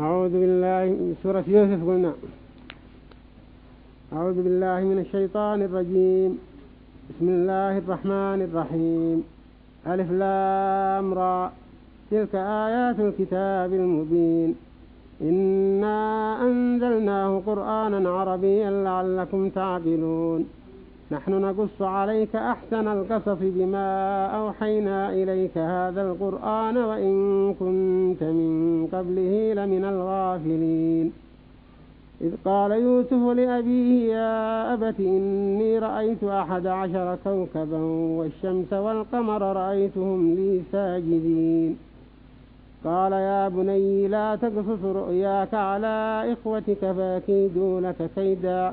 أعوذ بالله من سورة يوسف قلنا. أعوذ بالله من الشيطان الرجيم. بسم الله الرحمن الرحيم. ألف لام را. تلك آيات الكتاب المبين. إنا أنزلناه قرآنا عربيا لعلكم تعقلون. نحن نقص عليك أحسن القصص بما أوحينا إليك هذا القرآن وإن كنت من قبله لمن الغافلين. إذ قال يوسف لأبيه يا أبت إني رأيت أحد عشر كوكبا والشمس والقمر رأيتهم لي ساجدين. قال يا بني لا تقصص رؤياك على إخوتك فأكيدوا لك كيدا.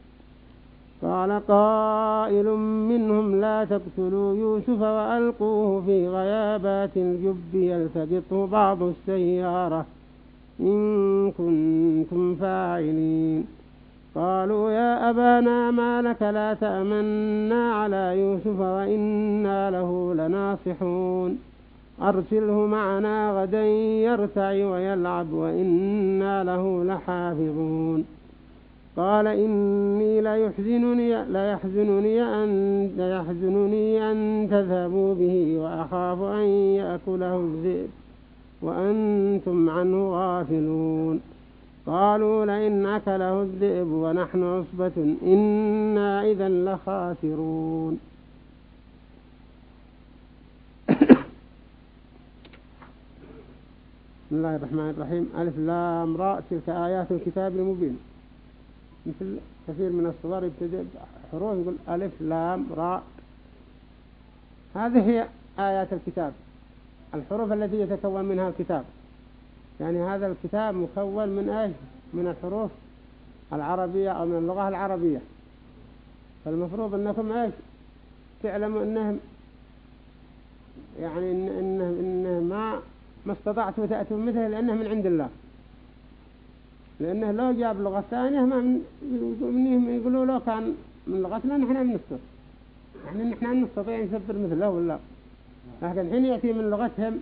قال قائل منهم لا تقتلوا يوسف وألقوه في غيابات الجب يلتقطه بعض السيارة إن كنتم فاعلين. قالوا يا أبانا ما لك لا تأمنا على يوسف وإنا له لناصحون. أرسله معنا غدا يرتع ويلعب وإنا له لحافظون. قال إني ليحزنني, ليحزنني, أن ليحزنني أن تذهبوا به وأخاف أن يأكله الذئب وأنتم عنه غافلون. قالوا لئن أكله الذئب ونحن عصبة إنا إذا لخاسرون. بسم الله الرحمن الرحيم. ألف لام راء تلك آيات الكتاب المبين. مثل كثير من الصور يبتدئ حروف يقول ألف لام راء هذه هي آيات الكتاب. الحروف التي يتكون منها الكتاب. يعني هذا الكتاب مكون من إيش؟ من الحروف العربية أو من اللغة العربية. فالمفروض أنكم إيش؟ تعلموا أنهم يعني إن إنه, إنه ما ما استطعتوا تأتوا مثله لأنه من عند الله. لأنه لو جاب لغة ثانية ما من يقولوا له كان من لغتنا نحن بنستر يعني نحن نستطيع نسبر مثله ولا لكن حين يأتي من لغتهم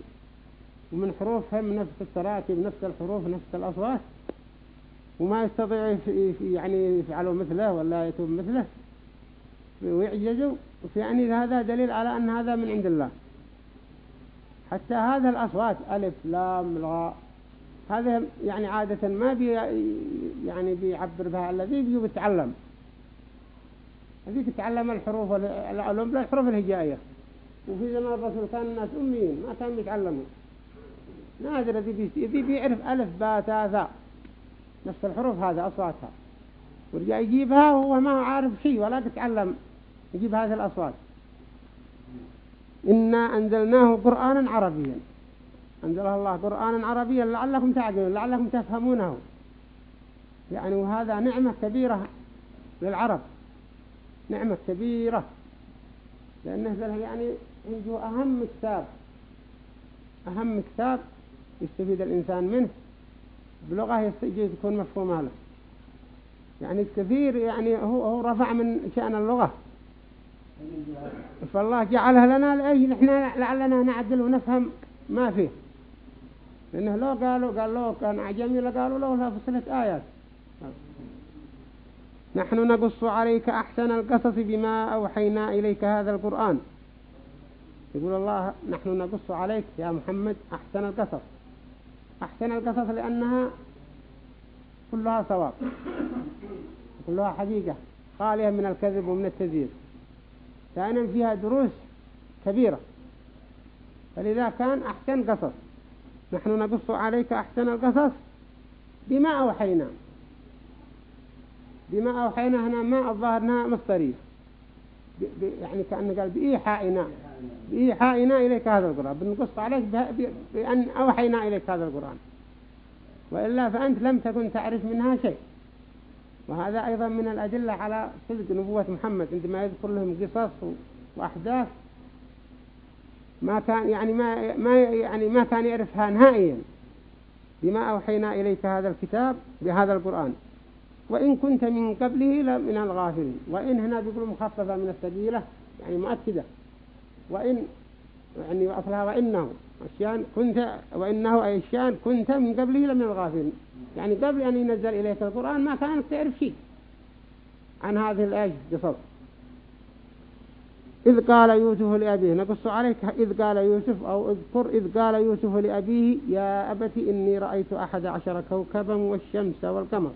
ومن حروفهم نفس التراتب نفس الحروف نفس الأصوات وما يستطيع يعني يفعلوا مثله ولا يتوب مثله ويعجزوا. يعني هذا دليل على أن هذا من عند الله. حتى هذا الأصوات ألف لام راء هذا يعني عادة ما بي يعني بيعبر بها الذي بيجوا بيتعلم هذيك تتعلم الحروف العلوم الحروف الهجائية. وفي زمان الرسول كان الناس أميين ما كانوا بيتعلموا نادر ذي بيعرف ألف باء تاء ثاء. نفس الحروف هذا أصواتها. ورجع يجيبها وهو ما عارف شيء ولا تتعلم يجيب هذه الأصوات. إنا أنزلناه قرآنا عربيا. أنزله الله قرآنا عربيا لعلكم تعقلون لعلكم تفهمونه. يعني وهذا نعمة كبيرة للعرب. نعمة كبيرة. لأنه يعني عنده أهم كتاب أهم كتاب يستفيد الإنسان منه. بلغة تكون مفهومة له يعني كثير يعني هو هو رفع من شأن اللغة. فالله جعلها لنا لأي نحن لعلنا نعدل ونفهم ما فيه. لأنه لو قالوا قال له كان أعجمي لقالوا له لها فصلة آيات. نحن نقص عليك أحسن القصص بما أوحينا إليك هذا القرآن. يقول الله نحن نقص عليك يا محمد أحسن القصص. أحسن القصص لأنها كلها صواب كلها حقيقة. خالية من الكذب ومن التزييف ثانيا فيها دروس كبيرة. فلذا كان أحسن قصص. نحن نقص عليك أحسن القصص بما أوحينا. بما أوحينا هنا ما الظاهرنا مصدرية يعني كأنه قال بإيحائنا بإيحائنا إليك هذا القرآن. بنقص عليك بأن أوحينا إليك هذا القرآن. وإلا فأنت لم تكن تعرف منها شيء. وهذا أيضا من الأدلة على صدق نبوة محمد. عندما يذكر لهم قصص وأحداث ما كان يعني ما ما يعني ما كان يعرفها نهائيا بما أوحينا إليك هذا الكتاب بهذا القرآن. وإن كنت من قبله لمن الغافلين. وإن هنا بيقول مخففة من السبيلة يعني مؤكدة. وإن يعني أصلها وإنه الشان كنت وإنه أي الشان كنت من قبله لمن الغافلين يعني قبل أن ينزل إليك القرآن ما كانت تعرف شيء عن هذه الآية قصص إذ قال يوسف لأبيه نقص عليك إذ قال يوسف أو اذكر إذ قال يوسف لأبيه يا أبت إني رأيت أحد عشر كوكبا والشمس والقمر.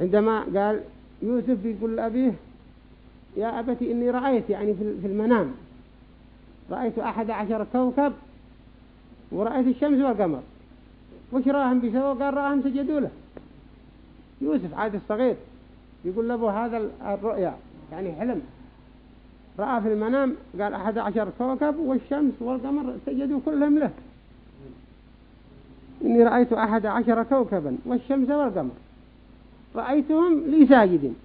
عندما قال يوسف يقول لأبيه يا أبت إني رأيت يعني في المنام رأيت أحد عشر كوكب ورأيت الشمس والقمر. وش راهم بيسووا؟ قال راهم سجدوا له. يوسف عاد الصغير يقول له هذا الرؤيا يعني حلم. رأى في المنام قال أحد عشر كوكب والشمس والقمر سجدوا كلهم له. إني رأيت أحد عشر كوكبا والشمس والقمر. رأيتهم لي ساجدين.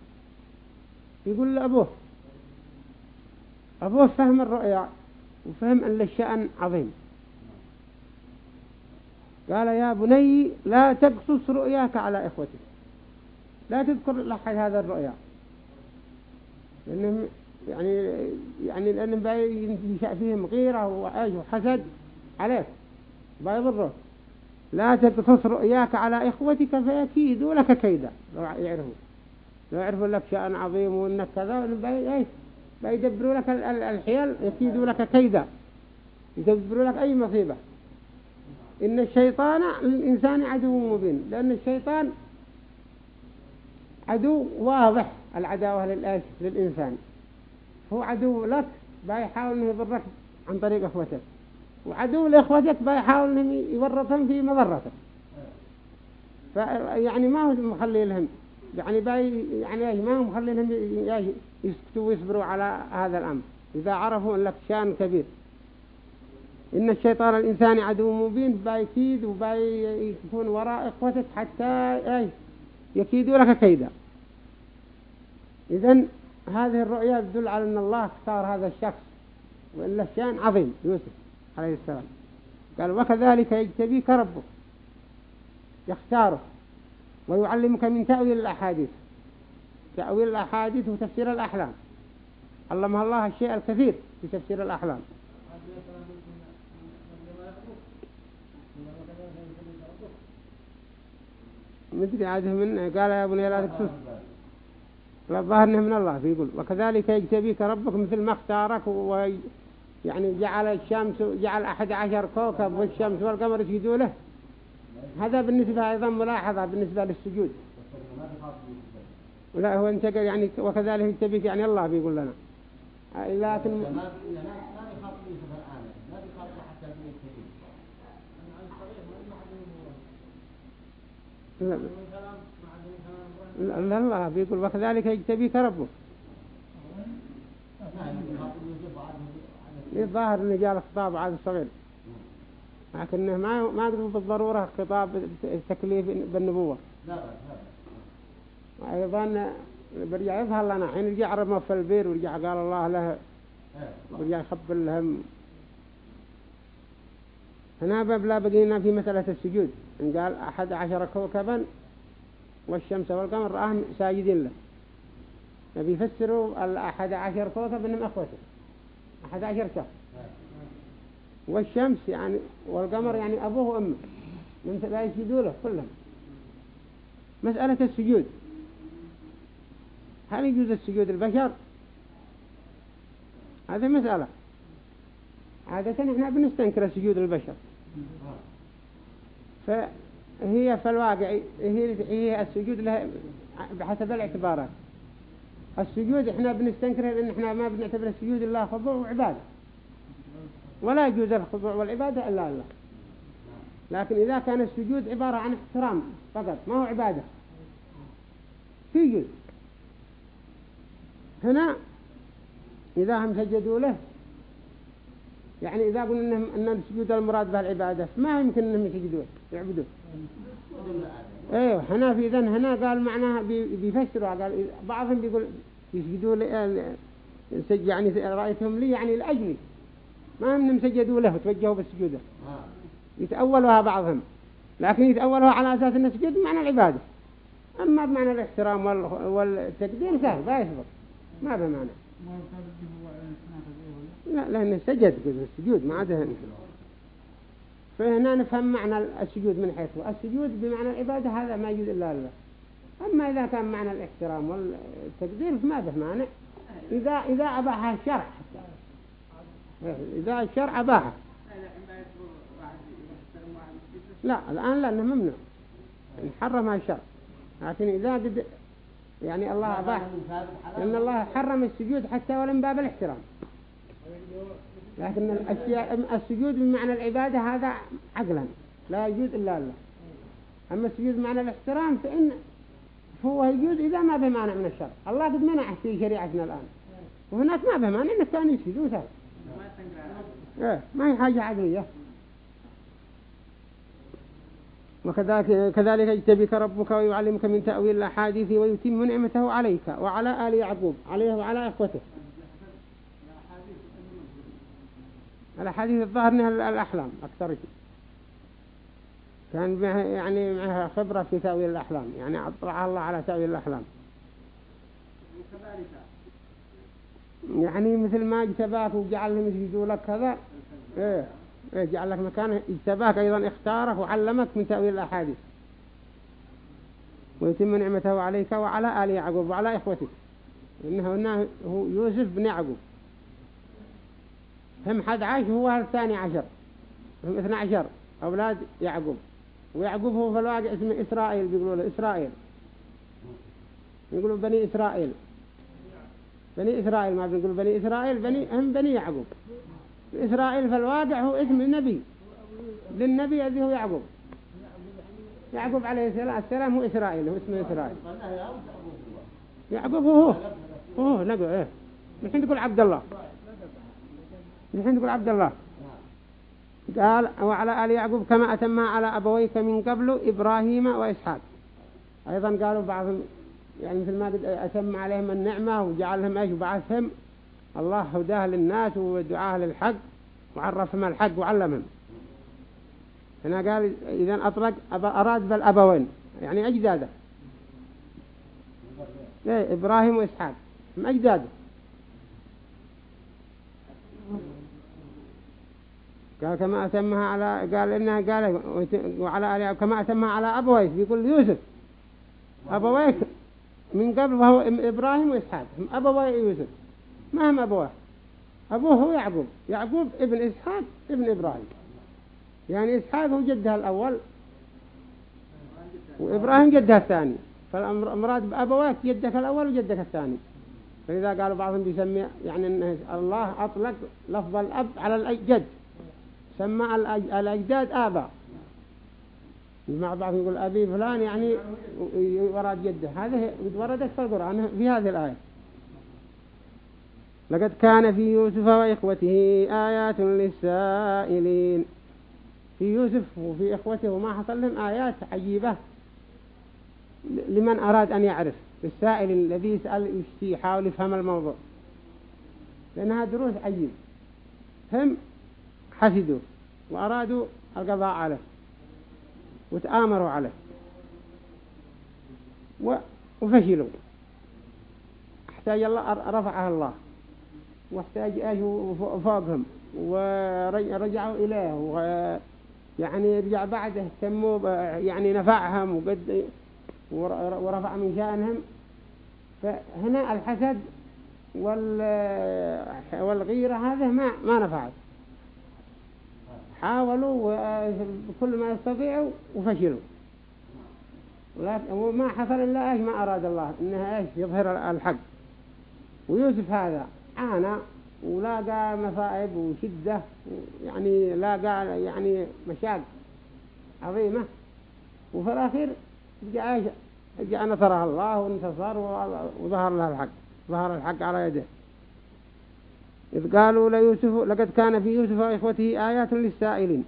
يقول لأبوه أبوه فهم الرؤيا وفهم أن الشأن عظيم. قال يا بني لا تقصص رؤياك على إخوتك. لا تذكر لأحد هذا الرؤيا. لأنهم يعني يعني لأنهم ينشأ فيهم غيرة وحسد. عليك بيضره لا تقصص رؤياك على إخوتك فيكيدوا لك كيدا. لو يعرفوا. لو يعرفوا لك شأن عظيم وإنك كذا بيدبروا لك الحيل يكيدوا لك كيدا. يدبروا لك أي مصيبة. إن الشيطان للإنسان عدو مبين. لأن الشيطان عدو واضح. العداوة للإنسان. هو عدو لك بيحاول أنه يضرك عن طريق أخوتك. وعدو لإخوتك بيحاول أنه يورطهم في مضرتك. فيعني ما هو مخلي لهم يعني باي يعني ما هو مخلي لهم يسكتوا ويصبروا على هذا الأمر. إذا عرفوا أن لك شان كبير. إن الشيطان الإنسان عدو مبين بايكيد وباي يكون وراء إخوتك حتى يكيدوا لك كيدا. إذن هذه الرؤيا تدل على أن الله اختار هذا الشخص وإن له شأن عظيم يوسف عليه السلام. قال وكذلك يجتبيك ربك يختاره ويعلمك من تأويل الأحاديث تأويل الأحاديث وتفسير الأحلام. علمها الله الشيء الكثير في تفسير الأحلام. مدري عاده منه قال يا بني لا تكسس الظاهر إنه من الله بيقول وكذلك يجتبيك ربك مثل ما اختارك ويعني جعل الشمس جعل أحد عشر كوكب والشمس والقمر يسجدوا له. هذا بالنسبة أيضا ملاحظة بالنسبة للسجود. لا هو أنت يعني وكذلك يجتبيك يعني الله بيقول لنا. لكن لا لا الله بيقول وكذلك يجتبيك ربك الظاهر إنه جاء الخطاب عاد الصغير لكنه ما ما قلت بالضرورة خطاب التكليف بالنبوة. أيضا برجع يظهر لنا حين رجع رمى في البير ورجع قال الله له ورجع يخبر لهم. هنا بلا بقينا في مسألة السجود. إن قال أحد عشر كوكبا والشمس والقمر رآهم ساجدين له. نبي يفسروا الأحد عشر كوكب إنهم أخوته أحد عشر شخص. والشمس يعني والقمر يعني أبوه وأمه. من لا يسجدوا له كلهم. مسألة السجود. هل يجوز السجود البشر هذه مسألة. عادة إحنا بنستنكر سجود البشر فهي في الواقع هي هي السجود لها بحسب الاعتبارات. السجود إحنا بنستنكره لأن إحنا ما بنعتبر السجود إلا خضوع وعبادة. ولا يجوز الخضوع والعبادة إلا الله لكن إذا كان السجود عبارة عن احترام فقط ما هو عبادة. في جزء. هنا إذا هم سجدوا له يعني إذا قلنا أن السجود المراد به العبادة ما يمكن إنهم يسجدوه يعبدوه أيوه هنا في ذن هنا قال معناها بيفسروا قال بعضهم بيقول يسجدوا يعني رأيتهم لي يعني لأجلي. ما هم سجدوا له وتوجهوا بالسجودة. يتأولها بعضهم. لكن يتأولها على أساس أن السجود معنى العبادة. أما بمعنى الاحترام والتقدير سهل لا يسبق. ما بمعنى. لا لأنه سجد السجود ما عاد فهنا نفهم معنى السجود من حيث السجود بمعنى العبادة هذا ما يجوز إلا الله أما إذا كان معنى الاحترام والتقدير فما به مانع. إذا إذا أباها الشرع. إذا الشرع أباها لا الآن لأنه ممنوع. حرمها الشرع. لكن إذا قد يعني الله أباح. لأن الله حرم السجود حتى ولم باب الاحترام. لكن السجود بمعنى العبادة هذا عقلا. لا يجوز إلا الله. أما السجود بمعنى الاحترام فإن هو يجوز إذا ما به مانع من الشر. الله قد منع في شريعتنا الآن. وهناك ما به مانع إنك كان يسجدوا سهل إيه ما هي حاجة عقلية. وكذلك كذلك يجتبيك ربك ويعلمك من تأويل الأحاديث ويتم نعمته عليك وعلى آل يعقوب عليه وعلى إخوته. الأحاديث الظاهر أنها الأحلام أكثر شيء. كان يعني معها خبرة في تأويل الأحلام يعني أطلع الله على تأويل الأحلام. يعني مثل ما اجتباك وجعلهم يسجدوا لك كذا إيه إيه جعل لك مكان اجتباك أيضا اختارك وعلمك من تأويل الأحاديث. ويتم نعمته عليك وعلى آل يعقوب وعلى إخوتك. إنه هو يوسف بن يعقوب. هم حد عاش هو الثاني عشر. هم اثنى عشر. أولاد يعقوب. ويعقوب هو في الواقع اسمه إسرائيل بيقولوا له إسرائيل. يقولوا بني إسرائيل. بني إسرائيل ما بيقولوا بني إسرائيل بني هم بني يعقوب. إسرائيل في الواقع هو اسم النبي. للنبي الذي هو يعقوب. يعقوب عليه السلام هو إسرائيل هو اسمه إسرائيل. يعقوب هو هو هو نقول إيه الحين تقول عبد الله. الحين تقول عبد الله. قال وعلى آل يعقوب كما أتمها على أبويك من قبل إبراهيم وإسحاق. أيضا قالوا بعضهم يعني مثل ما قد أتم عليهم النعمة وجعلهم إيش وبعثهم. الله هداه للناس ودعاه للحق وعرفهم الحق وعلمهم. هنا قال إذا أطلق أراد بالأبوين يعني أجداده. إيه إبراهيم وإسحاق. أجداده. قال كما أتمها على قال إنها قال وعلى كما أتمها على أبويك بيقول يوسف. أبويك من قبل وهو إبراهيم وإسحاق. أبوي يوسف ما هم أبوه أبوه هو يعقوب. يعقوب ابن إسحاق ابن إبراهيم. يعني إسحاق هو جدها الأول وإبراهيم جدها الثاني. فالمراد بأبوات جدك الأول وجدك الثاني. فإذا قالوا بعضهم بيسمي يعني أن الله أطلق لفظ الأب على الجد سمى الأجداد آباء. مع بعض يقول أبي فلان يعني ورد جده. هذا وردت في القرآن في هذه الآية. لقد كان في يوسف وإخوته آيات للسائلين. في يوسف وفي إخوته وما حصل لهم آيات عجيبة. لمن أراد أن يعرف؟ السائل الذي يسأل يحاول يفهم الموضوع. لأنها دروس عجيب هم حسدوا وأرادوا القضاء عليه وتآمروا عليه وفشلوا. أحتاج الله رفعها الله. واحتاج إيش؟ فوقهم ورجعوا إليه. ويعني رجع بعده اهتموا يعني نفعهم وقد ورفع من شأنهم. فهنا الحسد والغيرة هذه ما ما نفعت. حاولوا بكل ما يستطيعوا وفشلوا. وما حصل إلا إيش؟ ما أراد الله. إنها إيش؟ يظهر الحق. ويوسف هذا عانى ولاقى مصائب وشدة يعني لاقى يعني مشاق عظيمة. وفي الأخير جاء جاء نصره الله وانتصر وظهر له الحق. ظهر الحق على يده. إذ قالوا ليوسف لقد كان في يوسف وإخوته آيات للسائلين.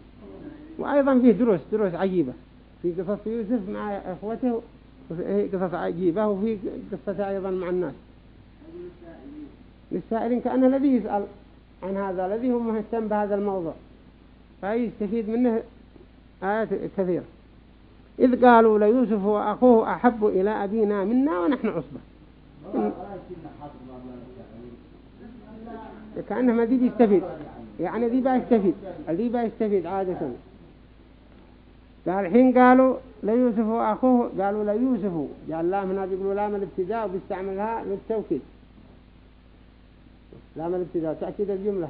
وأيضا فيه دروس دروس عجيبة. في قصص يوسف مع إخوته قصص عجيبة وفي قصة أيضا مع الناس. للسائلين كأنه الذي يسأل عن هذا الذي هو مهتم بهذا الموضوع. فيستفيد منه آيات كثيرة. إذ قالوا ليوسف وأخوه أحب إلى أبينا منا ونحن عصبة. كأنه ما ذي بيستفيد يعني ذي بيستفيد ذي بيستفيد عادة. قال الحين قالوا ليوسف وأخوه قالوا ليوسف قال لام هنا بيقولوا لام الابتداء وبيستعملها للتوكيد. لام الابتداء تأكيد الجملة.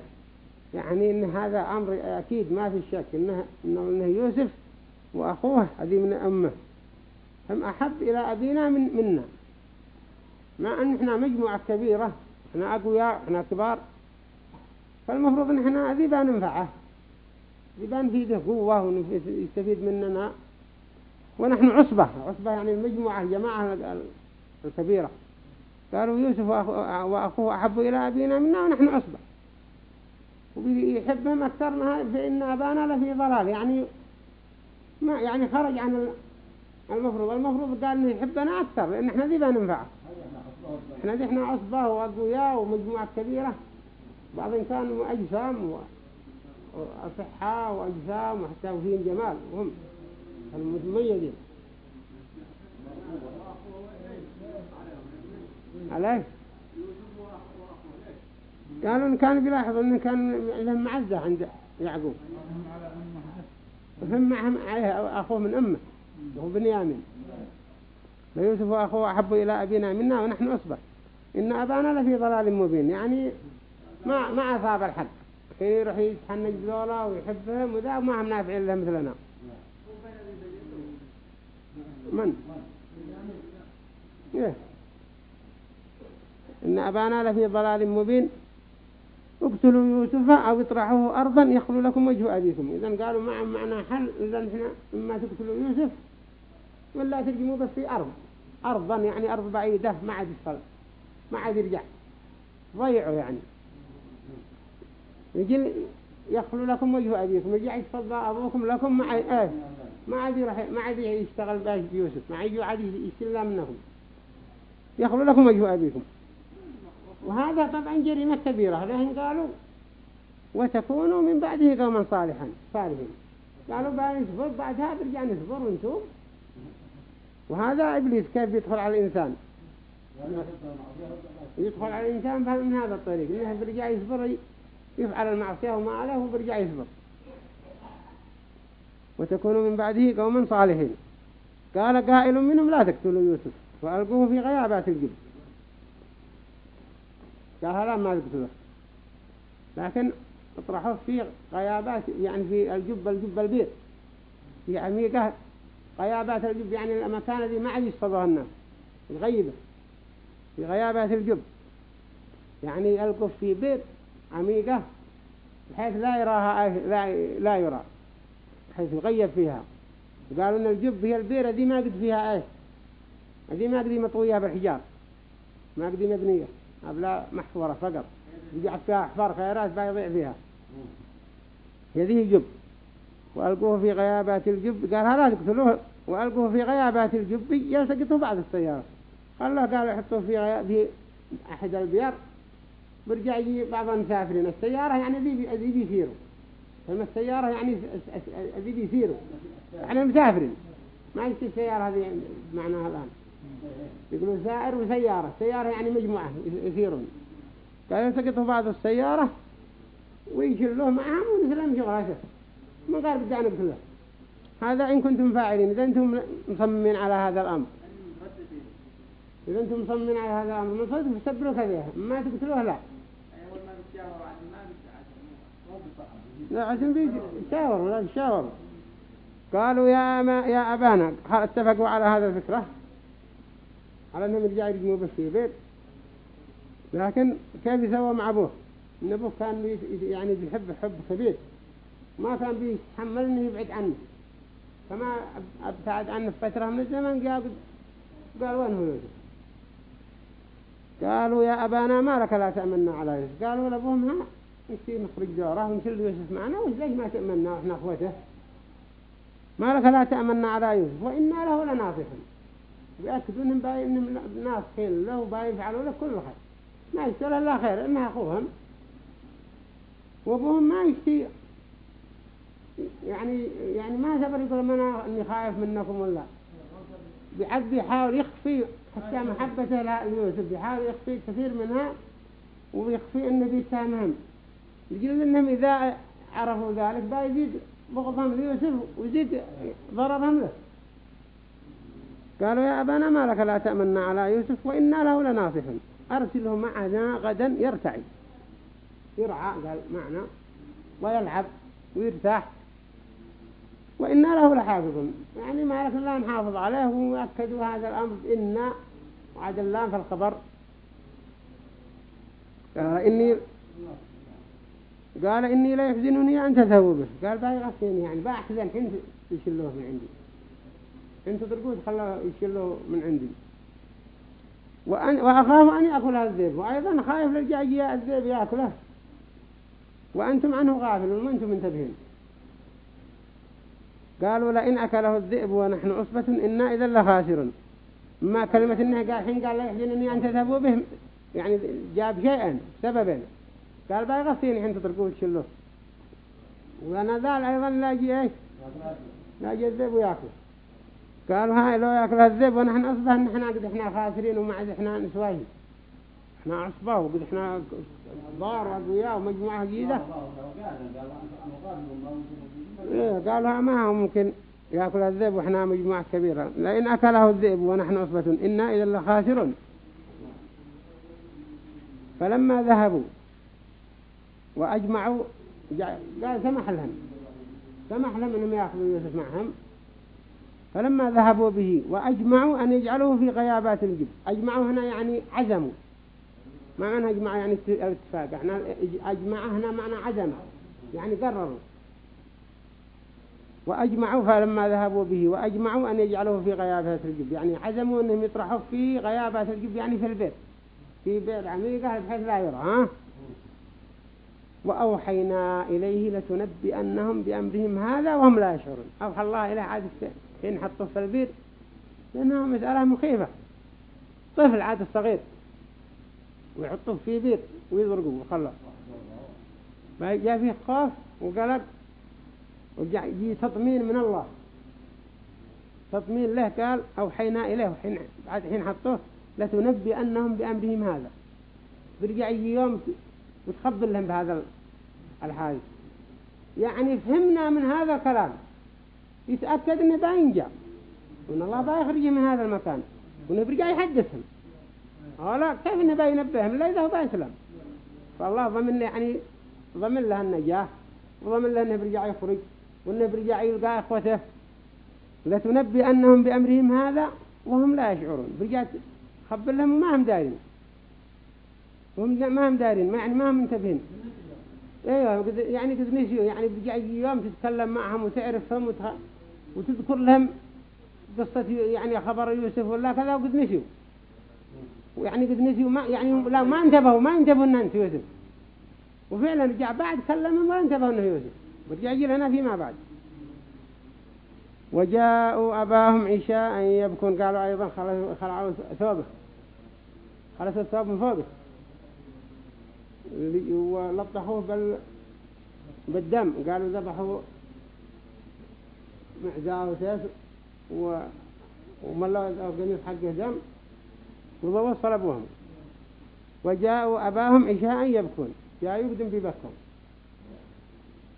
يعني إن هذا أمر أكيد ما في شك. إنه, إنه يوسف وأخوه هذه من أمه. هم أحب إلى أبينا من منا. مع أن إحنا مجموعة كبيرة. إحنا أقوياء إحنا كبار. فالمفروض إن إحنا ذي بننفعه ذي بنفيده قوة ويستفيد مننا. ونحن عصبة. عصبة يعني المجموعة الجماعة الكبيرة. قالوا يوسف وأخوه أحب إلى أبينا منا ونحن عصبة. ويحبهم أكثر ما فإن أبانا لفي ضلال. يعني ما يعني خرج عن المفروض. المفروض قال إنه يحبنا أكثر. لأن إحنا ذي بننفعه إحنا ذي إحنا عصبة وأقوياء ومجموعة كبيرة. بعض كانوا أجسام وأصحاء وأجسام وحتى وفيهم جمال وهم المميزين عليه؟ قالوا إن كان بيلاحظ إن كان لهم معزة عند يعقوب. وهم معهم عليه أخوه من أمه وهو بنيامين. ليوسف وأخوه أحب إلى أبينا منا ونحن أصبح إن أبانا لفي ضلال مبين يعني ما ما أصاب حين يروح يتحنج ذولا ويحبهم وذا ما هم نافعين له مثلنا. من؟ إيه. إن أبانا لفي ضلال مبين. اقتلوا يوسف أو اطرحوه أرضا يخلو لكم وجه أبيكم. إذا قالوا مع معنا حل. إذا إحنا إما تقتلوا يوسف ولا ترجموا بس في أرض. أرضا يعني أرض بعيدة ما عاد يصل ما عاد يرجع. ضيعوا يعني. يجي يخلو لكم وجه أبيكم يجي يتفضى أبوكم لكم مع إيه ما عاد يروح ما عاد يشتغل باش يوسف ما عاد يعاد يسلم منهم يخلو لكم وجه أبيكم. وهذا طبعا جريمة كبيرة. لأن قالوا وتكونوا من بعده قوما صالحا صالحين. قالوا بعد نصبر بعدها برجع نصبر وأنتم وهذا إبليس كيف يدخل على الإنسان؟ يدخل على الإنسان من هذا الطريق إنه برجع يصبر يفعل المعصية وما عليه وبرجع يصبر. وتكونوا من بعده قوما صالحين. قال قائل منهم لا تقتلوا يوسف وألقوه في غيابات الجب قال هذا ما تقتله لكن اطرحوه في غيابات يعني في الجب الجب البير في عميقة غيابات الجب يعني المكان الذي ما عاد يصطادها الناس. الغيبة. في غيابات الجب. يعني القف في بير عميقة بحيث لا يراها لا لا يرى بحيث يغيب فيها. قالوا إن الجب هي البير دي ما قد فيها إيه دي ما قد مطويها بالحجار ما قد مبنية أبلا محفورة فقط. يجعل فيها أحفار خيرات بيضيع فيها. هذه جب وألقوه في غيابات الجب. قال هلا تقتلوه وألقوه في غيابات الجب يلتقطوا بعض السيارة الله قال يحطوه في غياب في أحد البيار. برجع يجي بعض المسافرين السيارة يعني ذي بيسيروا فما السيارة يعني ذي بيسيروا يعني المسافرين. ما يصير السيارة هذه معناها الآن. يقولوا سائر وسيارة. سيارة يعني مجموعة يثيرون. قال يلتقطوا بعض السيارة ويشلوه معهم ونسلم شغلها ما قال بدي بكله هذا إن كنتم فاعلين. إذا أنتم مصممين على هذا الأمر. إذا أنتم مصممين على هذا الأمر. من فضل تستبروا كذا. ما تقتلوه لا. لا عشان بيشاوروا لا يشاوروا قالوا يا ما يا أبانا اتفقوا على هذا الفكرة على أنهم يرجعوا يرجموا بس في بيت. لكن كيف يسوى مع أبوه؟ إن أبوه كان يعني بيحب حب كبير. ما كان بيتحمل إنه يبعد عنه. فما أبتعد عنه فترة من الزمن جاء قال وين هو يوسف قالوا يا أبانا ما لك لا تأمنا على يوسف قالوا لأبوهم ها نسي نخرج جوره ونشل يوسف معنا ليش ما تأمنا وإحنا أخوته؟ ما لك لا تأمنا على يوسف وإنا له لناصحون. بيأكدوا إنهم ناصحين له باي يفعلوا له كل خير. ما يشترى الله خير إنها أخوهم. وأبوهم ما يشتي يعني يعني ما سبر يقول أنا إني خايف منكم ولا. بحد بيحاول يخفي حتى محبته ليوسف بيحاول يخفي كثير منها ويخفي إنه بيسامهم يقول إنهم إذا عرفوا ذلك بيزيد بغضهم ليوسف ويزيد ضررهم له. قالوا يا أبانا ما لك لا تأمنا على يوسف وإنا له لناصح أرسله معنا غدا يرتعي. يرعى قال معنا ويلعب ويرتاح. وإنا له لحافظ يعني ما لك الله نحافظ عليه ومؤكدوا هذا الأمر إنا وعد الله في الخبر. قال إني قال إني لا يحزنني أن تذهبوا به. قال باي غسين يعني بأحزن حين يشلوه من عندي. أنتوا ترقود خلوه يشلوه من عندي. وأن وأخاف أن يأكل الذئب. وأيضا خايف للجاجية الذئب يأكله. وأنتم عنه غافلون وأنتم منتبهين. قالوا لئن أكله الذئب ونحن عصبة إنا إذا لخاسرون. ما كلمة إنه قال حين قال لا يحزنني أن تذهبوا به يعني جاب شيئا سببا. قال باي غسيني حين تتركوه تشلوه. وأنا ذال أيضا لاجي إيش؟ لاجي الذئب وياكل. قالوا هاي لو ياكل الذئب ونحن اصبح نحن قد إحنا خاسرين وما عاد إحنا نسويه إحنا عصبه وقد إحنا ضار وقوياء ومجموعة جيدة إيه قالوا ما هو ممكن يأكل الذئب وإحنا مجموعة كبيرة. لئن أكله الذئب ونحن عصبة إنا إذا لخاسرون. فلما ذهبوا وأجمعوا قال سمح لهم. سمح لهم أنهم يأخذوا يوسف معهم. فلما ذهبوا به وأجمعوا أن يجعلوه في غيابات الجب. أجمعوا هنا يعني عزموا. معنى أجمع يعني اتفاق إحنا أجمع هنا معنى عزم يعني قرروا. وأجمعوا فلما ذهبوا به. وأجمعوا أن يجعلوه في غيابات الجب. يعني عزموا أنهم يطرحوا في غيابات الجب يعني في البيت. في بيت عميقة بحيث لا يرى ها؟ وأوحينا إليه لتنبئنهم بأمرهم هذا وهم لا يشعرون. أوحى الله إليه عاد حين حطوه في البير لأنها مسألة مخيفة. طفل عاد الصغير ويحطوه في بير ويضرقوه وخلص جاء فيه خوف وقلق وجاء تطمين من الله. تطمين له قال أوحينا إليه حين بعد حين حطوه لتنبئنهم بأمرهم هذا. برجع يوم وتخبر لهم بهذا الحادث يعني فهمنا من هذا الكلام. يتأكد إنه باينجا وإن الله بايخرج من هذا المكان. وإنه برجع يحدثهم. لا كيف انه باينبههم لا اذا هو بايسلم فالله ضمن يعني ضمن له النجاة وضمن له إنه برجع يخرج وإنه برجع يلقى إخوته. لتنبي أنهم بأمرهم هذا وهم لا يشعرون. برجع خبر لهم ما هم دارين. وهم ما هم دارين. ما يعني ما هم منتبهين. أيوه يعني قد نسيوا يعني بيجي يوم تتكلم معهم وتعرفهم. وتذكر لهم قصة يعني خبر يوسف ولا كذا وقد نسيوا ويعني قد نسيوا ما يعني لا ما انتبهوا ما انتبهوا ان أنت يوسف. وفعلا رجع بعد كلمهم ولا انتبهوا إنه يوسف. ورجع يجي لنا فيما بعد. وجاءوا أباهم عشاء يبكون. قالوا أيضا خلعوا ثوبه. خلص الثوب من فوقه. ولطخوه بال بالدم. قالوا ذبحوا معزاه وسيف و وملوا القميص حقه دم. وضووا صلبوهم وجاءوا أباهم عشاء يبكون. جاءوا يقدم في بكهم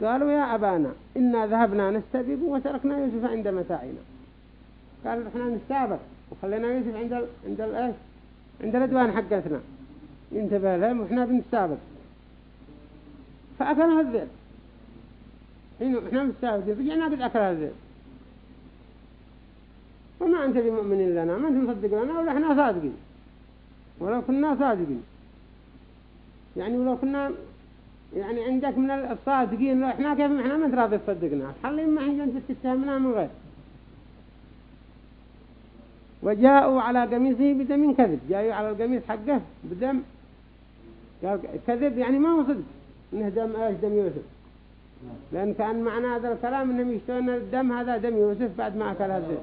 قالوا يا أبانا إنا ذهبنا نستبق وتركنا يوسف عند متاعنا. قالوا إحنا نستابق وخلينا يوسف عند ال... عند الايش عند الأدوان حقتنا. ينتبه لهم وإحنا بنستابق فأكلها الذئب. حين إحنا مستابقين رجعنا قد أكلها الذئب. وما أنت بمؤمن لنا ما أنت مصدق لنا ولا إحنا صادقين. ولو كنا صادقين. يعني ولو كنا يعني عندك من الصادقين لو إحنا كيف إحنا ما تراضي تصدقنا خلي ما حين انت تتهمنا من غير. وجاءوا على قميصه بدم كذب جاءوا على القميص حقه بدم قال كذب يعني ما هو صدق إنه دم إيش دم يوسف؟ لأن كان معنى هذا الكلام إنهم يشتون الدم هذا دم يوسف بعد ما أكل هذا.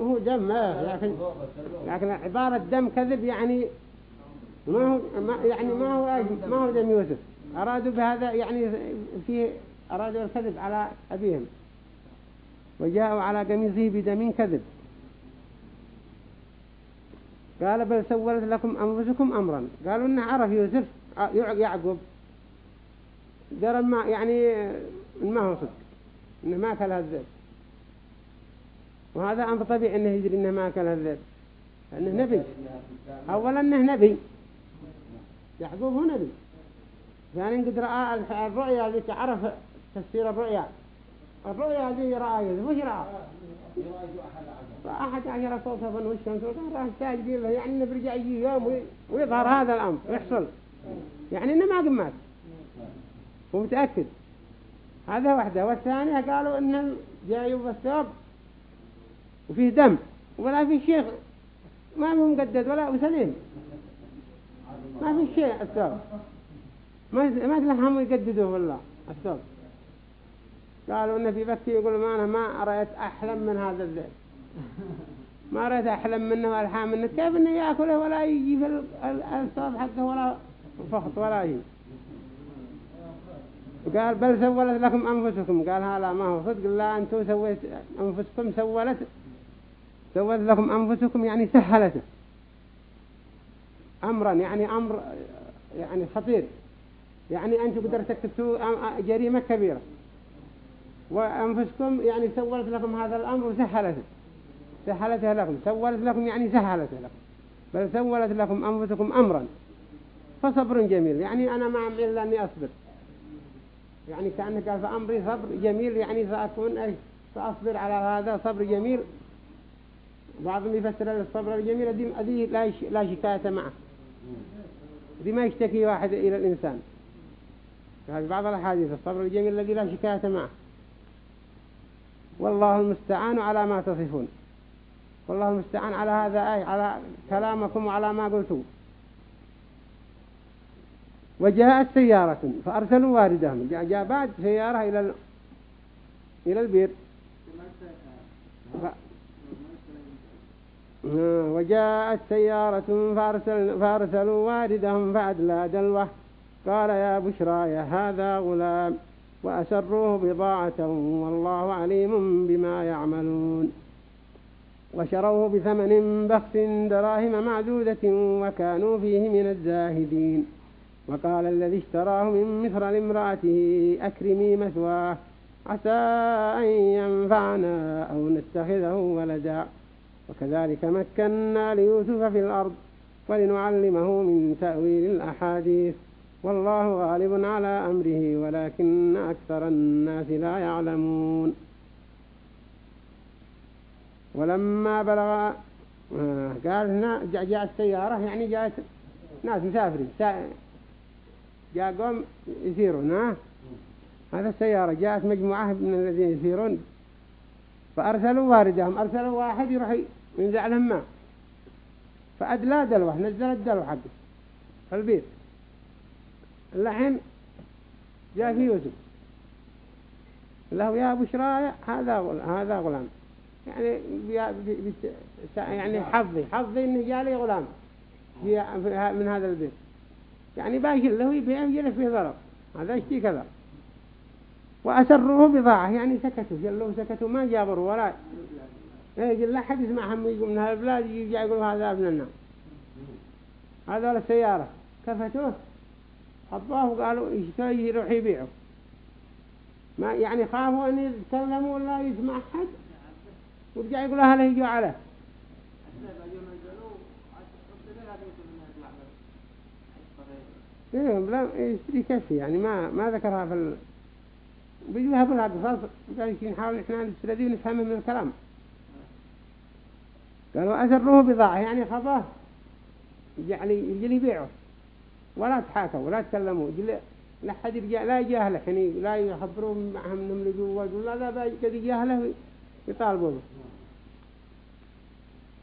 هو دم إيه لكن لكن عبارة دم كذب يعني ما هو ما يعني ما هو ما هو دم يوسف. أرادوا بهذا يعني في أرادوا الكذب على أبيهم. وجاءوا على قميصه بدم كذب. قال بل سولت لكم أنفسكم أمرا. قالوا إنه عرف يوسف يعقوب. درى ما يعني ما هو صدق إنه ما كل الذئب وهذا أمر طبيعي إنه يدري إنه ما كل الذئب. لأنه نبي. أولا إنه نبي. يعقوب هو نبي. ثانيا قد رأى الرؤيا التي تعرف تفسير الرؤيا. الرؤيا هذه رأى وش رأى؟ فأحد عشر صوتا والشمس وقال راه ساجدين له يعني انه برجع يجي يوم ويظهر هذا الأمر. ويحصل يعني إنه ما قمات هو متأكد. هذا واحدة والثانية قالوا إن جايوا بالثوب وفيه دم ولا في شيخ ما هو مقدد ولا وسليم ما في شيء الثوب ما ما تلهم يقددوه والله الثوب قالوا إن في بكي يقول ما أنا ما رأيت أحلم من هذا الذئب. ما رأيت أحلم منه ولا منه. كيف إنه يأكله ولا يجي في الثوب حقه ولا فخط ولا يجي؟ قال بل سولت لكم أنفسكم. قال هذا ما هو صدق. لا أنتم سويت أنفسكم سولت سولت لكم أنفسكم يعني سهلته. أمرا يعني أمر يعني خطير. يعني أنتم قدرت تكتبوا جريمة كبيرة. وأنفسكم يعني سولت لكم هذا الأمر وسهلته. سهلته لكم. سولت لكم يعني سهلته لكم. بل سولت لكم أنفسكم أمرا. فصبر جميل. يعني أنا ما أعمل إلا أني أصبر. يعني كأنه قال فأمري صبر جميل. يعني سأكون سأصبر على هذا صبر جميل. بعضهم يفسر الصبر الجميل هذه لا لا شكاية معه. دي ما يشتكي واحد إلى الإنسان. هذه بعض الأحاديث الصبر الجميل الذي لا شكاية معه. والله المستعان على ما تصفون. والله المستعان على هذا أي على كلامكم وعلى ما قلتوا وجاءت سيارة فأرسلوا واردهم. جاء, بعد سيارة إلى إلى البير وجاءت سيارة فأرسل فأرسلوا واردهم فأدلى دلوه قال يا بشرى يا هذا غلام وأسروه بضاعة والله عليم بما يعملون. وشروه بثمن بخس دراهم معدودة وكانوا فيه من الزاهدين. وقال الذي اشتراه من مصر لامرأته أكرمي مثواه عسى أن ينفعنا أو نتخذه ولدا. وكذلك مكنا ليوسف في الأرض ولنعلمه من تأويل الأحاديث. والله غالب على أمره ولكن أكثر الناس لا يعلمون. ولما بلغ آه، قال هنا جاءت سيارة يعني جاءت ناس مسافرين. جاء قوم يسيرون ها؟ هذا السيارة جاءت مجموعة من الذين يسيرون فأرسلوا واردهم. أرسلوا واحد يروح ينزع لهم ماء فأدلى دلوه نزل الدلو حقه في البيت. اللحين جاء في يوسف. له يا بشرى هذا هذا غلام. يعني بي يعني حظي حظي إنه جاء لي غلام. في من هذا البيت. يعني باقي له يبيع يجلس فيه ضرب. هذا يشتي كذا. وأسروه بضاعة يعني سكتوا جلوا سكتوا ما جابروا ولا إيه لا حد يسمعهم يقول من هالبلاد يجي يقول هذا ابننا هذا السيارة كفتوه حطوه وقالوا يشتري يروح يبيعوا ما يعني خافوا أن يتكلموا ولا يسمع أحد؟ ورجع يقول أهله يجوا عليه. إيه لا يشتري كفي يعني ما ما ذكرها في ال... يهبوا لها قصص قال نحاول إحنا نستردي ونفهمه من الكلام. قالوا أسروه بضاعة يعني خطاه يعني يجي يبيعه ولا تحاكوا ولا تكلموا لا حد يرجع لا يجاهله يعني لا يخبروا معهم إنهم لجوا ولا لا قد يجاهله يطالبوا به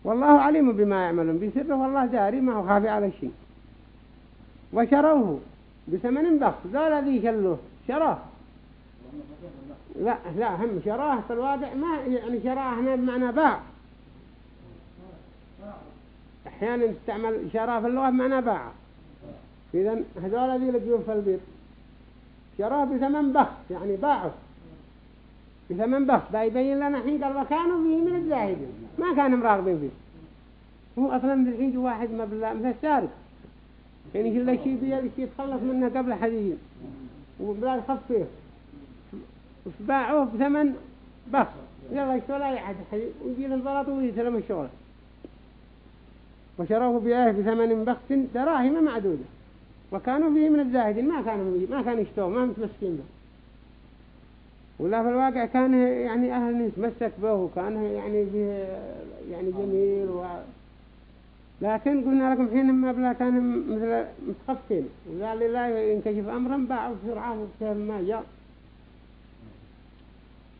والله عليم بما يعملون. بسره والله داري ما هو خافي على شيء. وشروه بثمن بخس. ذا الذي شلوه شراه. لا لا هم شراه في الواقع ما يعني شراه هنا بمعنى باع. أحيانا تستعمل شراه في اللغة بمعنى باع إذا هذول الذي لقيوه في البيت شراه بثمن بخس يعني باعه. بثمن بخس ده يبين لنا حين قال وكانوا فيه من الزاهدين. ما كانوا مراغبين فيه. هو أصلا الحين واحد ما بالله مثل السارق. يعني كل شيء بيده يتخلص منه قبل حديث وبلا يخف فيه. فباعوه بثمن بخس يلا يشتغل أي أحد ويجي الزلط ويسلم الشغل. وشروه بآيه بثمن بخس دراهم معدودة. وكانوا فيه من الزاهدين ما كانوا ما كانوا يشتوا ما متمسكين به. ولا في الواقع كان يعني أهل يتمسك به وكان يعني به يعني جميل و لكن قلنا لكم حين ما بلا كان مثل متخفين. وقال لا ينكشف أمرا باعوا بسرعة وبسهل ما جاء.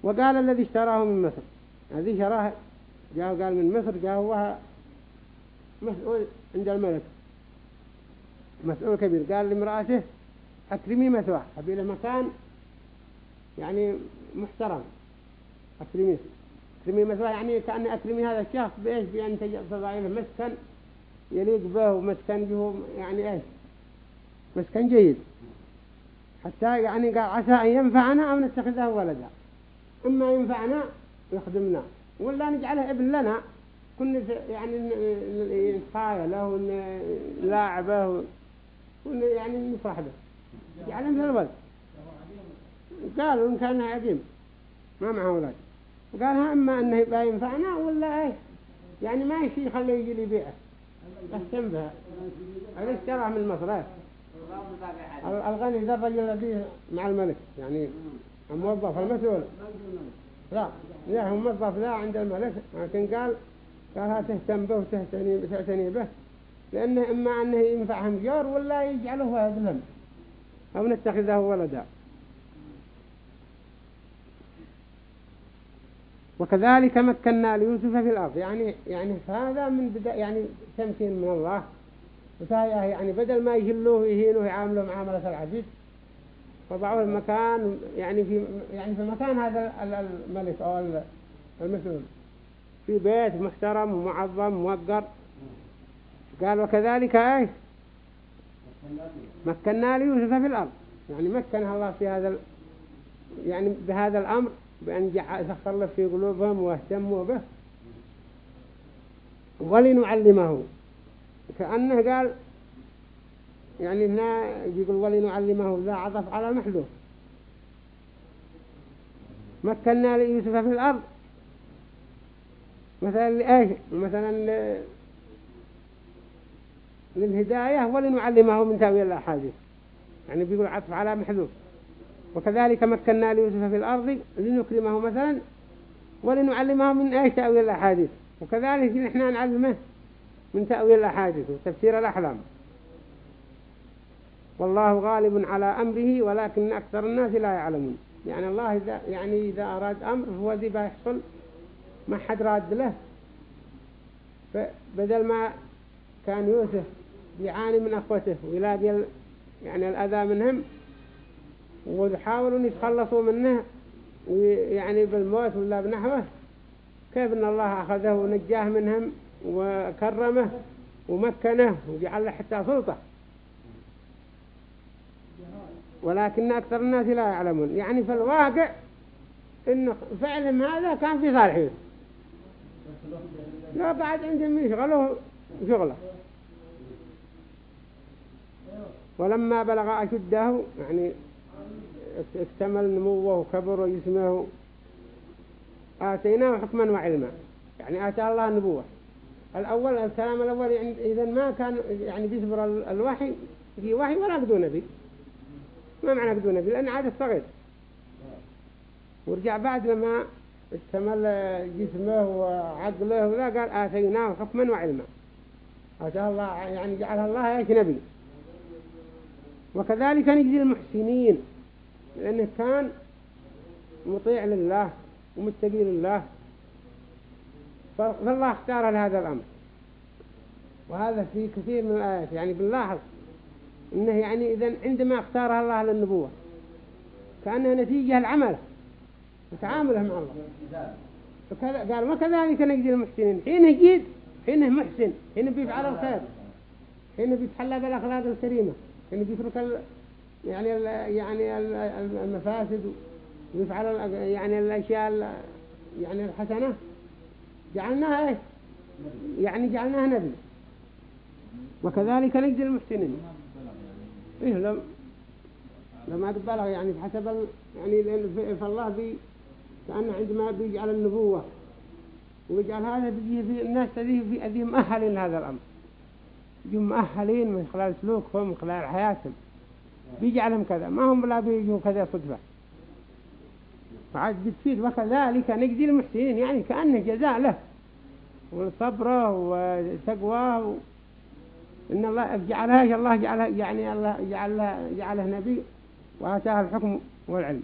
وقال الذي اشتراه من مصر. هذه شراه جاء قال من مصر جاء هو مسؤول عند الملك. مسؤول كبير. قال لامرأته أكرمي مثواه أبي له مكان يعني محترم. أكرمي. أكرمي مثواه يعني كأن أكرمي هذا الشخص بإيش؟ بأن فضائله مسكن يليق به ومسكن جهو يعني إيش؟ مسكن جيد. حتى يعني قال عسى أن ينفعنا أو نتخذه ولدا. إما ينفعنا يخدمنا. ولا نجعله ابن لنا. كنا يعني نخايا له ونلاعبه يعني نفرح به يعني مثل الولد. قالوا إن كان عديم ما معه أولاد. وقال إما أنه يبقى ينفعنا ولا إيه يعني ما يشي يخليه يجي لي بيعه أحسن بها هذا اشتراه من المصرف. الغني ذا الرجل الذي مع الملك. يعني الموظف المسؤول. لا لا هو موظف لا عند الملك. لكن قال قال تهتم به وتهتني تعتني به. لأنه إما أنه ينفعهم جار ولا يجعله ولد أو نتخذه ولدا. وكذلك مكنا ليوسف في الأرض. يعني يعني هذا من بدا يعني تمكين من الله. وسايا يعني بدل ما يجلوه يهينوه يعاملوه معاملة العزيز وضعوه المكان يعني في يعني في مكان هذا الملك أو المسؤول في بيت محترم ومعظم موقر قال وكذلك إيش؟ مكنا ليوسف في الأرض. يعني مكنها الله في هذا يعني بهذا الأمر بأن سخر له في قلوبهم واهتموا به ولنعلمه. كأنه قال يعني هنا يقول ولنعلمه ذا عطف على محذوف. مكنا ليوسف في الأرض. مثلا لإيش مثلا للهداية ولنعلمه من تأويل الأحاديث. يعني بيقول عطف على محذوف. وكذلك مكنا ليوسف في الأرض لنكرمه مثلا ولنعلمه من أي تأويل الأحاديث. وكذلك نحن نعلمه من تأويل الأحاديث وتفسير الأحلام. والله غالب على أمره ولكن أكثر الناس لا يعلمون. يعني الله إذا يعني إذا أراد أمر هو ذي بيحصل ما حد راد له. فبدل ما كان يوسف يعاني من أخوته ويلاقي يعني الأذى منهم ويحاولون يتخلصوا منه يعني بالموت ولا بنحوه كيف إن الله أخذه ونجاه منهم وكرمه ومكنه وجعل له حتى سلطة؟ ولكن أكثر الناس لا يعلمون. يعني في الواقع إن فعل هذا كان في صالح يوسف لو قاعد عندهم يشغلوا شغلة. ولما بلغ أشده يعني اكتمل نموه وكبر جسمه آتيناه حكما وعلما. يعني آتى الله النبوة الأول الكلام الأول يعني إذا ما كان يعني بيصبر الوحي في وحي ولا قدو نبي. ما معنى قدو نبي؟ لأن عاد الصغير ورجع بعد لما اكتمل جسمه وعقله ولا قال آتيناه حكما وعلما. آتاه الله يعني جعلها الله إيش نبي وكذلك نجزي المحسنين. لأنه كان مطيع لله ومتقي لله. فالله اختار لهذا الأمر. وهذا في كثير من الآيات. يعني بنلاحظ إنه يعني إذا عندما اختارها الله للنبوة كأنها نتيجة العمل وتعامله مع الله. فكذا قال وكذلك نجزي المحسنين. حين يجيد حين محسن حين بيفعل الخير حين بيتحلى بالأخلاق الكريمة حين بيترك ال... يعني ال... يعني المفاسد ويفعل يعني الأشياء يعني الحسنة. جعلناها إيه يعني جعلناها نبي. وكذلك نجزي المحسنين. إيه لم لما تبالغ يعني بحسب ال... يعني فالله بي كأنه عندما بيجعل النبوة. ويجعل هذا بيجي في الناس تذيه في أذيه مؤهلين لهذا الأمر. يجوا مؤهلين من خلال سلوكهم من خلال حياتهم. بيجعلهم كذا. ما هم لا بيجوا كذا صدفة. فعاد بتفيد وكذلك نجزي المحسنين. يعني كأنه جزاء له. وصبره وتقواه إن الله جعلها الله جعلها يعني الله جعلها جعله نبي وآتاه الحكم والعلم.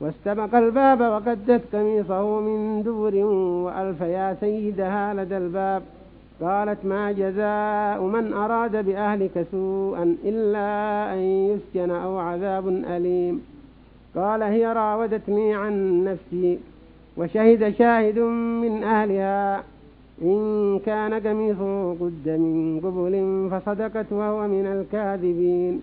واستبق الباب وقدت قميصه من دبر وألف يا سيدها لدى الباب. قالت ما جزاء من أراد بأهلك سوءا إلا أن يسجن أو عذاب أليم. قال هي راودتني عن نفسي وشهد شاهد من أهلها. إن كان قميصه قد من قبل فصدقت وهو من الكاذبين.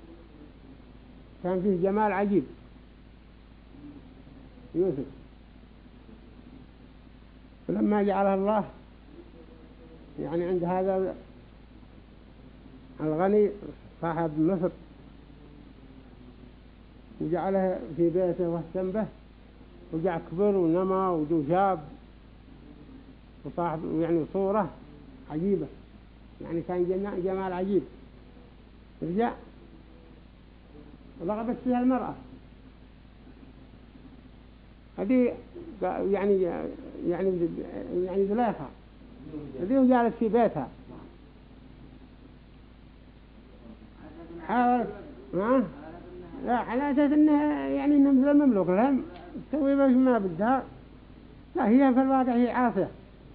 كان فيه جمال عجيب. يوسف. فلما جعله الله يعني عند هذا الغني صاحب مصر وجعله في بيته واهتم به وجع كبر ونما وجو شاب وصاحب يعني صورة عجيبة. يعني كان جمال عجيب. رجع رغبت فيها المرأة. هذه يعني يعني يعني زليخة. هذه جالس في بيتها. حاولت ها؟ لا على أساس إنه يعني إنه مثل المملوك. لهم تسوي بس ما بدها. لا هي في الواقع هي عاصية.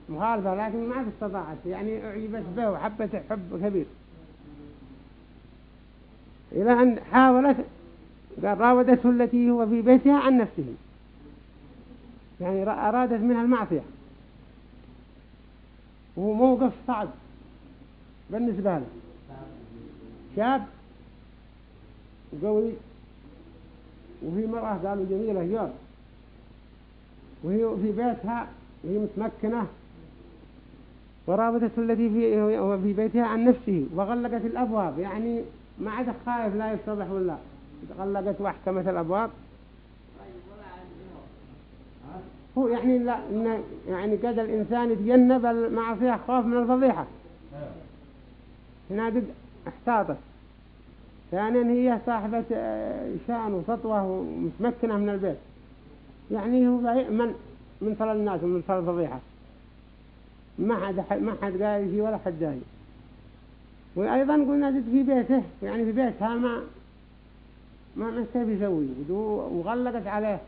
مخالفة لكن ما استطاعت. يعني أعجبت به وحبت حب كبير. إلى أن حاولت قال راودته التي هو في بيتها عن نفسه. يعني أرادت منها المعصية. وهو موقف صعب بالنسبة له. شاب وقوي وفي مرأة قالوا جميلة جار وهي في بيتها وهي متمكنة. وراودته التي في, في بيتها عن نفسه. وغلقت الأبواب. يعني ما عاد خايف لا يفتضح ولا غلقت واحكمت الأبواب. هو يعني لا يعني قد الإنسان يتجنب المعصية خوف من الفضيحة. هنا قد احتاطت. ثانيا هي صاحبة آه، شأن وسطوة ومتمكنة من البيت. يعني هو من من صل الناس ومن صل الفضيحة. ما حد ما حد قال شيء ولا حد جاي. وأيضا قلنا في بيته يعني في بيتها ما ما ما كيف يسوي وغلقت عليه.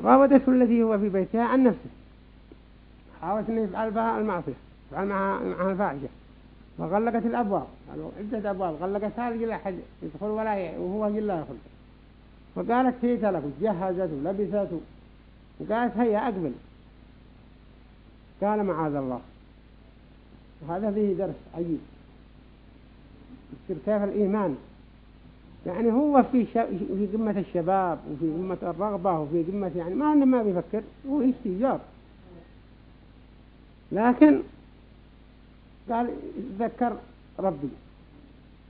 راودته الذي هو في بيتها عن نفسه. حاولت أن يفعل بها المعصية يفعل معها الفاحشة. وغلقت الأبواب عدة أبواب غلقت هذه لا أحد يدخل ولا. وهو لا يدخل. فقالت هيت لك جهزت ولبست. وقالت هيا أقبل. قال معاذ الله. وهذا فيه درس عجيب. كيف الإيمان؟ يعني هو في في قمة الشباب وفي قمة الرغبة وفي قمة يعني ما أنه ما بيفكر هو استجاب لكن قال ذكر ربي.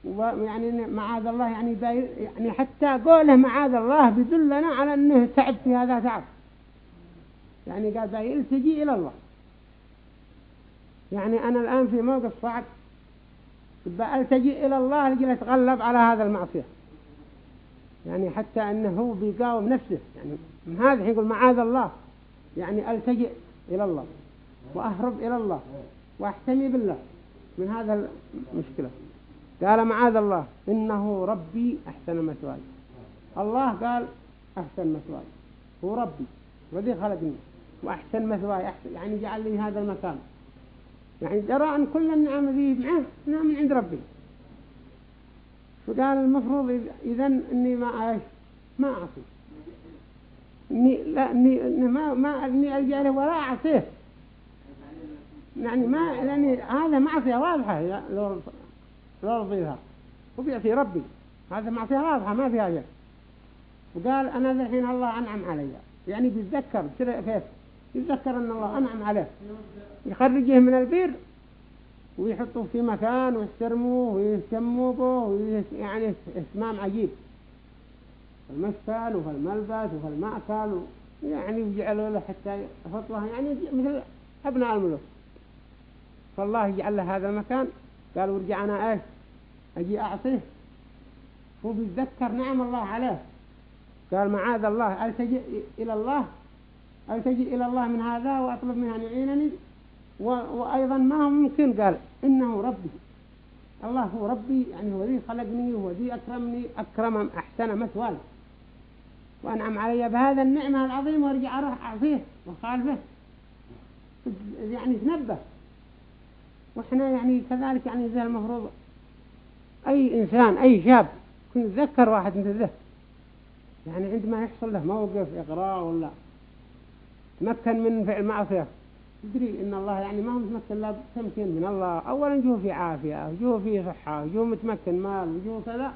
ويعني معاذ الله يعني يعني حتى قوله معاذ الله بيدلنا على أنه تعب في هذا تعب. يعني قال بيلتجي إلى الله. يعني أنا الآن في موقف صعب. بألتجي إلى الله لجل أتغلب على هذا المعصية. يعني حتى أنه بيقاوم نفسه. يعني هذا يقول معاذ الله. يعني ألتجئ إلى الله وأهرب إلى الله وأحتمي بالله. من هذا المشكلة. قال معاذ الله إنه ربي أحسن مثواي. الله قال أحسن مثواي. هو ربي الذي خلقني وأحسن مثواي. أحسن يعني جعل لي هذا المكان. يعني جرى أن كل النعم ذي معه نعم من عند ربي. فقال المفروض إذا إني ما أعيش ما أعصي إني لا إني, ما ما إني ألجأ له ولا أعصيه يعني ما يعني هذا معصية واضحة لو لو رضيها وبيعصي ربي. هذا معصية واضحة ما فيها شيء وقال أنا الحين الله أنعم علي. يعني بيتذكر كيف؟ يتذكر أن الله أنعم عليه. يخرجه من البير ويحطوه في مكان ويحترموه ويهتموا به يعني اهتمام عجيب. المسكن وفي الملبس وفي المأكل يعني يجعلوا له حتى له يعني مثل أبناء الملوك. فالله يجعل له هذا المكان. قال ورجع أنا إيش؟ أجي أعصيه هو بيتذكر نعم الله عليه. قال معاذ الله ألتجئ إلى الله؟ ألتجئ إلى الله من هذا وأطلب منها أن يعينني؟ وأيضا ما هو ممكن قال إنه ربي. الله هو ربي يعني هو ذي خلقني وهو ذي أكرمني أكرم أحسن مثوال وأنعم علي بهذا النعمة العظيمة وأرجع أروح أعصيه وخالفه يعني تنبه. وإحنا يعني كذلك يعني زي المفروض أي إنسان أي شاب كنت ذكر واحد مثل ذا. يعني عندما يحصل له موقف إقرار ولا تمكن من فعل معصية. تدري إن الله يعني ما هو متمكن لا تمكن من الله. أولا جوه في عافية وجوه في صحة وجوه متمكن مال وجوه كذا.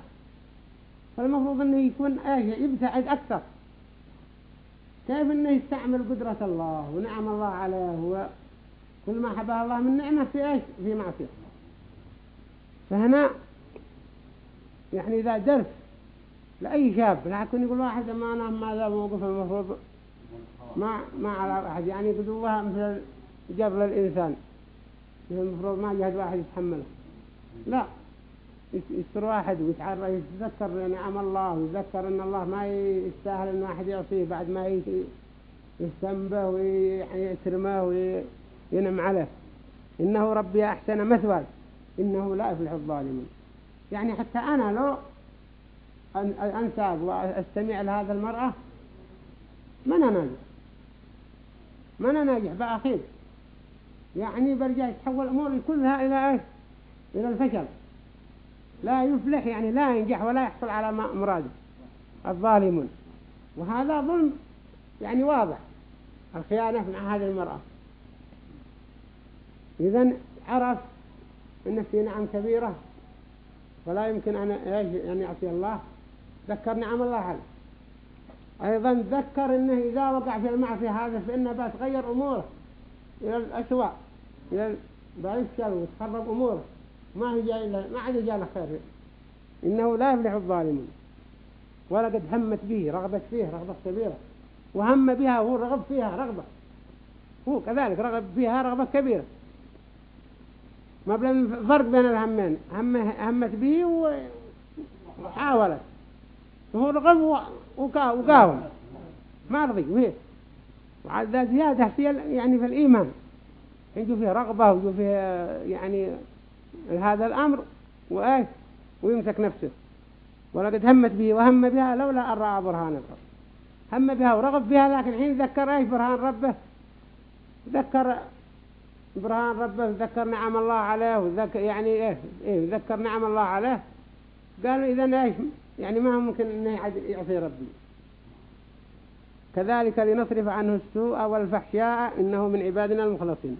فالمفروض إنه يكون إيش يبتعد أكثر. كيف إنه يستعمل قدرة الله ونعم الله عليه؟ وكل ما حبه الله من نعمة في إيش؟ في معصية. فهنا يعني إذا درس لأي شاب لكن يقول واحد ما أنا ماذا موقف المفروض. ما ما على أحد. يعني قدوها مثل جبل الإنسان. المفروض ما جهد واحد يتحمله. لا. يصير واحد ويتعرف يتذكر نعم الله ويتذكر إن الله ما يستاهل إن واحد يعصيه بعد ما يهتم به ويكرمه وينعم عليه. إنه ربي أحسن مثوى إنه لا يفلح الظالمين يعني حتى أنا لو انساب واستمع لهذا المرأة ما أنا ناجح. ما أنا ناجح. بأخير يعني برجع يتحول أموري كلها إلى إيش؟ إلى الفشل. لا يفلح يعني لا ينجح ولا يحصل على مراده. الظالمون وهذا ظلم يعني واضح. الخيانة مع هذه المرأة. إذا عرف أن في نعم كبيرة. ولا يمكن أن أن يعصي الله. ذكر نعم الله عليه أيضا ذكر أنه إذا وقع في المعصية هذا فإنه بتغير أموره إلى الأسوأ إلى بيفشل وتخرب أموره. ما هي جاي له ما عاد جاء له خير. إنه لا يفلح الظالمون ولقد همت به رغبت فيه رغبة كبيرة. وهم بها وهو رغب فيها رغبة. هو كذلك رغب فيها رغبة كبيرة. ما بين فرق بين الهمين. هم همت به وحاولت. وهو رغب وقاوم ما رضي وهي وعلى زيادة في يعني في الإيمان. عنده فيه رغبة وعنده فيه يعني هذا الأمر وإيش؟ ويمسك نفسه. ولقد همت به وهم بها لولا أن رأى برهان الرب. هم بها ورغب بها لكن حين ذكر إيش؟ برهان ربه. ذكر برهان ربه ذكر نعم الله عليه وذكر يعني إيه, إيه ذكر نعم الله عليه. قالوا إذا إيش؟ يعني ما ممكن إنه يعصي ربي. كذلك لنصرف عنه السوء والفحشاء إنه من عبادنا المخلصين.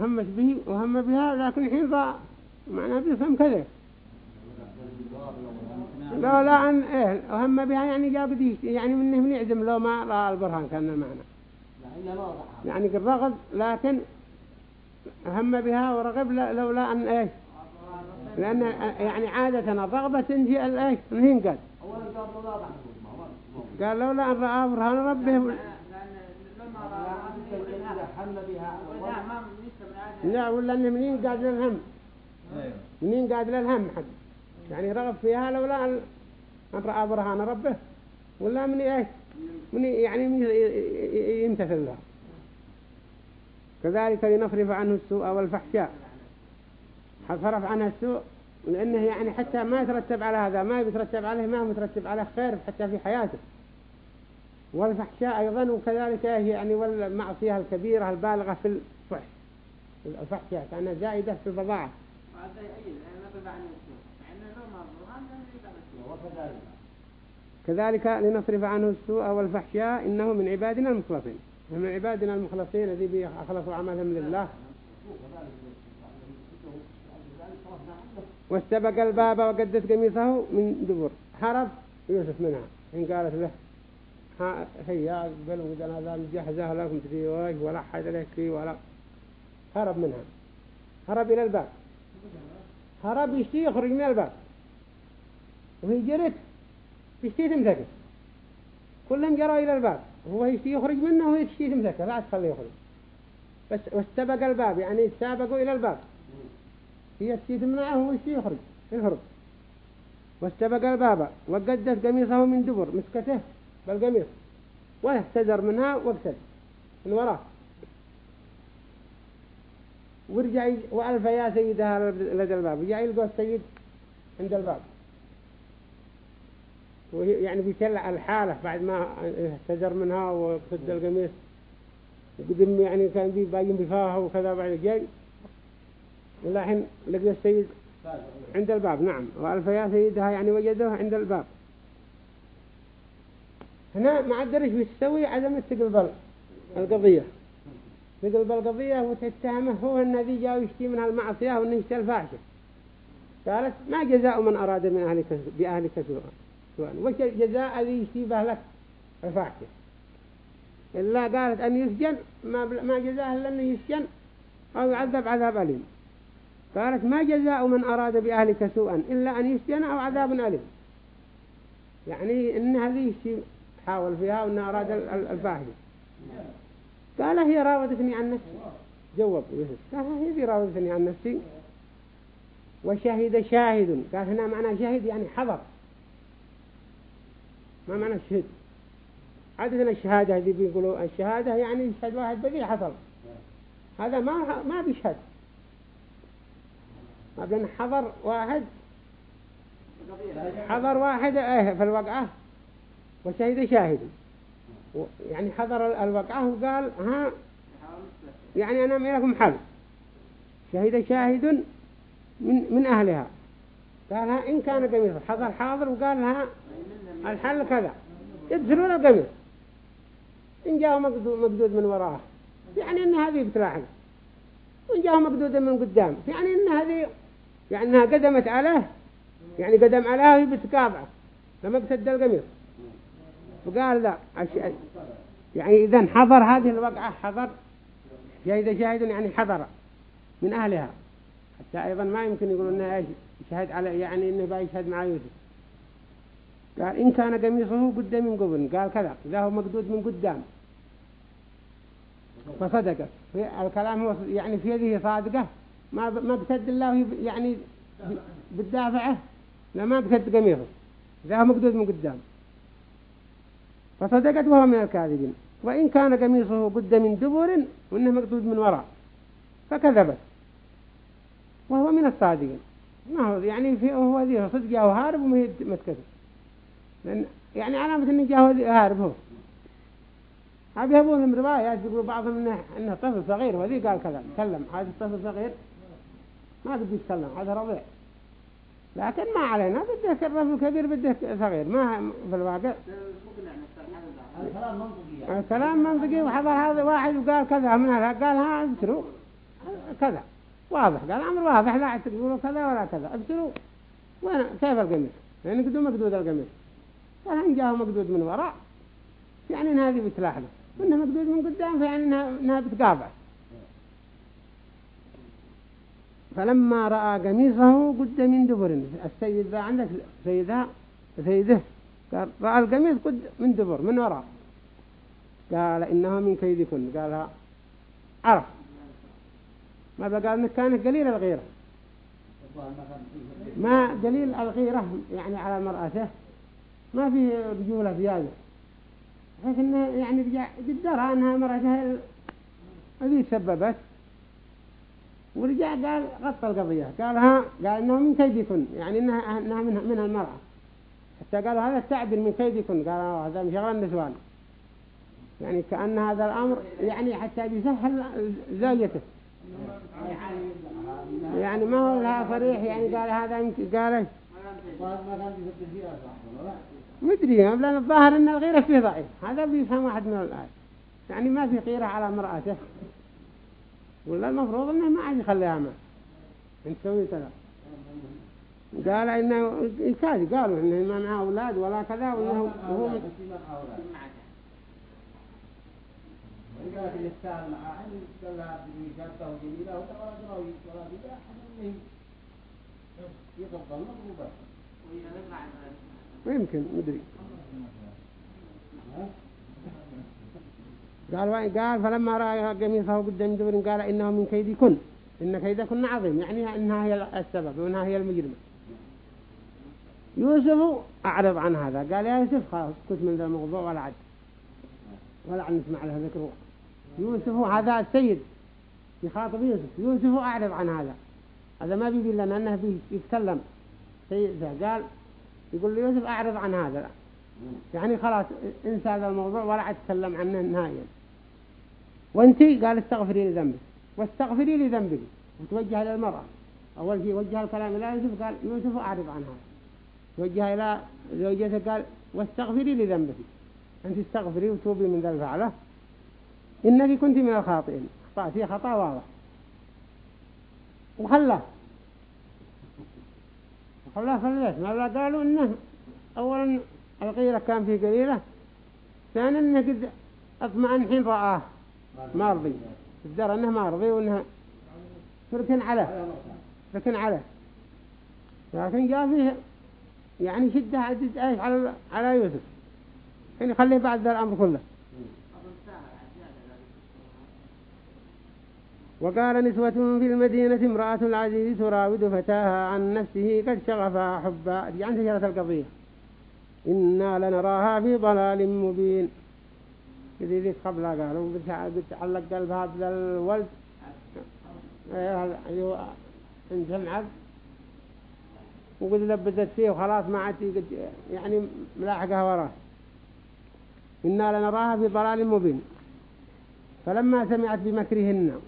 همش به وهم بها لكن الحين ضاع. معناه بيفهم كذا. لا لا أن إيه وهم بها يعني جاب دي يعني منه من يعزم لو ما رأى البرهان كان المعنى. يعني قد رغب لكن هم بها ورغب لولا أن إيه لأن يعني عادة الرغبة تنجي الإيش قال. قال لولا أن رأى برهان ربه. لا ولا أن منين قاد للهم؟ منين قاد للهم حد؟ يعني رغب فيها لولا أن رأى برهان ربه؟ ولا من إيش؟ من يعني يمتثل لها كذلك لنصرف عنه السوء والفحشاء. صرف عنها السوء لأنه يعني حتى ما يترتب على هذا ما يترتب عليه ما يترتب على خير حتى في حياته. والفحشاء أيضا وكذلك يعني والمعصية الكبيرة البالغة في الفحش. الفحشاء كأنها زائدة في البضاعة. كذلك. لنصرف عنه السوء والفحشاء إنه من عبادنا المخلصين. من عبادنا المخلصين الذي بيخلصوا عملهم لله. واستبق الباب وقدت قميصه من دبر. هرب يوسف منها إن قالت له ها هي قبل أنا ذا مجهزه لكم تدري وجه ولا حد لك ولا. هرب منها. هرب إلى الباب. هرب يشتي يخرج من الباب. وهي جرت يشتي تمسكه. كلهم جروا إلى الباب. هو يشتي يخرج منه وهي تشتي تمسكه. لا تخليه يخرج. بس واستبق الباب يعني سابقوا إلى الباب. هي تشي تمنعه وهو يشتي يخرج. يهرب واستبق الباب. وقدت قميصه من دبر مسكته. بالقميص. واهتدر منها واقتل من وراه ورجع وألف يا سيدها لدى الباب. ورجع يلقى السيد عند الباب. يعني بيشلع الحالة بعد ما اهتدر منها وقتل القميص. قدم يعني كان بي باين بفاها وكذا بعد جاي. والحين لقى السيد عند الباب. نعم. وألف يا سيدها يعني وجده عند الباب. هنا ما عدرش بيستوي عدم تقلب القضية. تقلب القضية وتتهمه هو الذي جاء يشتي منها المعصية وإنه يشتي الفاحشة قالت ما جزاء من أراد من أهلك بأهلك سوءا وش الجزاء الذي يشتي بأهلك الفاحشة إلا قالت أن يسجن ما ما جزاء إلا أنه يسجن. أو يعذب عذاب أليم. قالت ما جزاء من أراد بأهلك سوءا إلا أن يسجن أو عذاب أليم. يعني إن هذه حاول فيها وأنه أراد الفاحشة. قال هي راودتني عن نفسي. جواب يوسف قال هي راودتني عن نفسي. وشهد شاهد. قال هنا معنى شاهد يعني حضر. ما معنى الشهد عادة الشهادة اللي بيقولوا الشهادة يعني يشهد واحد بذي حصل. هذا ما ما بيشهد. ما بين حضر واحد. حضر واحد إيه في الوقعة. وشهد شاهد. يعني حضر الوقعة وقال ها؟ يعني أنا لكم حل. شهد شاهد من من أهلها. قال ها إن كان قميص. حضر حاضر وقال ها الحل كذا. يدخلون القميص. إن جاءوا مقدود من وراءه. يعني إن هذه بتلاحظ. وإن جاءوا مقدود من قدام. يعني إن هذه يعني إنها قدمت عليه. يعني قدم عليه بتقاطعه. لما بتد القميص. وقال لا يعني إذا حضر هذه الوقعة حضر. شهد شاهد يعني حضر من أهلها. حتى أيضا ما يمكن يقولون إنه شهد على يعني إنه بيشهد مع يوسف. قال إن كان قميصه قد من قبل. قال كذا إذا هو مقدود من قدام. فصدق الكلام هو يعني في يده صادقة ما ما بتد الله يعني بالدافعة لما بتد قميصه. إذا هو مقدود من قدام. فصدقت وهو من الكاذبين. وإن كان قميصه قد من دبر وإنه مقدود من وراء. فكذبت. وهو من الصادقين. ما هو يعني في هو ذي صدق جاء هارب وما متكسر. يعني علامة إنه جاء هارب هو. هذا يبون من روايات يقولوا بعضهم إنه, إنه طفل صغير وذي قال كذا. تكلم. هذا الطفل صغير. ما قد يتكلم. هذا رضيع. لكن ما علينا بده كرف كبير بده صغير ما في الواقع. الكلام منطقي وحضر هذا واحد وقال كذا من هذا؟ قال ها ابشروا كذا. واضح. قال أمر واضح لا تقولوا كذا ولا كذا ابشروا وين؟ كيف القميص؟ يعني قدوا مقدود القميص. قال إن جاءه مقدود من وراء. يعني هذه بتلاحظه وإنها مقدود من قدام فيعني إنها بتقابع فلما رأى قميصه قد من دبر. السيد ذا عندك سيدها سيده. قال رأى القميص قد من دبر من وراء. قال إنه من كيدكن. قالها عرف. ما بقى انك كان قليل الغيرة. ما قليل الغيرة يعني على مرأته؟ ما في رجولة زيادة. بحيث إنه يعني قدرها أنها مرأته هذه سببت. ورجع قال غطى القضية. قال ها قال إنه من كيدكن. يعني انها, إنها منها, منها المرأة. حتى قالوا هذا التعبير من كيدكن. قال هذا مشغل النسوان. يعني كأن هذا الأمر يعني حتى بيسهل زوجته يعني ما هو لها صريح. يعني قال هذا قال مدري. لأن الظاهر أن الغيرة فيه ضعيف. هذا بيفهم واحد من الآية. يعني ما في غيرة على امرأته ولا المفروض أنه ما عاد يخليها ما أنت سوي كذا قال إنه كاد قالوا إنه ما معه أولاد ولا كذا وإنه هو ويمكن مدري. قال وين قال فلما رأى قميصه قدام جبر قال إنه من كيدكن. إن كيدكن عظيم. يعني إنها هي السبب وإنها هي المجرمة. يوسف أعرض عن هذا. قال يا يوسف خلاص كنت من ذا الموضوع ولا عد ولا عد نسمع له ذكره يوسف هذا السيد يخاطب يوسف. يوسف أعرض عن هذا. هذا ما بيقول لنا أنه بيتكلم. سيد قال يقول يوسف أعرض عن هذا. يعني خلاص انسى هذا الموضوع ولا أتكلم عنه نهائيا. وانتي قال استغفري لذنبك واستغفري لذنبك وتوجه إلى المرأة. أول شيء وجه الكلام إلى يوسف قال يوسف أعرض عن هذا توجه إلى زوجته قال واستغفري لذنبك أنت استغفري وتوبي من ذا الفعله إنك كنت من الخاطئين. أخطأتي خطأ واضح. وخلاه. وخلاه البيت ما قالوا إنه أولا الغيرة كان في قليلة ثانيا إنه قد أطمئن حين رآه. ما رضي. الدار إنه ما رضي وإنه فركن عليه فركن عليه لكن جاء فيه يعني شدة عدد إيش على على يوسف. يعني خليه بعد ذا الأمر كله. وقال نسوة في المدينة امرأة العزيز تراود فتاها عن نفسه قد شغفها حبا. عن شجرة القضية. إنا لنراها في ضلال مبين. كذي ذيك قبل قالوا بتعلق قلبها بالولد. أيوة انجمعت وقد لبست فيه وخلاص ما عاد يعني ملاحقها وراه. إنا لنراها في ضلال مبين. فلما سمعت بمكرهن.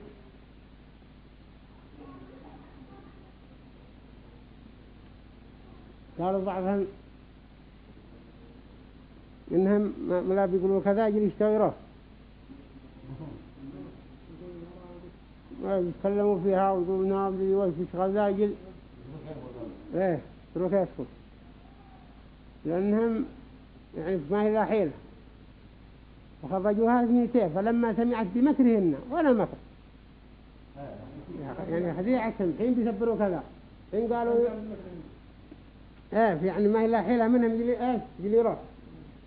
قالوا بعضهم إنهم لا بيقولوا كذا يجري يشتغلوا. يتكلموا فيها ويقولوا نعم لي وش يشغل ذا يجل إيه تروح يسكت لأنهم يعني ما هي ذا حيلة. وخرجوها اثنتين فلما سمعت بمكرهن ولا مكر. يعني خديعتهم حين بيسبروا كذا. حين قالوا إيه يعني ما هي لا حيلة منهم يجي إيه يجي يروح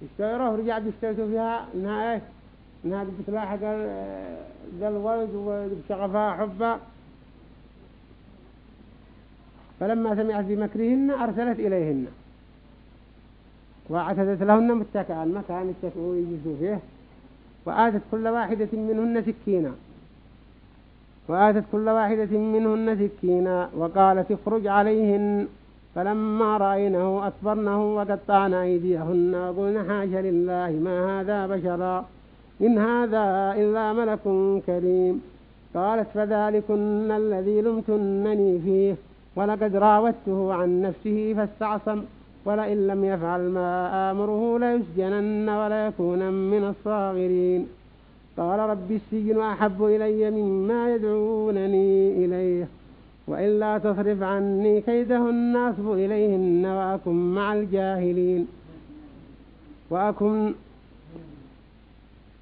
يشتغلوا ورجع بيشتغلوا فيها إنها إيه؟ إنها بتلاحق ذا الولد وبشغفها حبها فلما سمعت بمكرهن أرسلت إليهن. وأعتدت لهن متكئا. مكان يتكئوا ويجلسوا فيه. وآتت كل واحدة منهن سكينا وآتت كل واحدة منهن سكينا وقالت اخرج عليهن. فلما رأينه أكبرنه وقطعنا أيديهن وقلنا حاشا لله ما هذا بشرا إن هذا إلا ملك كريم. قالت فذلكن الذي لمتنني فيه ولقد راودته عن نفسه فاستعصم ولئن لم يفعل ما آمره ليسجنن وليكون من الصاغرين. قال رب السجن أحب إلي مما يدعونني إليه. وإلا تصرف عني كيدهن أصب إليهن وأكن مع الجاهلين. وأكن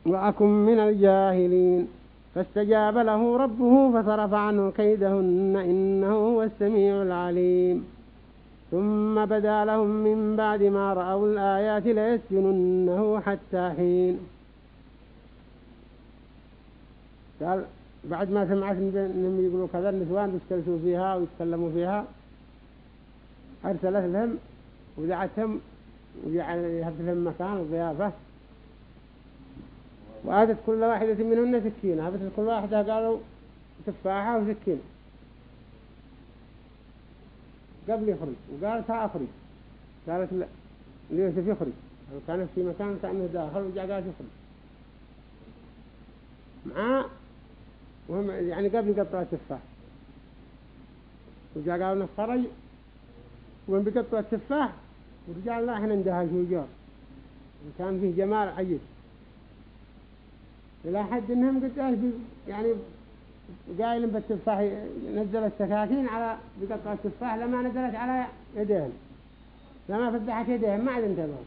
وأكن من الجاهلين. فاستجاب له ربه فصرف عنه كيدهن إنه هو السميع العليم. ثم بدا لهم من بعد ما رأوا الآيات ليسجننه حتى حين. قال بعد ما سمعت انهم يقولوا كذا النسوان بيستلسوا فيها ويتكلموا فيها. أرسلت لهم ودعتهم وجعل لهم مكان وضيافة. وآتت كل واحدة منهن سكينة. هبت كل واحدة قالوا تفاحة وسكينة. قبل يخرج. وقالت ها أخرج. قالت لا ليوسف يخرج. كانت في مكان؟ كأنه داخل وجاء قالت يخرج. معاه وهم يعني قبل يقطع التفاح. وجاء قالوا خرج. وهم بيقطعوا التفاح الله إحنا عندها شجار وكان فيه جمال عجيب. إلى حد إنهم قد يعني قايل بالتفاح نزل السكاكين على بقطع التفاح لما نزلت على يديهم. لما فتحت يديهم ما عاد انتبهوا.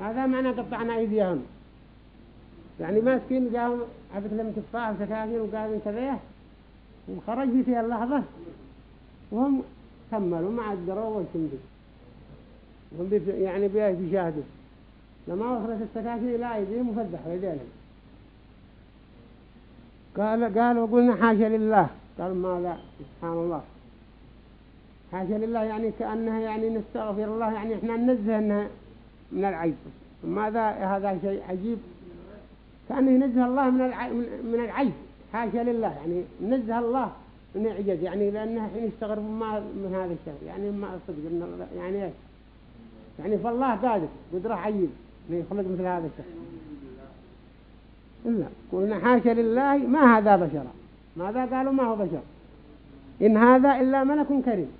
هذا معنى قطعنا أيديهم. يعني ماسكين جاهم عبت لهم تفاح وسكاكين وقالوا انتبه. وخرج في اللحظة. وهم كملوا ما عاد دروا والتمدي هم يعني بيه بيشاهدوا لما وصلت السكاكين إلى أيديهم وفتحوا يديهم قال قال وقلنا حاشا لله. قال ماذا سبحان الله. حاشا لله يعني كأنها يعني نستغفر الله يعني إحنا ننزه من العيب ماذا هذا شيء عجيب؟ كأنه ينزه الله من من العيب حاشا لله. يعني نزه الله من العجز. يعني لأنه حين يستغرب ما من هذا الشيء. يعني ما صدق يعني إيش؟ يعني فالله قادر قدره عجيب. إنه يخلق مثل هذا الشيء. إلا. قلنا حاشا لله. ما هذا بشرا ماذا قالوا؟ ما هو بشر. إن هذا إلا ملك كريم.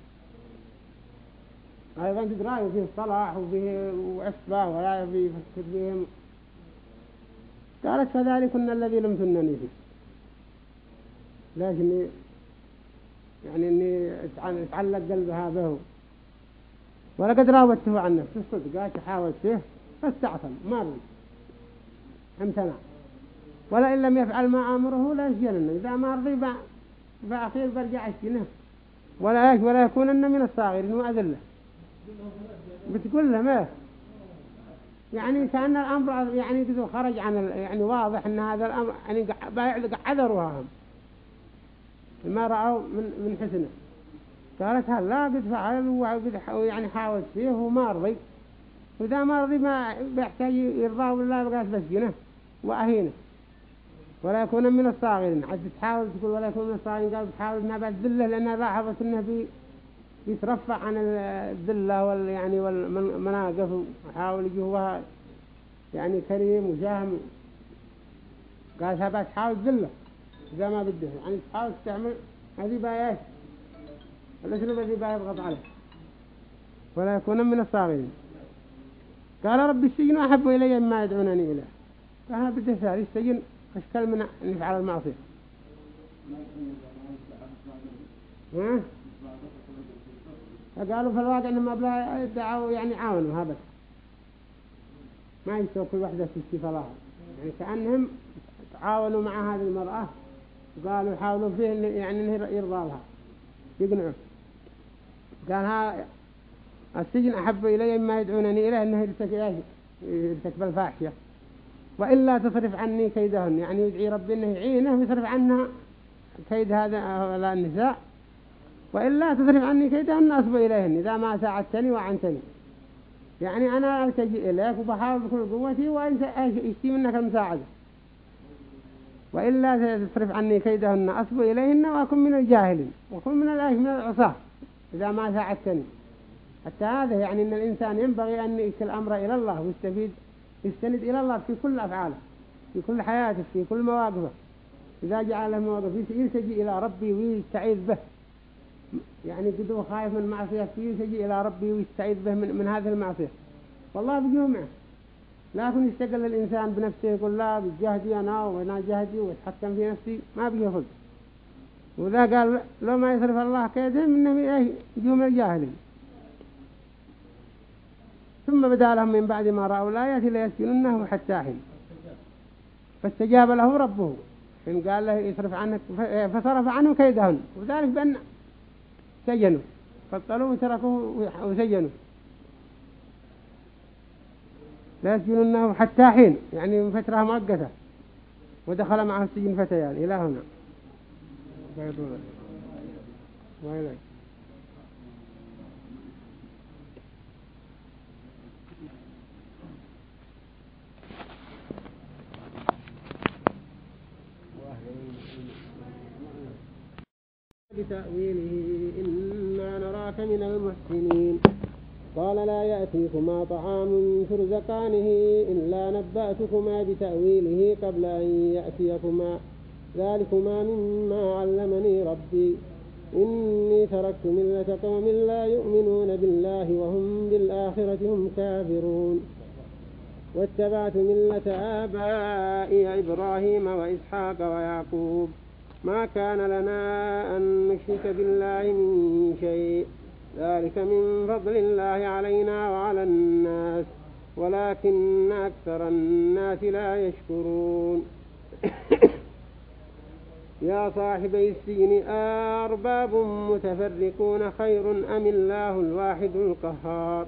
أيضا تدرى فيه صلاح وفيه وعصبة ولا فيه بهم. قالت فذلكن الذي لم تنني فيه. ليش إني يعني إني أتعلق قلبها به ولقد راودته عن نفسه صدق قالت حاولت فيه فاستعصم ما رضي امتنع. ولا إن لم يفعل ما أمره لا يسجنن إذا ما رضي فأخير برجع السنة ولا ولا يكونن من الصاغرين وأذله. بتقول له ما يعني كأن الأمر يعني كذا خرج عن يعني واضح أن هذا الأمر يعني عذروها هم ما رأوا من من حسنه. قالت هلا قد فعل يعني حاولت فيه وما رضي. وإذا ما رضي ما بيحتاج يرضى ولا بقاس بسجنه وأهينه. ولا يكون من الصاغرين. عاد تحاول تقول ولا يكون من الصاغرين. قال تحاول انها بالذلة لأنها لاحظت إنه بي يترفع عن الذلة وال يعني والمناقف وحاول يجوها يعني كريم وجاهم قال هذا تحاول ذلة. إذا ما بده. يعني تحاول تستعمل هذه بايات. الأسلوب الذي باي يضغط عليه ولا يكون من الصاغرين. قال رب السجن أحب إلي مما يدعونني إليه. قال بده ثالث السجن أشكال من نفعل المعصية؟ ها؟ فقالوا في الواقع إنهم أبلا يدعوا يعني عاونوا هذا. ما يستوى كل واحدة تشتي فلاها يعني كأنهم تعاونوا مع هذه المرأة وقالوا حاولوا فيه يعني إنه يرضى لها. يقنعوا. قال ها السجن أحب إلي مما يدعونني إليه إنه يرتكب الفاحشة وإلا تصرف عني كيدهن. يعني يدعي ربي أنه يعينه ويصرف عنها كيد هذا النساء. وإلا تصرف عني كيدهن أصب إليهن إذا ما ساعدتني وعنتني. يعني أنا ألتجئ إليك وبحاول بكل قوتي وأنت يشتي منك المساعدة؟ وإلا تصرف عني كيدهن أصب إليهن وأكون من الجاهلين وأكون من من العصاة إذا ما ساعدتني. حتى هذا يعني أن الإنسان ينبغي أن يكل الأمر إلى الله ويستفيد يستند إلى الله في كل أفعاله في كل حياته في كل مواقفه. إذا جعله موظف يلتجي إلى ربي ويستعيذ به يعني قد خايف من معصية يلتجي إلى ربي ويستعيذ به من, من هذه المعصية. والله بيجيه معه لكن يستقل الإنسان بنفسه يقول لا بجهدي أنا وأنا جهدي وأتحكم في نفسي. ما بيفض وذا قال لو ما يصرف الله كيدهم إنهم يجوا الجاهلين. ثم بدا لهم من بعد ما رأوا الآيات ليسجننه حتى حين. فاستجاب له ربه. حين قال له يصرف عنك فصرف عنه كيدهن. وذلك بأن سجنوا فطلوا وتركوه وسجنوا لا يسجننه حتى حين. يعني من فترة مؤقتة ودخل معه السجن فتيان. إلى هنا. وإليك بتأويله إنا نراك من المحسنين. قال لا يأتيكما طعام ترزقانه إلا نبأتكما بتأويله قبل أن يأتيكما. ذلكما مما علمني ربي. إني تركت ملة قوم لا يؤمنون بالله وهم بالآخرة هم كافرون. واتبعت ملة آبائي إبراهيم وإسحاق ويعقوب. ما كان لنا أن نشرك بالله من شيء. ذلك من فضل الله علينا وعلى الناس ولكن أكثر الناس لا يشكرون. يا صاحبي السجن أرباب متفرقون خير أم الله الواحد القهار؟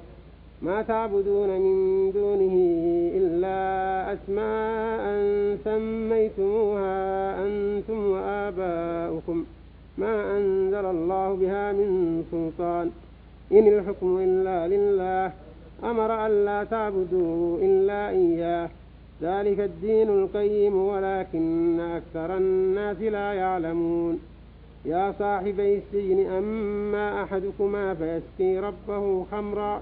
ما تعبدون من دونه إلا أسماء سميتموها أنتم وآباؤكم. ما أنزل الله بها من سلطان. إن الحكم إلا لله. أمر أن لا تعبدوا إلا إياه. ذلك الدين القيم ولكن أكثر الناس لا يعلمون. يا صاحبي السجن أما أحدكما فيسقي ربه خمرا.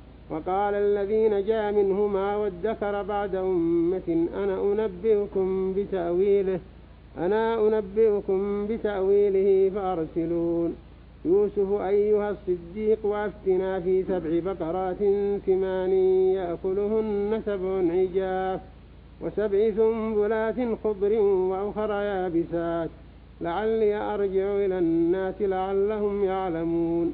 وقال الذي نجا منهما وادكر بعد أمة أنا أنبئكم بتأويله أنا أنبئكم بتأويله فأرسلون. يوسف أيها الصديق وأفتنا في سبع بقرات ثمان يأكلهن سبع عجاف وسبع سنبلات خضر وأخر يابسات لعلي أرجع إلى الناس لعلهم يعلمون.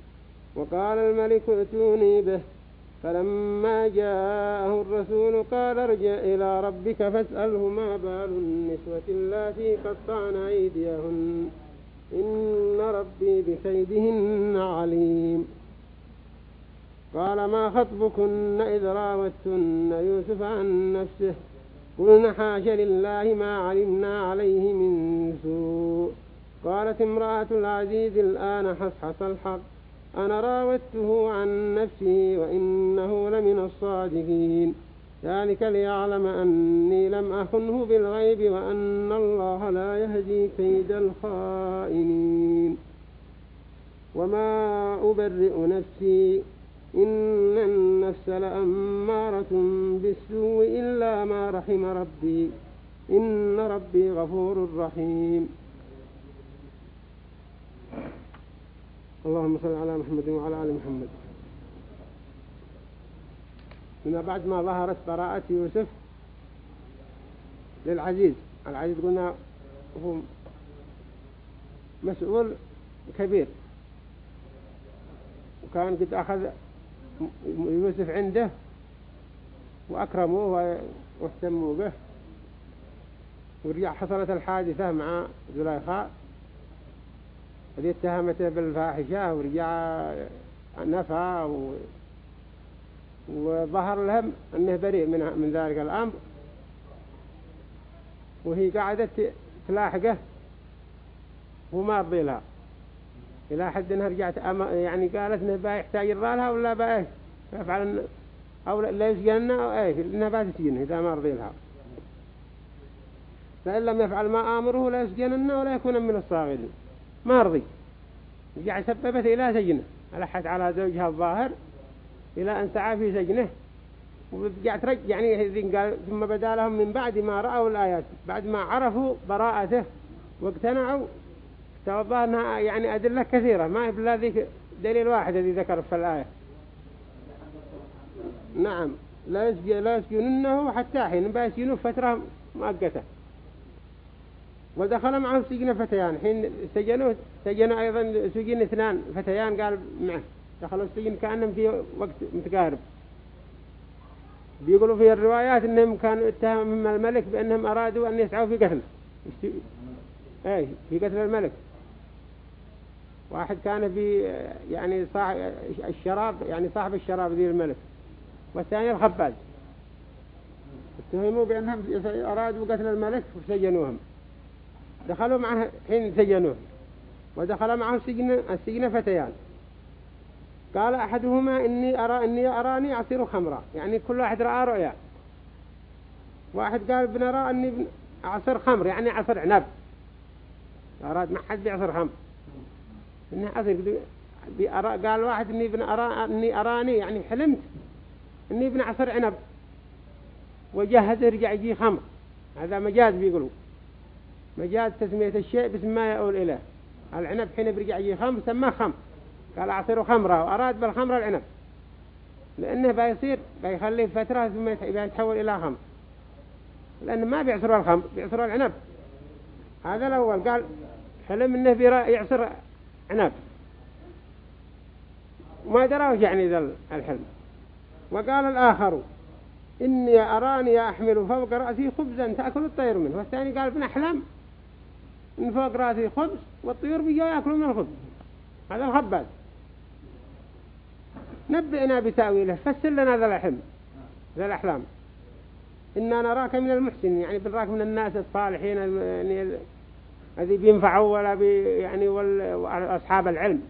وقال الملك ائتوني به. فلما جاءه الرسول قال ارجع إلى ربك فاسأله ما بال النسوة اللاتي قطعن أيديهن. إن ربي بكيدهن عليم. قال ما خطبكن إذ راوتن يوسف عن نفسه؟ قلنا حاش لله ما علمنا عليه من سوء. قالت امرأة العزيز الآن حصحص الحق. أنا راودته عن نفسه وإنه لمن الصادقين. ذلك ليعلم أني لم أخنه بالغيب وأن الله لا يهدي كيد الخائنين. وما أبرئ نفسي إن النفس لأمارة بالسوء إلا ما رحم ربي. إن ربي غفور رحيم. اللهم صل على محمد وعلى آل محمد. من بعد ما ظهرت براءة يوسف للعزيز. العزيز قلنا هو مسؤول كبير. وكان قد أخذ يوسف عنده وأكرموه وأهتموا به. ورجع حصلت الحادثة مع زليخاء. اللي اتهمته بالفاحشة ورجع نفى و... وظهر لهم أنه بريء من, من ذلك الأمر. وهي قاعدة تلاحقه وما رضي لها. إلى حد أنها رجعت يعني قالت أنه يحتاج يرضى ولا بقى يفعل أو لا يسجننا أو إنها بقى تسجنه إذا ما رضي لها. فإن لم يفعل ما آمره لا يسجننا ولا يكون من الصاغرين. ما رضي رجع سببت إلى سجنه. ألحت على زوجها الظاهر إلى أن سعى في سجنه. ورجع ترجع يعني قال ثم بدا لهم من بعد ما رأوا الآيات. بعد ما عرفوا براءته واقتنعوا توضى أنها يعني أدلة كثيرة. ما بالله ذيك دليل واحد الذي ذكر في الآية. نعم. لا يسجن لا يسجننه حتى حين بيسجنه فترة مؤقتة. ودخل معه سجن فتيان. حين سجنوه سجنوا أيضا سجن اثنان فتيان قال معه. دخلوا السجن كأنهم في وقت متقارب. بيقولوا في الروايات إنهم كانوا اتهمهم الملك بأنهم أرادوا أن يسعوا في قتله. اي في قتل الملك. واحد كان في يعني صاحب الشراب يعني صاحب الشراب ذي الملك. والثاني الخباز. اتهموا بأنهم أرادوا قتل الملك وسجنوهم. دخلوا معه حين سجنوه ودخل معه السجن السجن فتيان. قال أحدهما إني أرى إني أراني أعصر خمرا. يعني كل واحد رأى رؤيا. واحد قال بنرى إني أعصر خمر يعني عصر عنب. أراد ما حد بيعصر خمر. إنه عصر قال واحد إني ابن أرى إني أراني يعني حلمت. إني ابن عصر عنب. وجهز يرجع يجي خمر. هذا مجاز بيقولوا. مجاز تسمية الشيء باسم ما يقول إليه. العنب حين بيرجع يجي خمر سماه خمر قال أعصر خمرة وأراد بالخمرة العنب. لأنه بيصير بيخليه فترة ثم يتحول إلى خمر لأنه ما بيعصروا الخمر بيعصروا العنب. هذا الأول. قال حلم إنه بيعصر عنب. ما درى وش يعني ذا الحلم. وقال الآخر إني أراني أحمل فوق رأسي خبزا تأكل الطير منه. والثاني قال ابن إن فوق رأسي خبز والطيور بيجوا يأكلوا من الخبز. هذا الخباز. نبئنا بتأويله فسر لنا ذا الحلم ذا الأحلام. إنا نراك من المحسنين يعني بنراك من الناس الصالحين يعني الذي بينفعوا ولا بي يعني أصحاب العلم.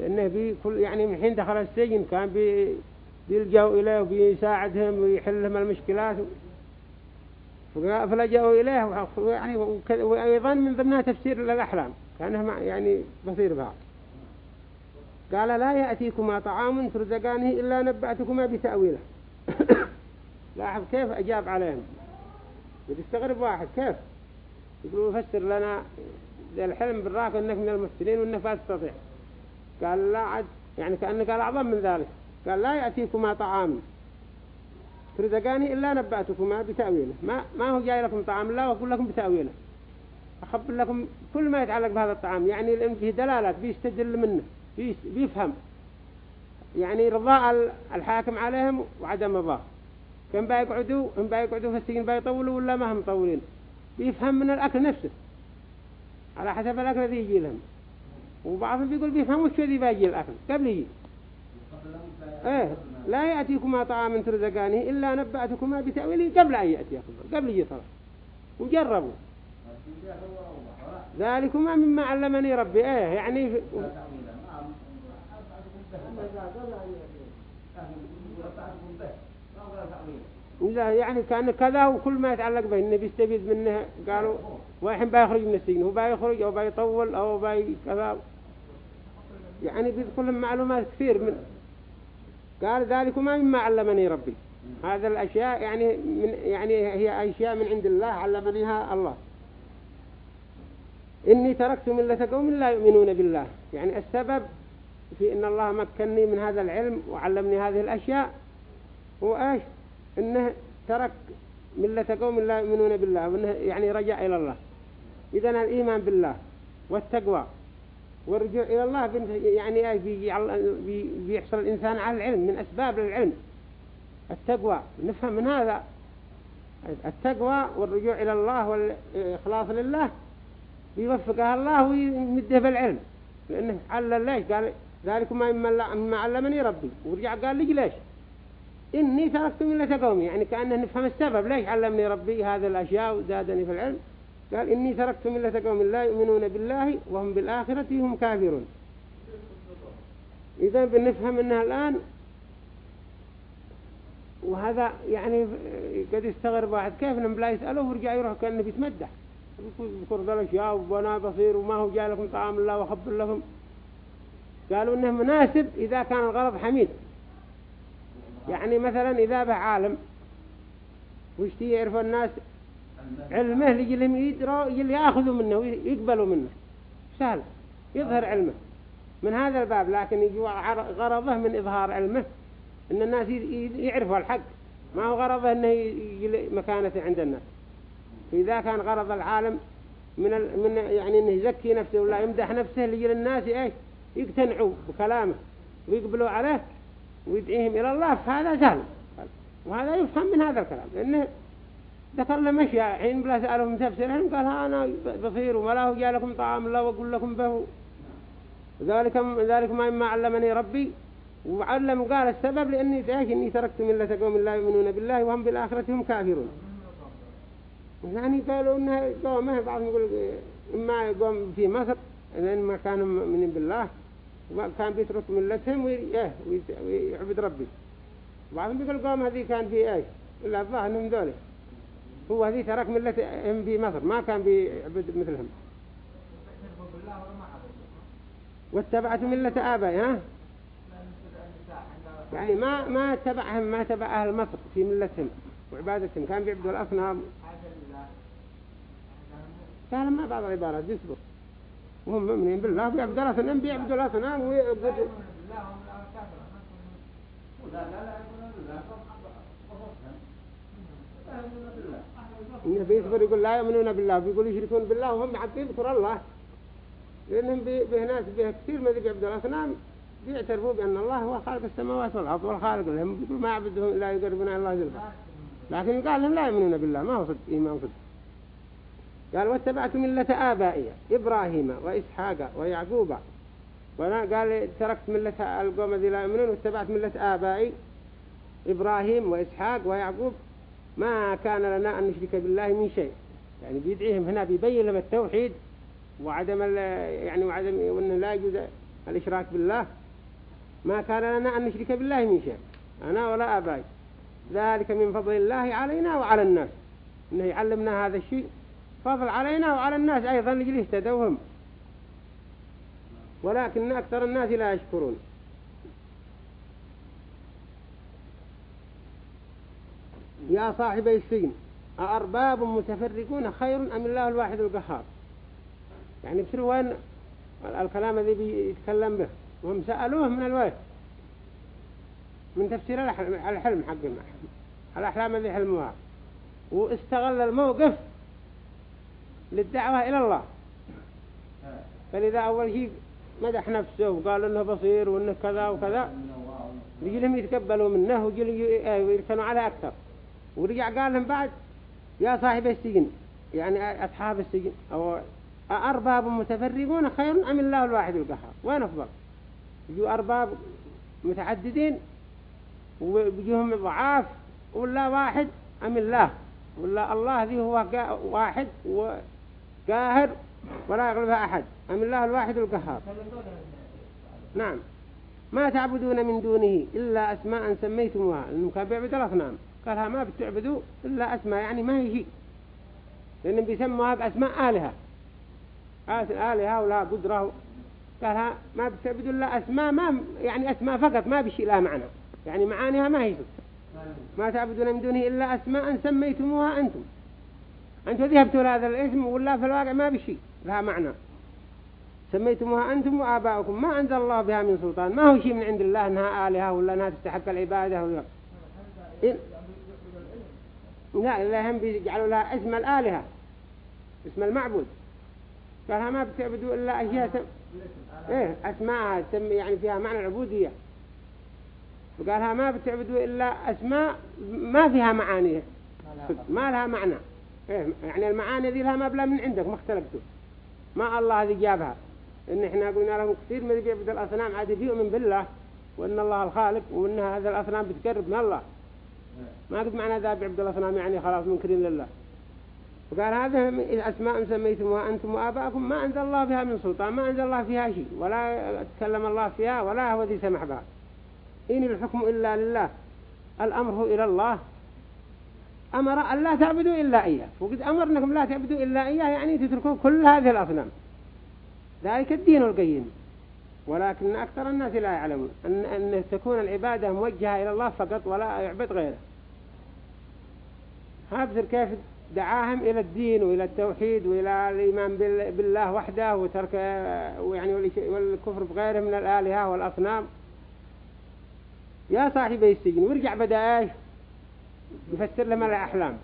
لأنه كل يعني من حين دخل السجن كان بي بيلجأوا إليه وبيساعدهم ويحل لهم المشكلات. فلجأوا إليه يعني وأيضا من ضمنها تفسير للأحلام كانه يعني بصير بها. قال لا يأتيكما طعام ترزقانه إلا نبأتكما بتأويله. لاحظ كيف أجاب عليهم. يستغرب واحد كيف؟ يقولوا فسر لنا الحلم بالراك أنك من المحسنين وأنك لا تستطيع. قال لا عد يعني كأنه قال أعظم من ذلك. قال لا يأتيكما طعام ترزقاني إلا نبأتكما بتأويله. ما, ما هو جاي لكم طعام الله وأقول لكم بتأويله. أخبر لكم كل ما يتعلق بهذا الطعام. يعني لأن فيه دلالات بيستدل منه بيفهم. يعني رضاء الحاكم عليهم وعدم رضاه. كم بيقعدوا هم بيقعدوا في السجن بيطولوا ولا ما هم مطولين؟ بيفهم من الأكل نفسه. على حسب الأكل الذي يجي لهم. وبعضهم بيقول بيفهم وش الذي بيجي الأكل. قبل يجي. إيه لا يأتيكما طعام ترزقانه إلا نبأتكما بتأويله قبل أن يأتيكم قبل صلاة. وجربوا. ذلكما مما علمني ربي. إيه يعني لا يعني كان كذا وكل ما يتعلق به. النبي يستفيد منه قالوا واحد بيخرج من السجن هو بيخرج أو بيطول أو بي كذا يعني بيدخل معلومات كثير من قال ذلك ما مما علمني ربي. هذا الأشياء يعني من يعني هي أشياء من عند الله علمنيها الله. إني تركت ملة قوم لا يؤمنون بالله. يعني السبب في إن الله مكنني من هذا العلم وعلمني هذه الأشياء هو إيش؟ إنه ترك ملة قوم لا يؤمنون بالله وإنه يعني رجع إلى الله. إذن الإيمان بالله والتقوى. والرجوع إلى الله يعني بيحصل الإنسان على العلم من أسباب العلم. التقوى. نفهم من هذا. التقوى والرجوع إلى الله والإخلاص لله يوفقها الله ويمده بالعلم. لأنه علل ليش؟ قال ذلك ما علمني ربي. ورجع قال لي ليش؟ إني تركت ملة قومي يعني كأنه نفهم السبب. ليش علمني ربي هذه الأشياء وزادني في العلم؟ قال إني تركت ملة قوم لا يؤمنون بالله وهم بالآخرة هم كافرون. إذا بنفهم أنها الآن وهذا يعني قد يستغرب واحد كيف لما لا يسأله ورجع يروح كأنه بيتمدح يذكر ذا الأشياء وأنا بصير وما هو جاء لكم طعام الله وخبر لكم. قالوا إنه مناسب إذا كان الغرض حميد. يعني مثلا إذا به عالم ويشتي يعرف الناس؟ علمه لجلهم يدروا يجل يأخذوا منه ويقبلوا منه. سهل. يظهر علمه. من هذا الباب. لكن يجي غرضه من إظهار علمه إن الناس يعرفوا الحق. ما هو غرضه إنه يجي مكانته عند الناس. فإذا كان غرض العالم من ال... من يعني إنه يزكي نفسه ولا يمدح نفسه لجل الناس إيش؟ يقتنعوا بكلامه ويقبلوا عليه ويدعيهم إلى الله. فهذا سهل. وهذا يفهم من هذا الكلام. لأنه ذكر لهم أشياء حين بلا سألهم تفسيرهم قال ها أنا بصير ولا هو جاء لكم طعام الله وأقول لكم به. ذلك ذلك ما مما علمني ربي. وعلم قال السبب لأني إيش إني تركت ملة قوم لا يؤمنون بالله وهم بالآخرة هم كافرون. يعني قالوا إنها قومه بعضهم يقول إما يقوم في مصر لأن ما كانوا مؤمنين بالله. وكان بيترك ملتهم ويعبد ربي. بعضهم يقول قوم هذه كان في إيش إلا الظاهر إنهم ذوله هو هذه ترك ملتهم مصر ما كان بيعبد مثلهم واتبعت ملة آبائي ها يعني ما ما تبعهم ما تبع أهل مصر في ملتهم وعبادتهم كان بيعبدوا الأصنام قال ما بعض العبارات يصبر وهم مؤمنين بالله بيعبدوا الأصنام بيعبدوا الأصنام ويعبدوا إنه بيصبر يقول لا يؤمنون بالله بيقول يشركون بالله وهم حتى يذكر الله. لأنهم به ناس به كثير من ذي بيعبدوا الأصنام بيعترفوا بأن الله هو خالق السماوات والأرض والخالق لهم. بيقولوا ما عبدهم إلا يقربون الله زلفا لكن قال لهم لا يؤمنون بالله ما هو صدق إيمان صدق. قال واتبعت ملة آبائي إبراهيم وإسحاق ويعقوب. وأنا قال تركت ملة القوم الذي لا يؤمنون واتبعت ملة آبائي إبراهيم وإسحاق ويعقوب. ما كان لنا أن نشرك بالله من شيء. يعني بيدعيهم هنا بيبين لهم التوحيد وعدم يعني وعدم وأنه لا يجوز الإشراك بالله. ما كان لنا أن نشرك بالله من شيء. أنا ولا أباي. ذلك من فضل الله علينا وعلى الناس. إنه يعلمنا هذا الشيء. فضل علينا وعلى الناس أيضا لجل اهتدوهم ولكن أكثر الناس لا يشكرون. يا صاحبي السجن أأرباب متفرقون خير أم الله الواحد القهار؟ يعني بسر وين الكلام الذي بيتكلم به؟ وهم سألوه من الوقت من تفسير الحلم حقهم. الأحلام الذي حلموها. واستغل الموقف للدعوة إلى الله. فلذا أول شيء مدح نفسه وقال إنه بصير وإنه كذا وكذا. يجي لهم يتقبلوا منه ويركنوا على أكثر. ورجع قال لهم بعد يا صاحب السجن يعني أصحاب السجن أو أرباب متفرقون خير أم الله الواحد القهار؟ وين أفضل؟ يجوا أرباب متعددين وبيجيهم ضعاف ولا واحد أم الله ولا الله ذي هو واحد وقاهر ولا يغلبها أحد أم الله الواحد القهار؟ نعم. ما تعبدون من دونه إلا أسماء سميتموها بيعبدوا الأصنام. قالها ما بتعبدوا إلا أسماء يعني ما هي شيء لأنهم بيسموها بأسماء آلهة. آلهة ولا قدرة قالها ما بتعبدوا إلا أسماء ما يعني أسماء فقط ما بشيء لها معنى. يعني معانيها ما هي ما تعبدون من دونه إلا أسماء سميتموها أنتم. أنتم ذهبتوا لهذا الاسم ولا في الواقع ما بشيء لها معنى. سميتموها أنتم وآباؤكم. ما أنزل الله بها من سلطان. ما هو شيء من عند الله أنها آلهة ولا أنها تستحق العبادة ولا. لا إلا هم بيجعلوا لها اسم الآلهة اسم المعبود. قالها ما بتعبدوا إلا أشياء سم... إيه أسماءها تسمي يعني فيها معنى العبودية وقالها ما بتعبدوا إلا أسماء ما فيها معاني. ما لها معنى. إيه يعني المعاني ذي لها ما بلا من عندك ما اختلفتوا. ما الله ذي جابها. إن إحنا قلنا لهم كثير من بيعبد الأصنام عاد بيؤمن بالله وإن الله الخالق وإن هذا الأصنام بتقرب من الله. ما قد معنى ذا بيعبد الأصنام يعني خلاص منكرين لله. وقال هذا أسماء سميتموها أنتم وآباءكم ما أنزل الله بها من سلطان ما أنزل الله فيها شيء ولا تكلم الله فيها ولا هو ذي سمح بها. إن الحكم إلا لله الأمر إلى الله. أمر أن لا تعبدوا إلا إياه. وقد أمر أنكم لا تعبدوا إلا إياه يعني تتركوا كل هذه الأصنام. ذلك الدين القيم. ولكن أكثر الناس لا يعلمون أن, أن تكون العبادة موجهة إلى الله فقط ولا يعبد غيره. هذا كيف دعاهم إلى الدين وإلى التوحيد وإلى الإيمان بالله وحده وترك ويعني والكفر بغيره من الآلهة والأصنام. يا صاحبي السجن ورجع بدأ إيش؟ يفسر لهم الأحلام.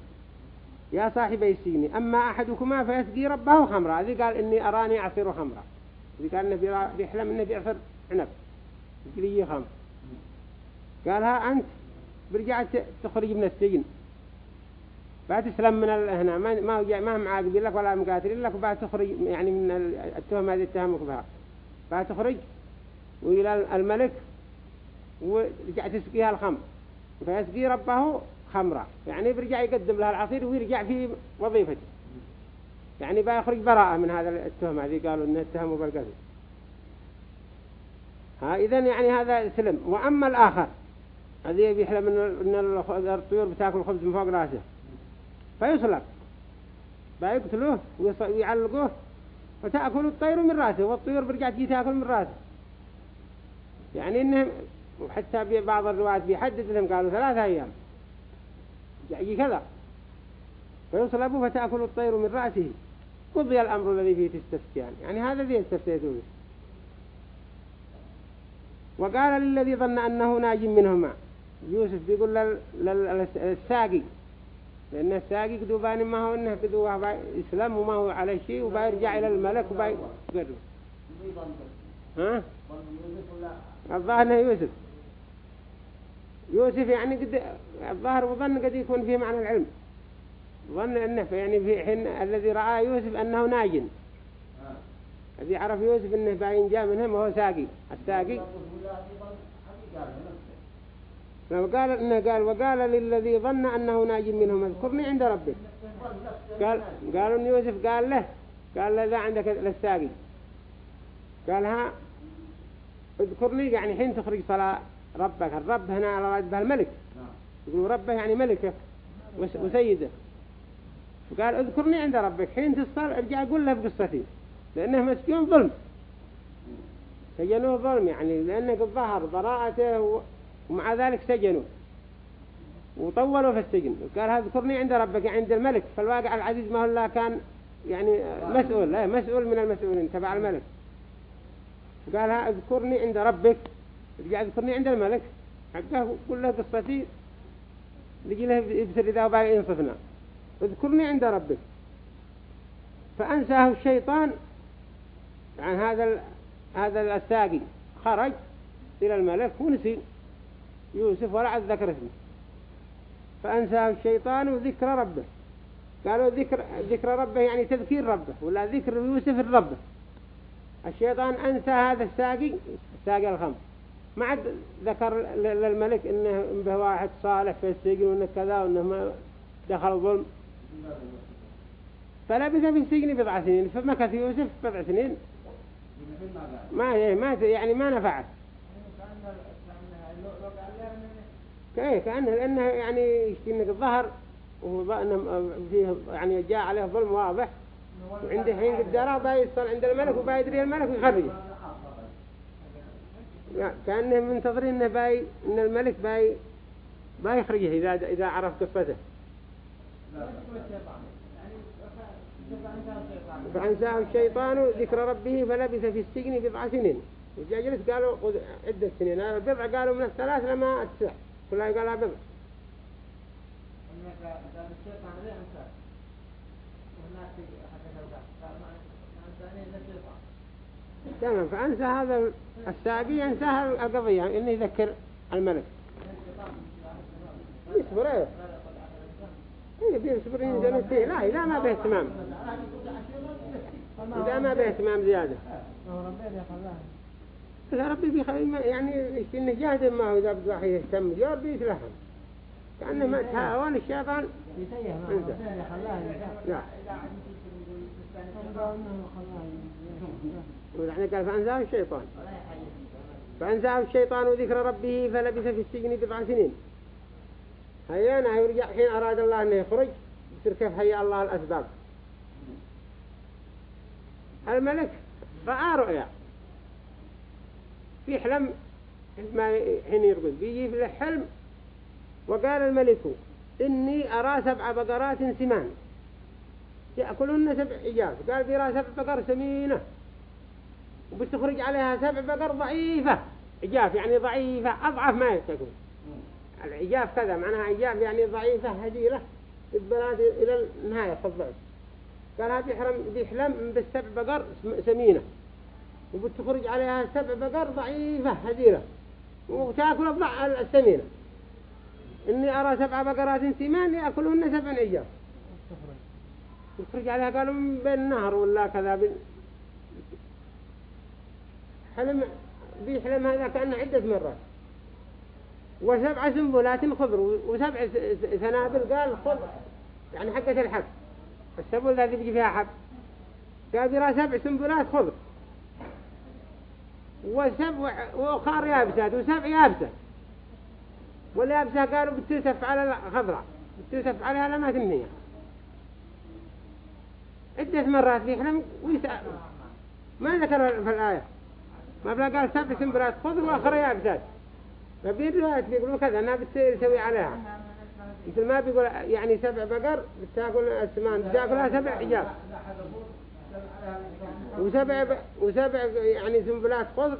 يا صاحبي السجن أما أحدكما فيسقي ربه خمرا. هذه قال إني أراني أعصر خمرا. هذه قال إنه بيحلم إنه بيعصر عنب. يجري خمر. قالها أنت برجع تخرج من السجن. بعد تسلم من هنا. ما ما ما معاقب لك ولا مقاتل لك بعد تخرج يعني من التهمة هذه اتهمك بها بعد تخرج وإلى الملك ورجع تسقيها الخمر. فيسقي ربه خمرة يعني برجع يقدم لها العصير ويرجع في وظيفته. يعني بيخرج براءة من هذا التهمة هذه قالوا انه اتهموا بالقتل. ها إذن يعني هذا سلم. وأما الآخر هذه بيحلم ان الطيور بتاكل الخبز من فوق رأسه. فيصلب بيقتلوه ويعلقوه وتأكل الطير من رأسه والطيور برجع تجي تأكل من رأسه. يعني انهم وحتى بعض الروايات بيحدد لهم قالوا ثلاثة أيام. يجي كذا. فيصلبوا فتأكل الطير من رأسه. قضي الأمر الذي فيه تستفتيان يعني هذا الذي استفتيته وقال للذي ظن أنه ناج منهما. يوسف بيقول للساقي لأن الساقي كدوبان ما هو إنه كدوه إسلام وما هو على شيء وبيرجع إلى الملك وبيقرب ها؟ الظاهر يوسف. يوسف يعني قد الظاهر وظن قد يكون فيه معنى العلم. ظن أنه يعني في حين الذي رأى يوسف أنه ناجن الذي عرف يوسف أنه باين جاء منهم وهو ساقي. الساقي قال إنه قال وقال للذي ظن أنه ناج منهم اذكرني عند ربك. قال قالوا إن يوسف قال له قال له ذا عندك للساقي. قال ها اذكرني يعني حين تخرج صلاة ربك الرب هنا على به الملك. يقولوا ربه يعني ملكه وسيده. فقال اذكرني عند ربك حين تصل ارجع أقول له بقصتي لأنه مسكين ظلم. سجنوه ظلم يعني لأنه قد ظهر براءته ومع ذلك سجنوا. وطولوا في السجن. قال اذكرني عند ربك عند الملك. فالواقع العزيز ما هو الله كان يعني مسؤول لا مسؤول من المسؤولين تبع الملك. قال اذكرني عند ربك. رجع يذكرني عند الملك. حقه قل له قصتي. لجي له يبصر إذا باقي ينصفنا. اذكرني عند ربك. فأنساه الشيطان عن هذا هذا الساقي. خرج إلى الملك ونسي. يوسف ولا عاد ذكر اسمه. فأنساه الشيطان ذكر ربه. قالوا ذكر ذكر ربه يعني تذكير ربه ولا ذكر يوسف الرب. الشيطان أنسى هذا الساقي الساقي الخمر. ما عاد ذكر للملك إنه به واحد صالح في السجن وانه كذا وإنه ما دخل ظلم. فلبث في السجن بضع سنين فمكث يوسف بضع سنين. ما ما يعني ما نفعت كأيه كأنه لأنه يعني انك الظهر فيه يعني جاء عليه ظلم واضح. وعنده حين قدره بايصل عند الملك وبايدري الملك ويخرجه كأنه منتظرين إنه باي إن الملك باي باي يخرجه إذا إذا عرف قصته. فأنساه الشيطان ذكر ربه فلبث في السجن بضع سنين. وجاجلس قالوا عدة سنين. بضع قالوا من الثلاث لما التسع. كلها قالها بضع تمام فأنسى هذا السابي ينسى القضية إنه يذكر الملك يصبر إيه إيه بيصبر ينزل فيه لا إذا ما به اهتمام إذا ما به اهتمام زيادة إذا ربي بيخلي يعني إنه جاهد ما هو إذا بدأ يهتم جار بيتلهم كأنه ما تهاون الشيطان. لا. ونحن قال فأنزاه الشيطان. فأنزاه الشيطان ذكر ربه فلبث في السجن بضع سنين. هيانا يرجع حين أراد الله أنه يخرج يصير كيف هيا الله الأسباب. الملك رأى رؤيا. في حلم ما حين يرقد. بيجي في الحلم وقال الملك إني أرى سبع بقرات سمان. يأكلون سبع إجاز قال بيرى سبع بقر سمينة. وبتخرج عليها سبع بقر ضعيفة. إجاف يعني ضعيفة أضعف ما يتكون العجاف كذا معناها عجاف يعني ضعيفة هديلة. البلاد إلى النهاية في الضعف قال هذا بيحلم بالسبع بقر سمينة. وبتخرج عليها سبع بقر ضعيفة هديلة وتأكل الضع السمينة. إني أرى سبع بقرات سمان يأكلهن سبع عجاف يخرج عليها قالوا من بين النهر ولا كذا حلم بيحلم هذا كأنه عدة مرات. وسبع سنبلات خضر وسبع سنابل قال خضر. يعني حقة الحب السبل الذي بيجي فيها حب قال سبع سنبلات خضر. وسبع وخار يابسات وسبع يابسة. واليابسة قالوا بتلتف على الخضراء بتلتف عليها لما تنهي عدة مرات بيحلم ويسأل ما ذكر في الآية. ما بلا قال سبع سنبلات خضر وآخر يابسات. فبين روايات بيقولوا كذا أنا بتسوي عليها. مثل ما بيقول يعني سبع بقر بتاكل السمان بتاكلها سبع حجاب. وسبع. وسبع يعني سنبلات خضر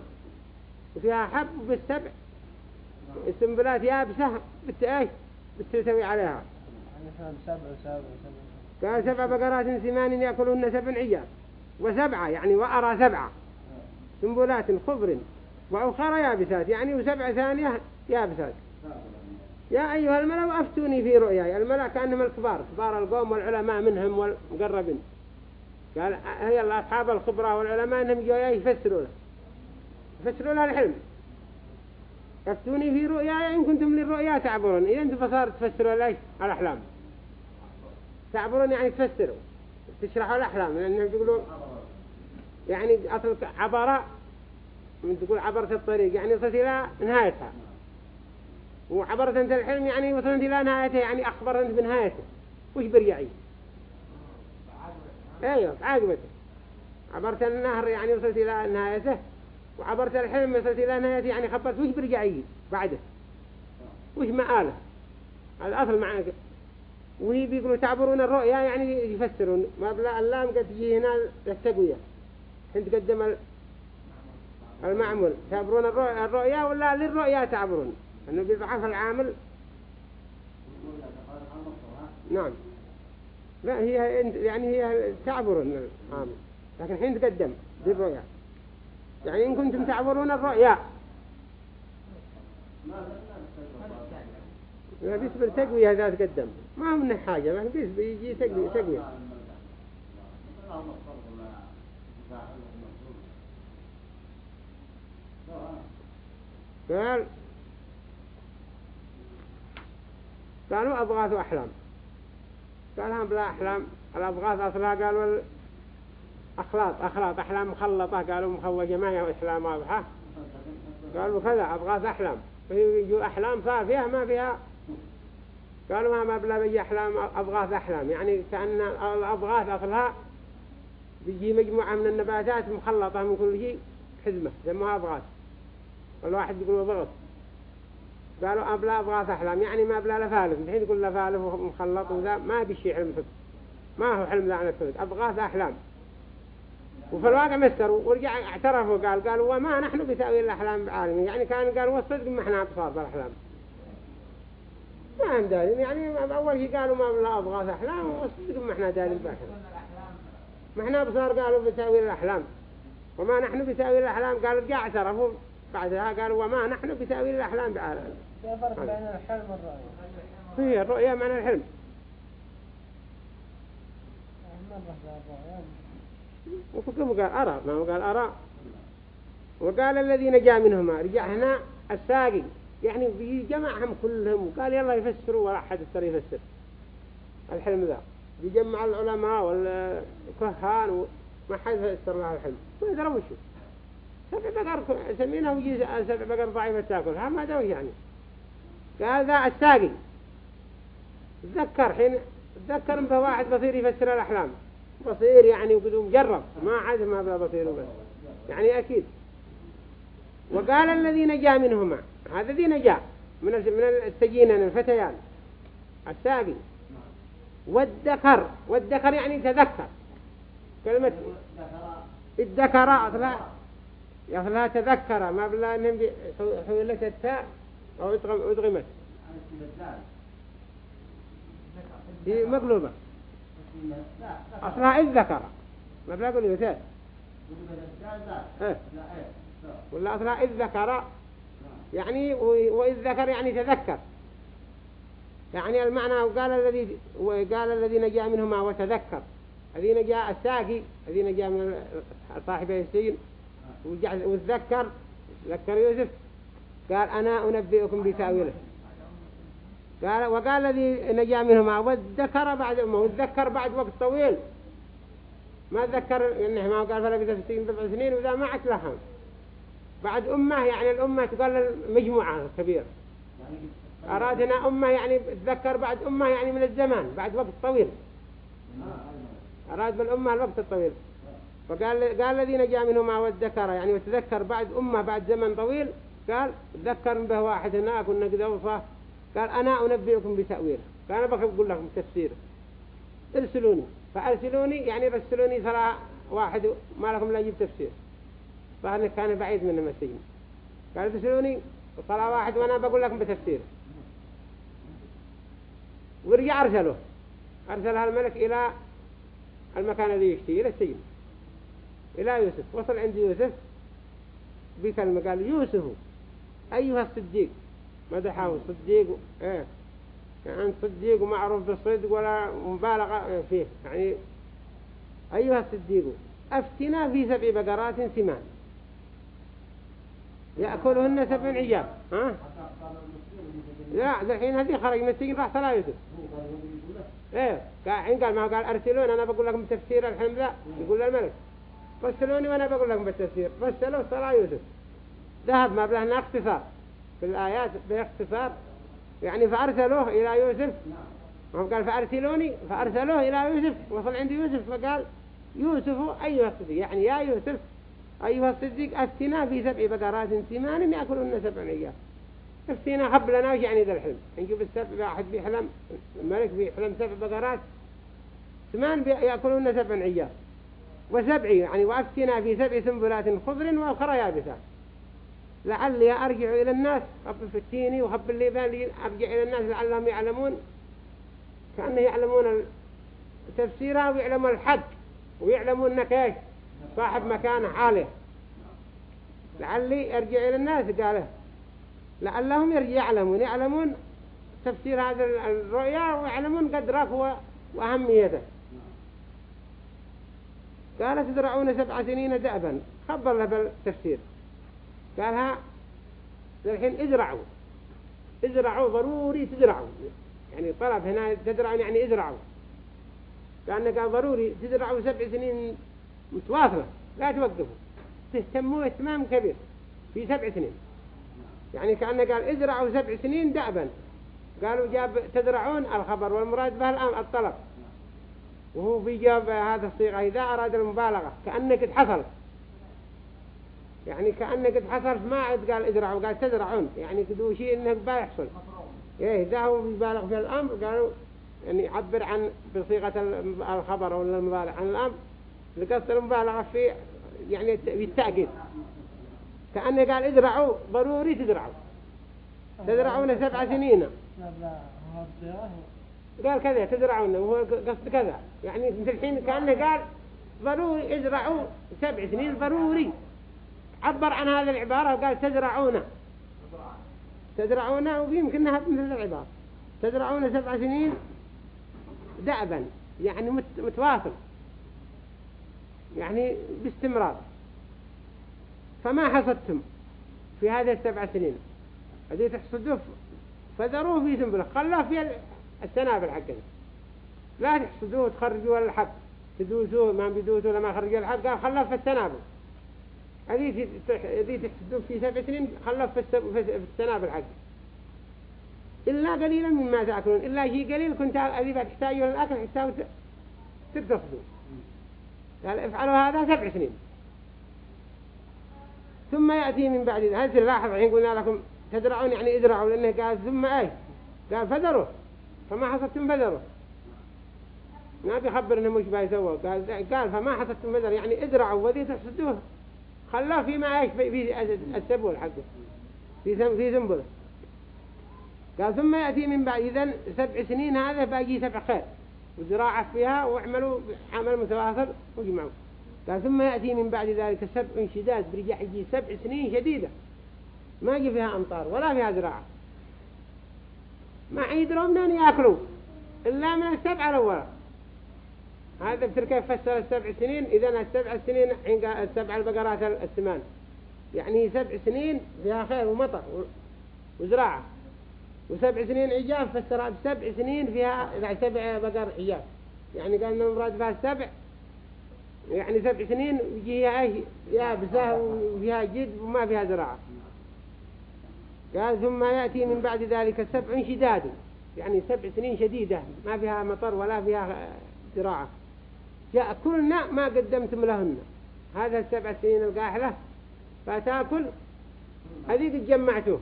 وفيها حب بالسبع. السنبلات يابسة بتأي بتسوي عليها. قال سبع بقرات سمان يأكلون سبع عجاب وسبعة يعني وأرى سبعة. سنبلات خضر وأخرى يابسات يعني وسبع ثانية يابسات. يا أيها الملأ أفتوني في رؤياي. الملأ كأنهم الكبار. كبار القوم والعلماء منهم والمقربين. قال هي الله أصحاب الخبرة والعلماء أنهم جوا يفسروا له يفسروا له الحلم. أفتوني في رؤياي إن كنتم للرؤيا تعبرون. إذا أنتم فصار تفسروا ليش الأحلام. تعبرون يعني تفسروا. تشرحوا الأحلام. لأنهم يقولوا يعني أصل عبارة من تقول عبرت الطريق يعني وصلت إلى نهايتها. وعبرت أنت الحلم يعني وصلت إلى نهايتها يعني أخبر أنت بنهايته. وش بريعي؟ أيوة عاقبته. عبرت النهر يعني وصلت إلى نهايته وعبرت الحلم وصلت إلى نهايته يعني خبرت وش برجعي بعده؟ وش مآله؟ هذا أصل معنى وهي بيقولوا تعبرون الرؤيا يعني يفسرون. ما بلا اللام قد تجي هنا للتقوية حين تقدم المعمول. تعبرون الرؤيا ولا للرؤيا تعبرون؟ أنه بيضعف العامل. نعم. لا هي يعني هي تعبرون العامل لكن حين تقدم للرؤيا يعني إن كنتم تعبرون الرؤيا لا بيصبر تقوية هذا تقدم. ما هو منه حاجة ما بيجي تقوية تقوية. قال قالوا أضغاث أحلام. قال بلا أحلام. الأضغاث أصلها قالوا أخلاط أخلاط أحلام مخلطة قالوا مخوجة ما هي أحلام واضحة. قالوا كذا أضغاث أحلام. فيجوا أحلام صافية ما فيها. قالوا ما بلا بيجي أحلام أضغاث أحلام. يعني كأن الأضغاث أصلها بيجي مجموعة من النباتات مخلطة من كل شيء حزمة سموها أضغاث الواحد يقول ضغط قالوا أبلا أبغاث أحلام. يعني ما أبلا لفالف الحين يقول لفالف ومخلط وذا. ما بشي حلم حب ما هو حلم ذا عن أبغاث أحلام. وفي الواقع مستروا. ورجع اعترفوا قال قالوا وما نحن بتأويل الأحلام بعالم يعني كان قالوا والصدق ما إحنا أبصار بالأحلام. ما هم دارين يعني أول شيء قالوا ما بلا أبغاث أحلام. والصدق ما إحنا دارين بالأحلام. ما إحنا أبصار قالوا بتأويل الأحلام. وما نحن بتأويل الأحلام. قالوا رجع اعترفوا. بعدها قالوا وما نحن بتأويل الأحلام بعالم في فرق بين الحلم والرؤية هي الرؤيا معنى الحلم. وكيف قال أرى؟ ما هو قال أرى. وقال الذي نجا منهما. رجع هنا الساقي. يعني بيجمعهم كلهم. وقال يلا يفسروا ولا أحد يستر يفسر. الحلم ذا. بيجمع العلماء والكهان وما حد يفسر له الحلم. ما يدري وشو سبع بقر سميناه وجي سبع بقر ضعيفة تاكل ما دوي يعني. قال ذا الساقي. تذكر حين تذكر به واحد بصير يفسر الأحلام. بصير يعني وقد مجرب. ما عاد ما بلا بصير بس. يعني أكيد. وقال الذي نجا منهما. هذا الذي نجا من من السجينين الفتيان. الساقي. والذكر والذكر يعني تذكر. كلمة الذكر أصلها تذكر ما بلا إنهم حولت التاء أو أدغمت. هي مقلوبة. أصلها الذكر ما بلا قول يتاء إيه ولا أصلها الذكر يعني وإذ ذكر يعني تذكر. يعني المعنى وقال الذي وقال الذي نجا منهما وتذكر. الذي نجا الساقي الذي نجا من صاحب السجن. وتذكر ذكر يوسف. قال أنا أنبئكم بتأويله. قال وقال الذي نجا منهما وذكر بعد أمه وذكر بعد وقت طويل. ما ذكر إنه ما قال فلا بثلاث سنين بضع سنين وذا ما لهم. بعد أمة يعني الأمة تقول مجموعة كبيرة. أرادنا أمة يعني تذكر بعد أمة يعني من الزمان بعد وقت طويل. أراد بالأمة الوقت الطويل. فقال قال الذين جاء منهما والذكر يعني وتذكر بعد أمة بعد زمن طويل قال ذكر به واحد هناك ونقد أوصاه قال أنا أنبئكم بتأويل. قال أنا بقول لكم تفسير. ارسلوني. فأرسلوني يعني رسلوني ترى واحد ما لكم لا يجيب تفسير. فهذا كان بعيد من المسجد؟ قال ارسلوني صلاة واحد وأنا بقول لكم بتفسير. ورجع أرسله. أرسلها الملك إلى المكان الذي يشتي إلى السجن. إلى يوسف. وصل عند يوسف بكلمة قال يوسف أيها الصديق. مدحه صديق إيه. يعني صديق ومعروف بالصدق ولا مبالغة فيه. يعني أيها الصديق أفتنا في سبع بقرات سمان. يأكلهن سبع عجاب ها؟ لا الحين هذه خرج من السجن راح صلاة يوسف. إيه. حين قال ما قال أرسلون أنا بقول لكم تفسير الحين لا يقول للملك رسلوني وأنا بقول لكم بالتفسير. رسلوا صلاة يوسف. ذهب ما بلهنا اختصار في الآيات باختصار يعني فأرسلوه إلى يوسف. وهم قال فأرسلوني. فأرسلوه إلى يوسف. وصل عند يوسف فقال يوسف أيها الصديق. يعني يا يوسف أيها الصديق أفتنا في سبع بقرات سمان يأكلون سبع عيال افتنا حب لنا يعني ذا الحلم؟ نجيب السبع واحد بيحلم الملك بيحلم سبع بقرات. ثمان يأكلون سبع عيال وسبع يعني وأفتنا في سبع سنبلات خضر وأخرى يابسات لعلي أرجع إلى الناس خب فتيني وخب اللي بالي أرجع إلى الناس لعلهم يعلمون. كأنه يعلمون تفسيرها ويعلمون الحق ويعلمون أنك إيش؟ صاحب مكان عالي. لعلي أرجع إلى الناس قاله لعلهم يعلمون يعلمون تفسير هذا الرؤيا ويعلمون قدره وأهميته. قال تزرعون سبع سنين دأبا خبر له بالتفسير. قالها الحين ازرعوا. ازرعوا ضروري تزرعوا. يعني طلب هنا تزرعوا يعني ازرعوا. لأنه قال ضروري تزرعوا سبع سنين متواصلة لا توقفوا. تهتموا اهتمام كبير في سبع سنين. يعني كأنه قال ازرعوا سبع سنين دأبا قالوا جاب تزرعون الخبر والمراد به الآن الطلب. وهو في جاب هذا الصيغة إذا أراد المبالغة كأنك حصلت يعني كأنه قد حصل في ماء قال ازرعوا قال تزرعون. يعني كدو شيء انه بيحصل إيه ده هو يبالغ في الأمر قالوا يعني يعبر عن بصيغة الخبر ولا المبالغ عن الأمر. لقصد المبالغة في يعني في التأكيد. كأنه قال ازرعوا ضروري تزرعوا. تزرعون سبع سنين. قال كذا تزرعون وهو قصد كذا. يعني مثل الحين كأنه قال ضروري ازرعوا سبع سنين ضروري. عبر عن هذه العبارة وقال تزرعون. تزرعون ويمكنها مثل العبارة. تزرعون سبع سنين دأبا يعني مت- متواصل. يعني باستمرار. فما حصدتم في هذه السبع سنين؟ هذه تحصدوه فذروه في سنبلة. خلوه في السنابل حقنا لا تحصدوه وتخرجوا الحب تدوسوه ما بيدوسوه لما خرجوا الحب قال خلوه في السنابل هذه تح- هذه تحصدوه في سبع سنين خلوه في الس- في السنابل حق إلا قليلا مما تأكلون. إلا شيء قليل كنت هذه تحتاجوا للأكل حتى تقتصدوا. قال افعلوا هذا سبع سنين. ثم يأتي من بعد هل تلاحظ الحين قلنا لكم تزرعون يعني ازرعوا لأنه قال ثم إيه قال فذروا فما حصدتم فذروا ما بيخبر إنه مش بيسووا قال قال فما حصدتم فذر يعني ازرعوا وذي تحصدوه خلوه فيما إيش في في السبول حقه. في في سنبله قال ثم يأتي من بعد. إذن سبع سنين هذا باقي سبع خير. وزراعة فيها واعملوا عمل متواصل واجمعوا. قال ثم يأتي من بعد ذلك سبع شداد برجع يجي سبع سنين شديدة. ما يجي فيها أمطار ولا فيها زراعة. ما يدروا منين يأكلوا إلا من السبع الأول. هذا بتر كيف فسر السبع سنين إذا السبع سنين قال السبع البقرات الثمان يعني سبع سنين فيها خير ومطر وزراعة. وسبع سنين عجاف فسرها بسبع سنين فيها سبع بقر عجاف. يعني قال إنه مراد فيها السبع. يعني سبع سنين ويجيها إيه يابسة وفيها جد وما فيها زراعة. قال ثم يأتي من بعد ذلك سبع شداد يعني سبع سنين شديدة ما فيها مطر ولا فيها زراعة. يأكلن ما قدمتم لهن. هذا السبع سنين القاحلة فتاكل هذه قد جمعتوه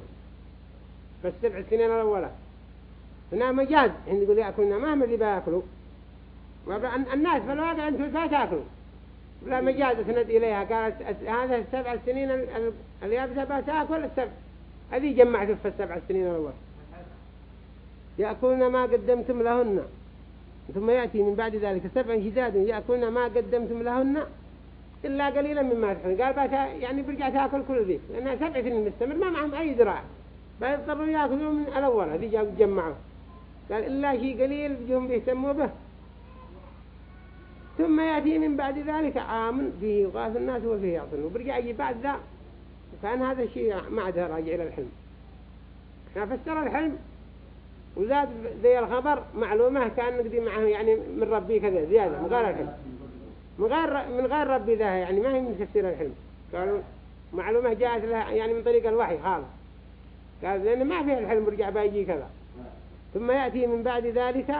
فالسبع سنين الأولى. هنا مجاز. عند يقول يأكلنا ما هم اللي بيأكلوا؟ الناس في الواقع أنتم لا تأكلوا. لا مجاز تند إليها. قالت هذا السبع سنين ال- ال- اليابسة بتأكل السبع. هذه جمعت في السبع سنين الأول يأكلون ما قدمتم لهن. ثم يأتي من بعد ذلك سبع شداد يأكلون ما قدمتم لهن إلا قليلا مما تحن قال بتا يعني برجع تأكل كل ذي. لأنها سبع سنين مستمر ما معهم أي زراعة فيضطروا يأكلوا من الأول. هذه جاءوا جمعوا. قال إلا شيء قليل بيهم بيهتموا به. ثم يأتي من بعد ذلك عام فيه يغاث الناس وفيه يعصن وبرجع يجي بعد ذا كان هذا الشيء ما عاد راجع إلى الحلم. إحنا فسر الحلم وزاد ذي الخبر معلومة كأن نقدي معه يعني من ربي كذا زيادة من غير الحلم. من غير من غير ربي ذا يعني ما هي من تفسير الحلم. قالوا معلومة جاءت لها يعني من طريق الوحي خالص. قال لأن ما فيه الحلم رجع بايجي كذا. ثم يأتي من بعد ذلك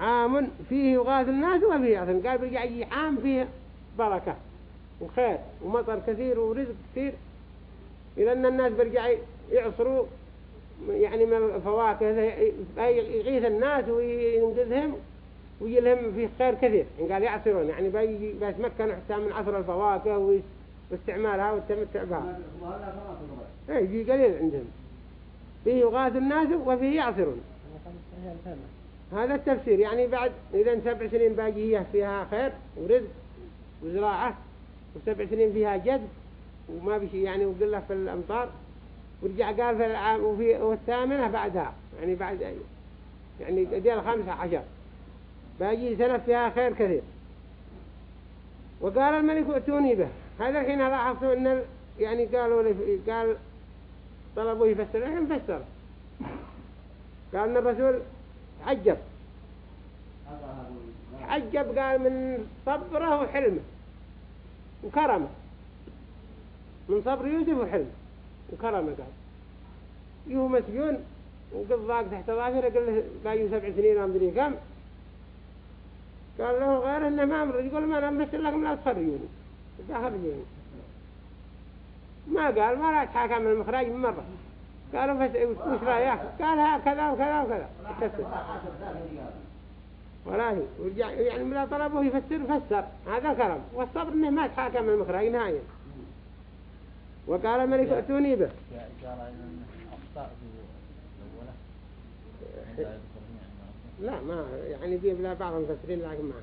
عام فيه يغاث الناس وفيه يعصن قال برجع يجي عام فيه بركة. وخير ومطر كثير ورزق كثير. أن الناس برجع يعصروا يعني من الفواكه يغيث الناس وينقذهم ويجي لهم فيه خير كثير. يعني قال يعصرون يعني بيتمكنوا حتى من عصر الفواكه واستعمالها والتمتع بها. يجي قليل عندهم. فيه يغاث الناس وفيه يعصرون. هذا التفسير. يعني بعد إذا سبع سنين باقية فيها خير ورزق وزراعة. وسبع سنين فيها جد وما بشي يعني وقلة في الأمطار ورجع قال في العام وفي والثامنة بعدها يعني بعد يعني ديال خمسة عشر. باقي سنة فيها خير كثير. وقال الملك ائتوني به. هذا الحين لاحظتوا إن يعني قالوا لي قال طلبوا يفسر. الحين فسر. قال إن الرسول عجب. عجب قال من صبره وحلمه. وكرمه من صبر يوسف وحلمه وكرمه قال. يهو مسجون وقد ضاق تحت ظافره قال له باقي سبع سنين أمدري كم. قال له غير إنه ما أمر يقول ما أنا مثل لكم لا تخرجوني خرجين ما قال ما لا تحاكم المخرج من مرة. قالوا. وش رأيك؟ قال هكذا وكذا وكذا. ولا هي ورجع يعني ملا طلبه يفسر فسر هذا كلام. والصبر إنه ما تحاكم المخرج نهائيا. وقال الملك ائتوني به. في نعمة لا ما يعني دي بلا بعض المفسرين لكن ما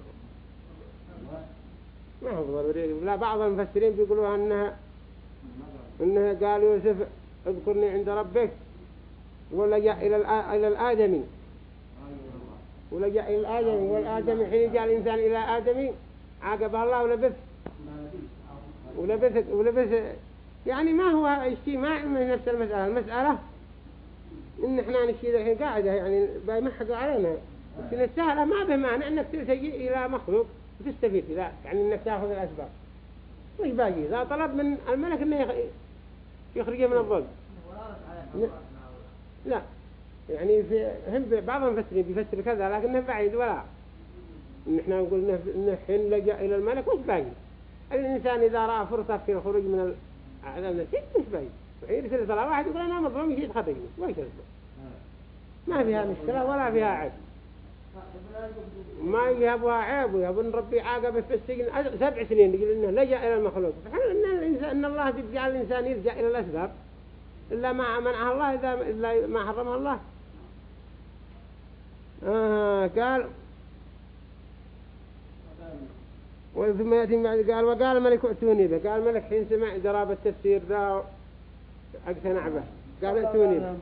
هو ما هو ضروري. بلا بعض المفسرين بيقولوا انها أنها قال يوسف اذكرني عند ربك ولجأ إلى إلى الآدمي. ولجأ إلى الادمي والادمي حين جاء الإنسان إلى ادمي عاقبه الله ولبث ولبث ولبث يعني ما هو اجتماع من نفس المسألة. المسألة إن إحنا نشيل الحين قاعدة يعني بيمحقوا علينا. لكن السهلة ما بمعنى إنك تلتجي إلى مخلوق وتستفيد لا يعني إنك تأخذ الأسباب. وش باقي. إذا طلب من الملك إنه يخ- يخرجه من الظلم. لا. يعني في هم بعض المفسرين بيفسر كذا لكنه بعيد ولا. إن إحنا نقول حين لجأ إلى الملك وش باقي؟ الإنسان إذا رأى فرصة في الخروج من وش باقي؟ وحين يرسل صلاة واحد يقول أنا مظلوم يجي يتخرجني وش ما فيها مشكلة ولا فيها عيب. ما يهبها عيب ويهبون ربي عاقبه في السجن. سبع سنين يقول إنه لجأ إلى المخلوق. إن, إن الله يجعل الإنسان يرجع إلى الأسباب. إلا ما منعها الله إذا ما حرمها الله. آه قال وثم يأتي بعد قال وقال الملك ائتوني به. قال الملك حين سمع جراب التفسير ذا اقتنع به قال ائتوني به.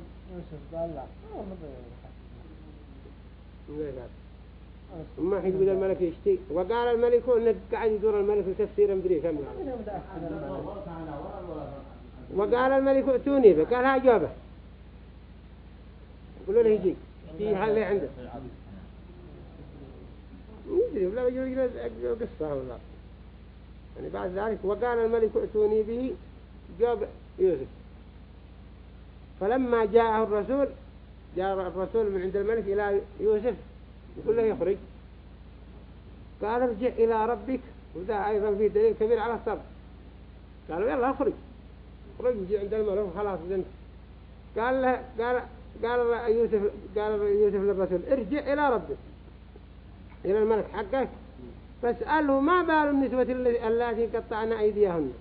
ما حين يقول الملك يشتي وقال الملك انه قاعد يدور الملك في تفسير مدري كم. وقال الملك ائتوني به. قال ها جوابه. يقولوا له يجي يشتي هل عنده يدري ولا يجي قصة ولا يعني بعد ذلك وقال الملك ائتوني به جاب يوسف. فلما جاءه الرسول جاء الرسول من عند الملك إلى يوسف يقول له يخرج. قال ارجع إلى ربك وذا أيضا فيه دليل كبير على الصبر. قالوا يلا اخرج. اخرج عند الملك وخلاص زنت قال له قال قال يوسف قال يوسف للرسول ارجع إلى ربك إلى الملك حقك. فاسأله ما بال النسوة الل- اللاتي قطعن أيديهن؟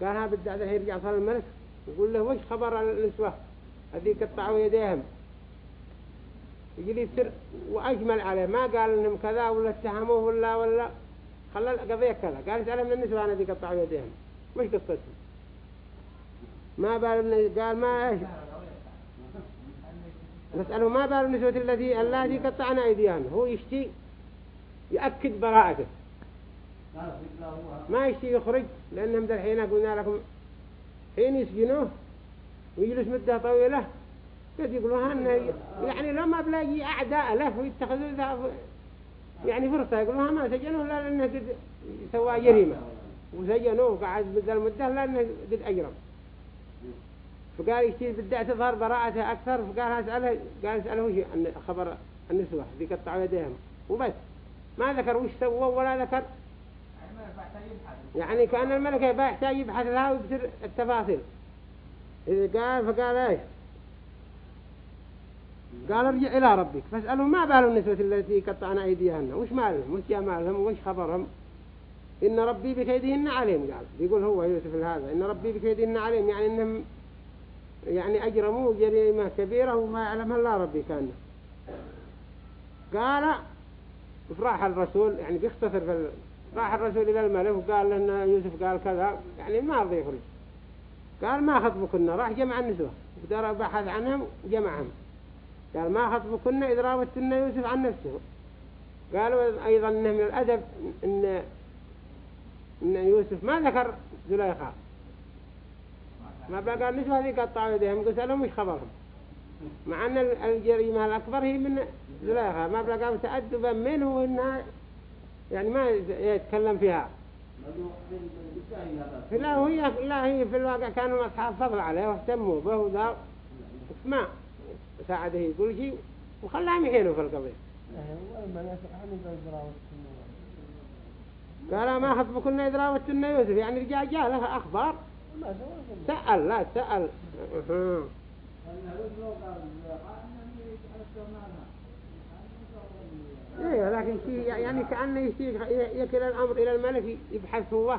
قال ها ذا يرجع صار الملك. يقول له وش خبر النسوة الذي قطعوا يديهم؟ يجي لي سر وأجمل عليه ما قال إنهم كذا ولا اتهموه ولا ولا خلى القضية كذا قال اسأله من النسوة الذي قطعوا يديهم. وش قصتهم؟ ما بال قال ما إيش نسأله ما بال النسوة التي التي قطعنا أيديهن هو يشتي يأكد براءته. ما يشتي يخرج لأنهم الحين قلنا لكم حين يسجنوه ويجلس مدة طويلة قد يقولوا أنه يعني لو ما بلاقي أعداء له ويتخذوا ذا يعني فرصة يقولوا ما سجنوه لأنه قد سوى جريمة. وسجنوه وقعد بدل المدة لأنه قد أجرم. فقال يشتي بدأ تظهر براءته أكثر فقال اسأله قال اسأله وش عن خبر النسوة؟ اللي قطعوا يديهم. وبس. ما ذكر وش سووا ولا ذكر. يعني كأن الملك يحتاج يبحث لها ويبصر التفاصيل. إذا قال فقال إيش؟ قال ارجع إلى ربك. فاسأله ما بال النسوة التي قطعنا أيديهن؟ وش مالهم؟ وش جمالهم وش خبرهم؟ إن ربي بكيدهن عليم. قال بيقول هو يوسف هذا إن ربي بكيدهن عليم. يعني إنهم يعني أجرموا جريمة كبيرة وما يعلمها إلا ربي كان. قال راح الرسول يعني بيختصر في. راح الرسول إلى الملك وقال له إن يوسف قال كذا يعني ما رضي يخرج. قال ما خطبكن راح جمع النسوة. ودار بحث عنهم وجمعهم. قال ما خطبكن إذ راوتن يوسف عن نفسه. قالوا أيضا إنه من الأدب إن إن يوسف ما ذكر زليخا ما بقى النسوة هذه قطعوا يديهم قلت لهم مش خبرهم؟ مع أن الجريمة الأكبر هي من زليخا ما بقى تأدبا منه وإنها يعني ما يتكلم فيها. لا هي لا هي في الواقع كانوا أصحاب فضل عليه واهتموا به وذا ما ساعده يقول شيء وخلاهم يحيلوا في القضية. قال ما خطبكن إذ راوتن يوسف؟ يعني رجع جاء له أخبار سأل لا سأل. أيوه لكن شيء يعني كأنه يشيء يكل الأمر إلى الملك يبحث هو.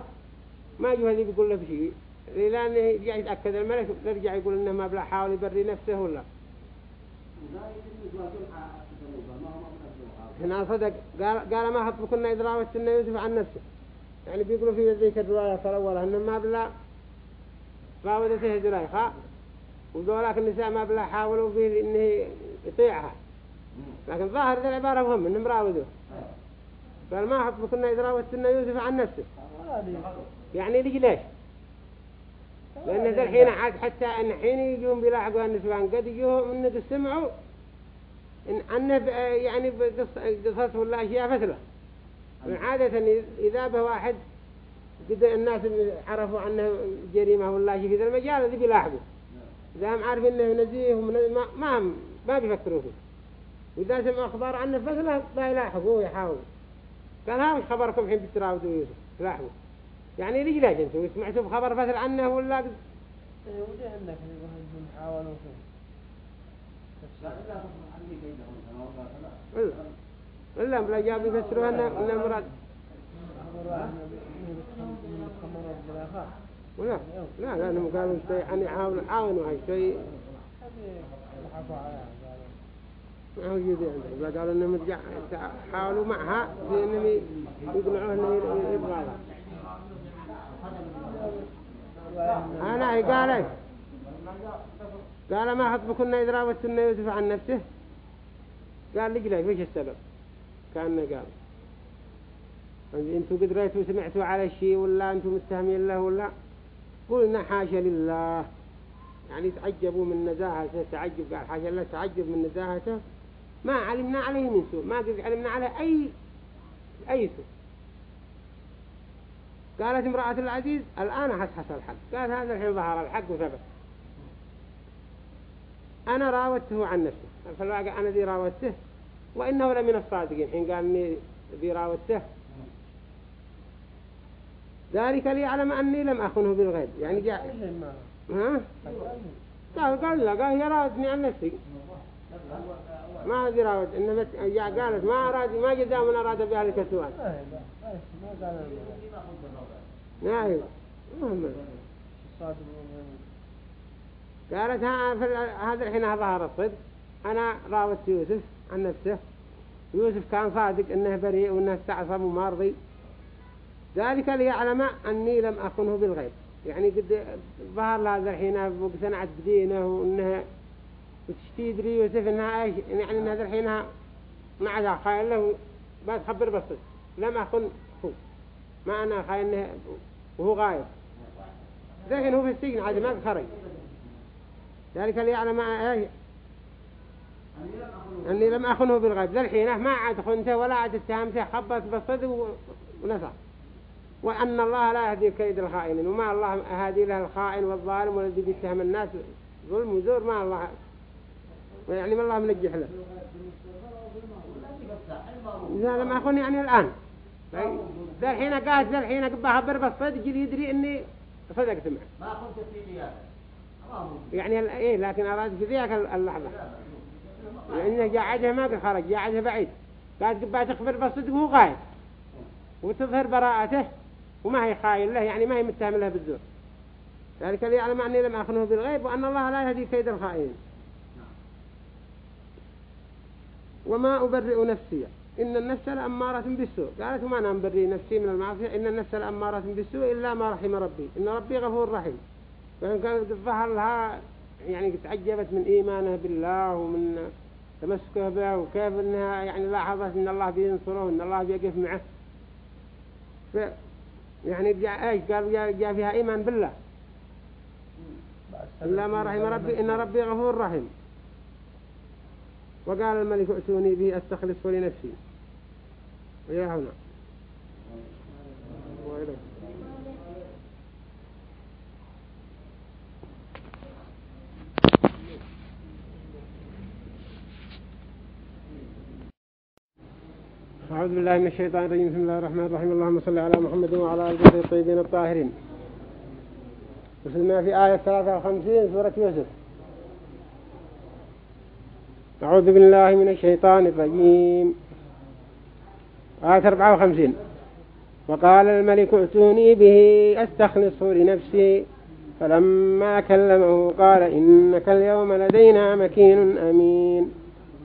ما هذي بيقول له بشيء لأنه يرجع يتأكد الملك يرجع يقول إنه ما بلا حاول يبري نفسه ولا. هنا صدق. قال قال ما خطبكن إذ راوتن يوسف عن نفسه. يعني بيقولوا في ذيك الرواية الأولى إنه ما بلا راودته زليخة وذولاك النساء ما بلا حاولوا فيه إنه يطيعها. لكن ظاهر ذي العبارة مهم إنهم راودوه قال ما خطبكن إذ راوتن يوسف عن نفسه. يعني ليش ليش؟ لأن ذا الحين عاد حتى أن حين يجون بيلاحقوا النسوان قد يجوهم إن قد سمعوا إن عنه يعني بقصص ولا أشياء فتلة عادة إذا به واحد قد الناس عرفوا عنه جريمة ولا شيء في ذا المجال ذي بيلاحقوا إذا هم عارفين إنه نزيه ما ما هم ما بيفكروا فيه. وإذا سمعوا أخبار عنه فتلة بيلاحقوا ويحاولوا. قال ها وش خبركم حين بتراودوا يوسف. لاحقوا يعني ليش لا جنتوا؟ سمعتوا بخبر فتل عنه ولا قد إيه ودي عندك اللي حاولوا فيه. إلا إلا بلا جاب يفسروها إن إن لا لا لأنهم قالوا شيء يعني عاونوا عاونوا هاي شيء هذه ضحكوا عليها قالوا موجود عندهم لا قالوا إنهم حاولوا معها في إنهم يقنعوه إنه يبغى أنا قال إيه قال ما خطبكن إذ راوتن يوسف عن نفسه قال لي ليش وش السبب كأنه قال أنتوا قد رأيتوا سمعتوا على الشيء ولا أنتم متهمين له ولا؟ قلنا حاشا لله. يعني تعجبوا من نزاهته تعجب قال حاشا لله تعجب من نزاهته. ما علمنا عليه من سوء ما علمنا عليه أي أي سوء. قالت امرأة العزيز الآن حسحس الحق. قال هذا الحين ظهر الحق وثبت. أنا راودته عن نفسه. في الواقع أنا ذي راودته وإنه لمن الصادقين. حين قال إني ذي راودته ذلك ليعلم أني لم أخنه بالغيب. يعني جاء ها؟ قال قال لا قال هي راودتني عن نفسي. ما هذه راود إنما قالت ما أراد ما جزاء من أراد بأهلك سوءا نعم المهم الصادق قالت هذا الحين ظهر الصدق. أنا راودت يوسف عن نفسه. يوسف كان صادق إنه بريء وإنه استعصم وما رضي ذلك ليعلم أني لم أخنه بالغيب. يعني قد ظهر له هذا الحين واقتنعت بدينه وإنه وتشتي يدري يوسف إنها إيش يعني إن هذا الحين ما عاد خاين له ما تخبر بس لم أخن هو ما أنا خاين وهو غايب. ذلك هو في السجن عاد ما خرج. ذلك ليعلم إيه أني لم أخنه بالغيب. ذا الحين ما عاد خنته ولا عاد اتهمته خبط بالصدق و- ونفع وأن الله لا يهدي كيد الخائنين وما الله هادي له الخائن والظالم والذي بيتهم الناس. ظلم وزور ما الله. يعني ما الله منجح له. إذا لم أخن يعني الآن. ذا الحين قاعد ذا الحين قبل خبر بالصدق يدري إني صدقت معه. ما كنت في يعني إيه لكن أراد في ذيك ال- اللحظة. لأنه جاعده ما قد خرج جاعده بعيد. قاعد قبل تخبر بالصدق وهو غايب. وتظهر براءته. وما هي خاين له يعني ما هي متهم له بالزور. ذلك ليعلم أني لم أخنه بالغيب وأن الله لا يهدي كيد الخائنين وما أبرئ نفسي. إن النفس لأمارة بالسوء. قالت وما أنا أبرئ نفسي من المعصية؟ إن النفس لأمارة بالسوء إلا ما رحم ربي. إن ربي غفور رحيم. فإن كانت ظهر لها يعني تعجبت من إيمانه بالله ومن تمسكه به وكيف إنها يعني لاحظت إن الله بينصره وإن الله بيقف معه. يعني جاء إيش؟ قال جاء, جاء فيها إيمان بالله. إلا ما رحم ربي إن ربي غفور رحيم. وقال الملك ائتوني به أستخلصه لنفسي. ويا هنا. وإليه أعوذ بالله من الشيطان الرجيم. بسم الله الرحمن الرحيم. اللهم صل على محمد وعلى آل بيته الطيبين الطاهرين. وصلنا في آية 53 سورة يوسف. أعوذ بالله من الشيطان الرجيم. آية 54 وقال الملك ائتوني به أستخلصه لنفسي. فلما كلمه قال إنك اليوم لدينا مكين أمين.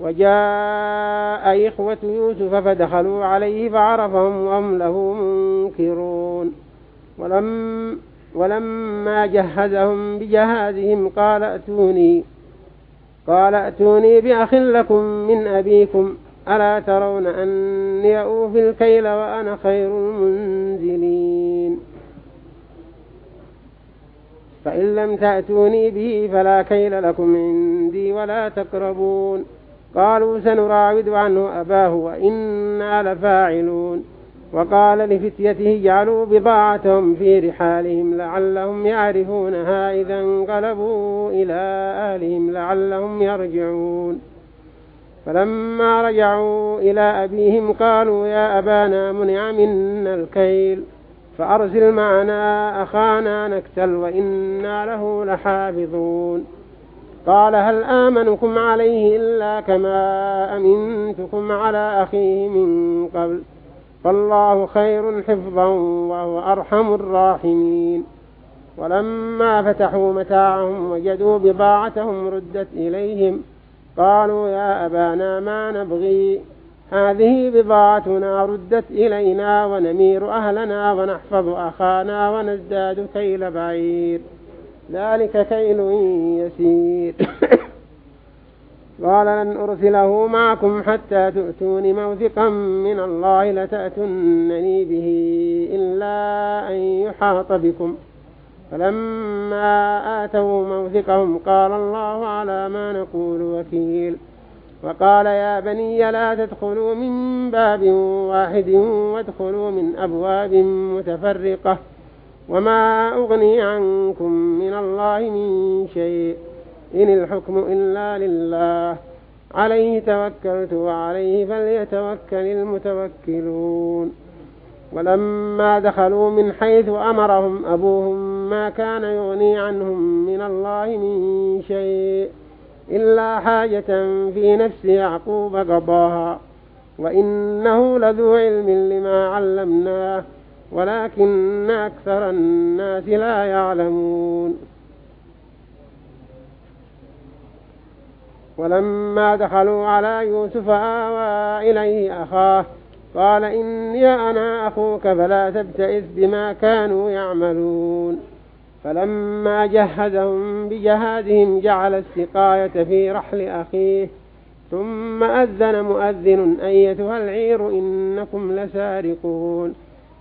وجاء إخوة يوسف فدخلوا عليه فعرفهم وهم له منكرون. ولم ولما جهزهم بجهازهم قال ائتوني قال ائتوني بأخ لكم من أبيكم. ألا ترون أني أوفي الكيل وأنا خير المنزلين. فإن لم تأتوني به فلا كيل لكم عندي ولا تقربون. قالوا سنراود عنه أباه وإنا لفاعلون. وقال لفتيته جعلوا بضاعتهم في رحالهم لعلهم يعرفونها إذا انقلبوا إلى أهلهم لعلهم يرجعون. فلما رجعوا إلى أبيهم قالوا يا أبانا منع منا الكيل فأرسل معنا أخانا نكتل وإنا له لحافظون. قال هل آمنكم عليه إلا كما أمنتكم على أخيه من قبل؟ فالله خير حفظا وهو أرحم الراحمين. ولما فتحوا متاعهم وجدوا بضاعتهم ردت إليهم قالوا يا أبانا ما نبغي؟ هذه بضاعتنا ردت إلينا ونمير أهلنا ونحفظ أخانا ونزداد كيل بعير. ذلك كيل يسير. قال لن أرسله معكم حتى تؤتون موثقا من الله لتأتنني به إلا أن يحاط بكم. فلما آتوا موثقهم قال الله على ما نقول وكيل. وقال يا بني لا تدخلوا من باب واحد وادخلوا من أبواب متفرقة. وما أغني عنكم من الله من شيء إن الحكم إلا لله عليه توكلت وعليه فليتوكل المتوكلون ولما دخلوا من حيث أمرهم أبوهم ما كان يغني عنهم من الله من شيء إلا حاجة في نفس يعقوب قضاها وإنه لذو علم لما علمناه ولكن أكثر الناس لا يعلمون. ولما دخلوا على يوسف آوى إليه أخاه قال إني أنا أخوك فلا تبتئس بما كانوا يعملون. فلما جهزهم بجهادهم جعل السقاية في رحل أخيه ثم أذن مؤذن أيتها العير إنكم لسارقون.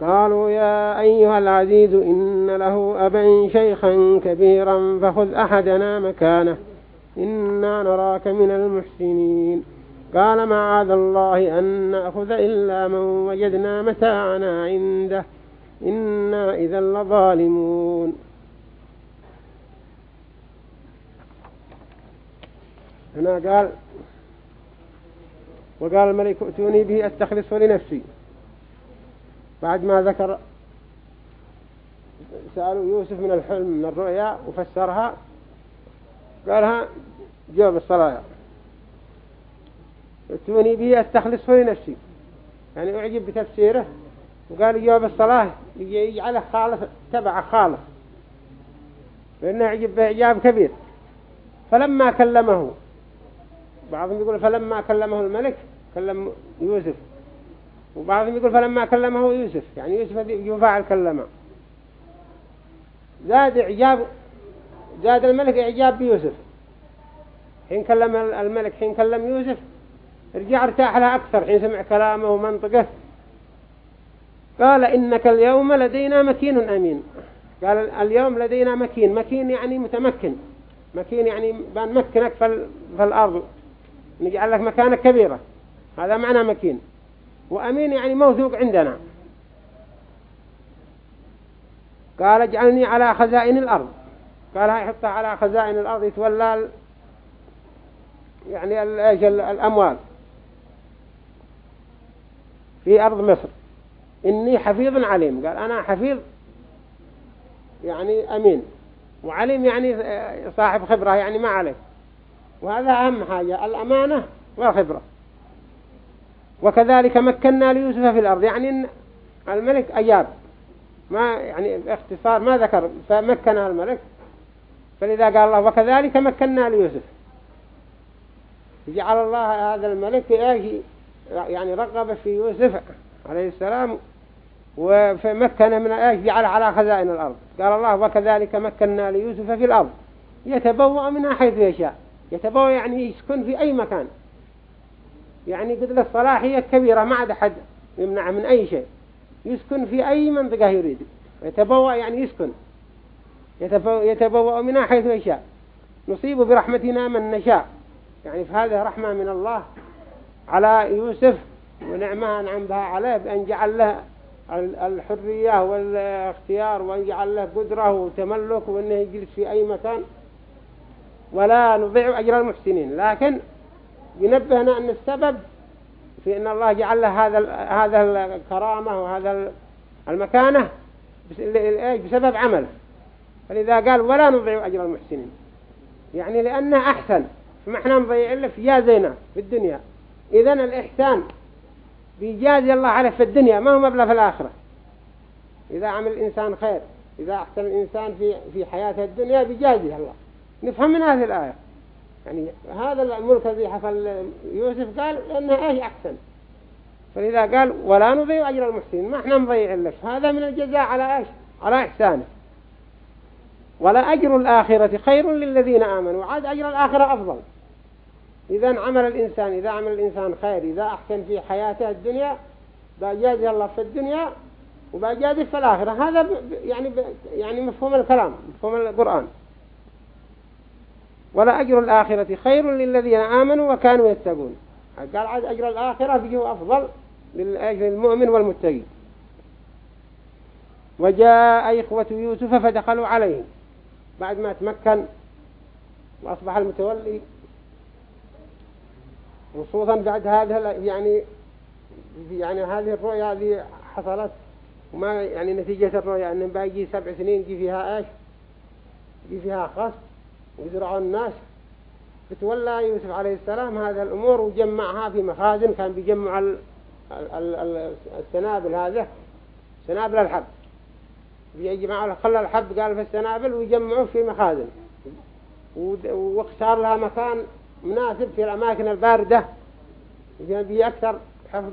قالوا يا أيها العزيز إن له أبا شيخا كبيرا فخذ أحدنا مكانه. إنا نراك من المحسنين. قال معاذ الله أن نأخذ إلا من وجدنا متاعنا عنده. إنا إذا لظالمون. هنا قال وقال الملك ائتوني به أستخلصه لنفسي. بعد ما ذكر سألوا يوسف من الحلم من الرؤيا وفسرها قالها جواب الصلاة. ائتوني به أستخلصه لنفسي. يعني أعجب بتفسيره وقال جواب الصلاة يجعله خالص تبع خالص. لأنه يعجب بإعجاب كبير. فلما كلمه بعضهم يقول فلما كلمه الملك كلم يوسف. وبعضهم يقول فلما كلمه يوسف يعني يوسف يفاعل كلمه. زاد إعجاب زاد الملك إعجاب بيوسف. حين كلم الملك حين كلم يوسف رجع ارتاح لها أكثر حين سمع كلامه ومنطقه. قال إنك اليوم لدينا مكين أمين. قال اليوم لدينا مكين. مكين يعني متمكن. مكين يعني بنمكنك في, في الأرض. نجعل لك مكانك كبيرة. هذا معنى مكين. وأمين يعني موثوق عندنا. قال اجعلني على خزائن الأرض. قال هاي حطها على خزائن الأرض يتولى يعني الأموال. في أرض مصر. إني حفيظ عليم. قال أنا حفيظ يعني أمين. وعليم يعني صاحب خبرة يعني ما عليه. وهذا أهم حاجة الأمانة والخبرة. وكذلك مكنا ليوسف في الأرض. يعني الملك أجاب ما يعني باختصار ما ذكر فمكنها الملك. فلذا قال الله وكذلك مكنا ليوسف. جعل الله هذا الملك يعني رغب في يوسف عليه السلام ومكن من جعل على خزائن الأرض. قال الله وكذلك مكنا ليوسف في الأرض. يتبوأ منها حيث يشاء. يتبوأ يعني يسكن في أي مكان. يعني قد له الصلاحية كبيرة ما عاد أحد يمنع من أي شيء. يسكن في أي منطقة يريد. يتبوأ يعني يسكن. يتبوأ منها حيث يشاء. نصيب برحمتنا من نشاء. يعني في هذه رحمة من الله على يوسف ونعمة أنعم بها عليه بأن جعل له الحرية والاختيار وأن جعل له قدرة وتملك وأنه يجلس في أي مكان. ولا نضيع أجر المحسنين. لكن ينبهنا أن السبب في أن الله جعل له هذا هذا الكرامة وهذا المكانة بسبب عمله. فلذا قال ولا نضيع أجر المحسنين. يعني لأنه أحسن. فما إحنا نضيع إلا في جازينا في الدنيا. إذن الإحسان بيجازي الله عليه في الدنيا. ما هو مبلغ في الآخرة. إذا عمل الإنسان خير إذا أحسن الإنسان في في حياته الدنيا بيجازي الله. نفهم من هذه الآية. يعني هذا الملك الذي حصل يوسف قال إنه إيش أحسن؟ فلذا قال ولا نضيع أجر المحسنين ما إحنا نضيع إلا هذا من الجزاء على إيش؟ على إحسانه. ولا أجر الآخرة خير للذين آمنوا. وعاد أجر الآخرة أفضل. إذا عمل الإنسان إذا عمل الإنسان خير إذا أحسن في حياته الدنيا بأجازه الله في الدنيا وبأجازه في الآخرة. هذا يعني يعني مفهوم الكلام مفهوم القرآن. ولا أجر الآخرة خير للذين آمنوا وكانوا يتقون. قال عاد أجر الآخرة بيجوا أفضل للمؤمن والمتقي. وجاء إخوة يوسف فدخلوا عليه. بعد ما تمكن وأصبح المتولي خصوصا بعد هذا يعني يعني هذه الرؤيا اللي حصلت وما يعني نتيجة الرؤيا أن باقي سبع سنين يجي فيها إيش؟ يجي فيها خص ويزرعوا الناس. فتولى يوسف عليه السلام هذا الأمور وجمعها في مخازن كان بيجمع السنابل هذا سنابل الحب. بيجمعوا خلى الحب قال في السنابل ويجمعوه في مخازن. واختار لها مكان مناسب في الأماكن الباردة. بي أكثر حفظ.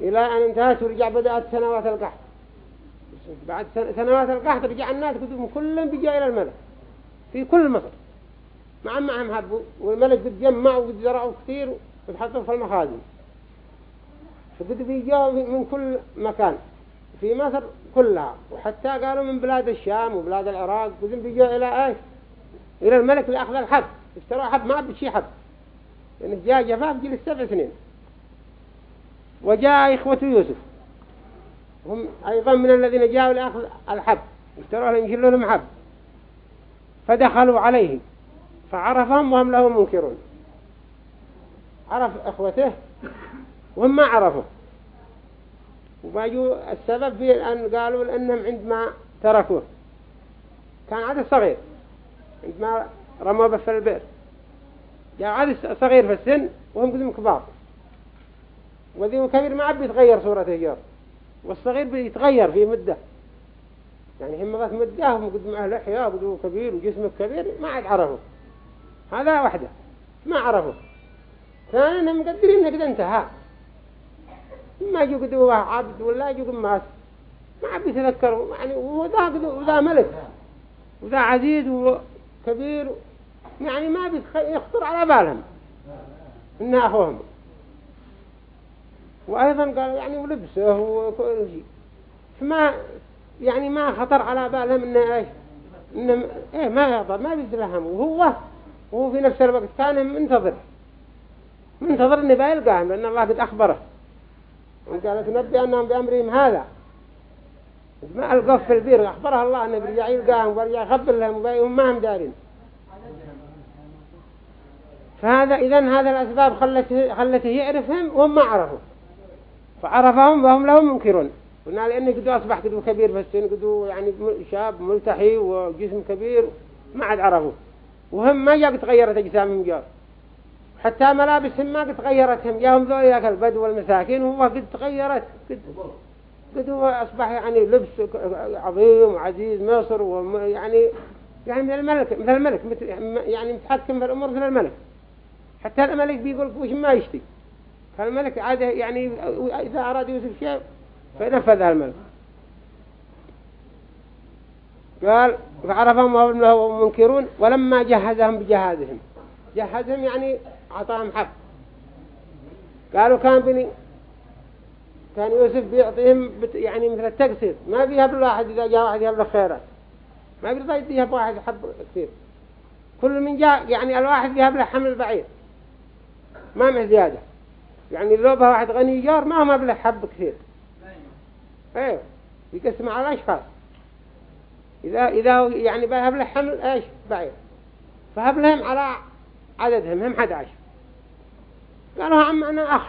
إلى أن انتهت ورجع بدأت سنوات القحط. بعد سنوات القحط رجع الناس كلهم بيجوا إلى الملك. في كل مصر مع معهم هبوا والملك قد جمع وقد زرعوا كثير وتحطوا في المخازن. فقد بيجوا من كل مكان. في مصر كلها. وحتى قالوا من بلاد الشام وبلاد العراق. قد بيجوا إلى إيش؟ إلى الملك لأخذ الحب. اشتروا حب ما بشي حب. لأنه جاء جفاف جلس سبع سنين. وجاء إخوة يوسف. هم أيضا من الذين جاءوا لأخذ الحب. اشتروا لهم يشيلوا لهم حب. فدخلوا عليه. فعرفهم وهم له منكرون. عرف أخوته وهم ما عرفوا. وباجوا السبب في أن قالوا لأنهم عندما تركوه. كان عدد صغير. عندما رموا بس البئر جاء عدد صغير في السن وهم قدم كبار. وذي كبير ما عاد بيتغير صورته جار والصغير بيتغير في مدة. يعني هم بس مدة هم قد معه لحية وقدوا كبير وجسمه كبير ما عاد عرفوا هذا واحدة ما عرفوا ثانيا هم مقدرين قد انتهى. ما يجوا قدوا عبد ولا يجوا قماس ما عاد يتذكروا يعني وذا وذا ملك وذا عزيز وكبير. يعني ما بيخطر على بالهم إنه أخوهم. وأيضا قال يعني ولبسه وكل شيء. فما يعني ما خطر على بالهم إنه إيش؟ إنه إيه ما يقدر ما بيدرهم وهو وهو في نفس الوقت كان منتظر. منتظر إنه بيلقاهم لأن الله قد أخبره. وقال تنبي أنهم بأمرهم هذا. ما ألقوا في البير أخبرها الله أنه بيرجع يلقاهم وبرجع يخبر لهم وهم ما هم دارين. فهذا إذن هذا الأسباب خلته, خلته يعرفهم وهم ما عرفوا. فعرفهم وهم لهم منكرون. قلنا لأنه قدوا أصبح قدوا كبير في السن قدوا يعني شاب ملتحي وجسم كبير ما عاد عرفوا وهم ما جاء تغيرت أجسامهم جاء حتى ملابسهم ما قد تغيرتهم جاهم ذولي البدو والمساكين وهو قد تغيرت. قد, قد هو أصبح يعني لبس عظيم وعزيز مصر ويعني يعني من الملك مثل الملك يعني متحكم في الأمور مثل الملك. حتى الملك بيقول وش ما يشتي. فالملك عاده يعني إذا أراد يوسف شيء فنفذ الملك قال فعرفهم وهم منكرون ولما جهزهم بجهازهم. جهزهم يعني أعطاهم حق. قالوا كان بني كان يوسف بيعطيهم يعني مثل التقصير ما بيهب واحد إذا جاء واحد يهب له خيرات. ما بيرضى يهب واحد حب كثير. كل من جاء يعني الواحد يهب له حمل بعيد ما مع زيادة. يعني لو واحد غني جار ما هو مبلغ حب كثير. إيه. يقسم على الأشخاص. إذا إذا يعني بهب له حمل إيش؟ بعير فهب لهم على عددهم هم 11 قالوا عم أنا أخ.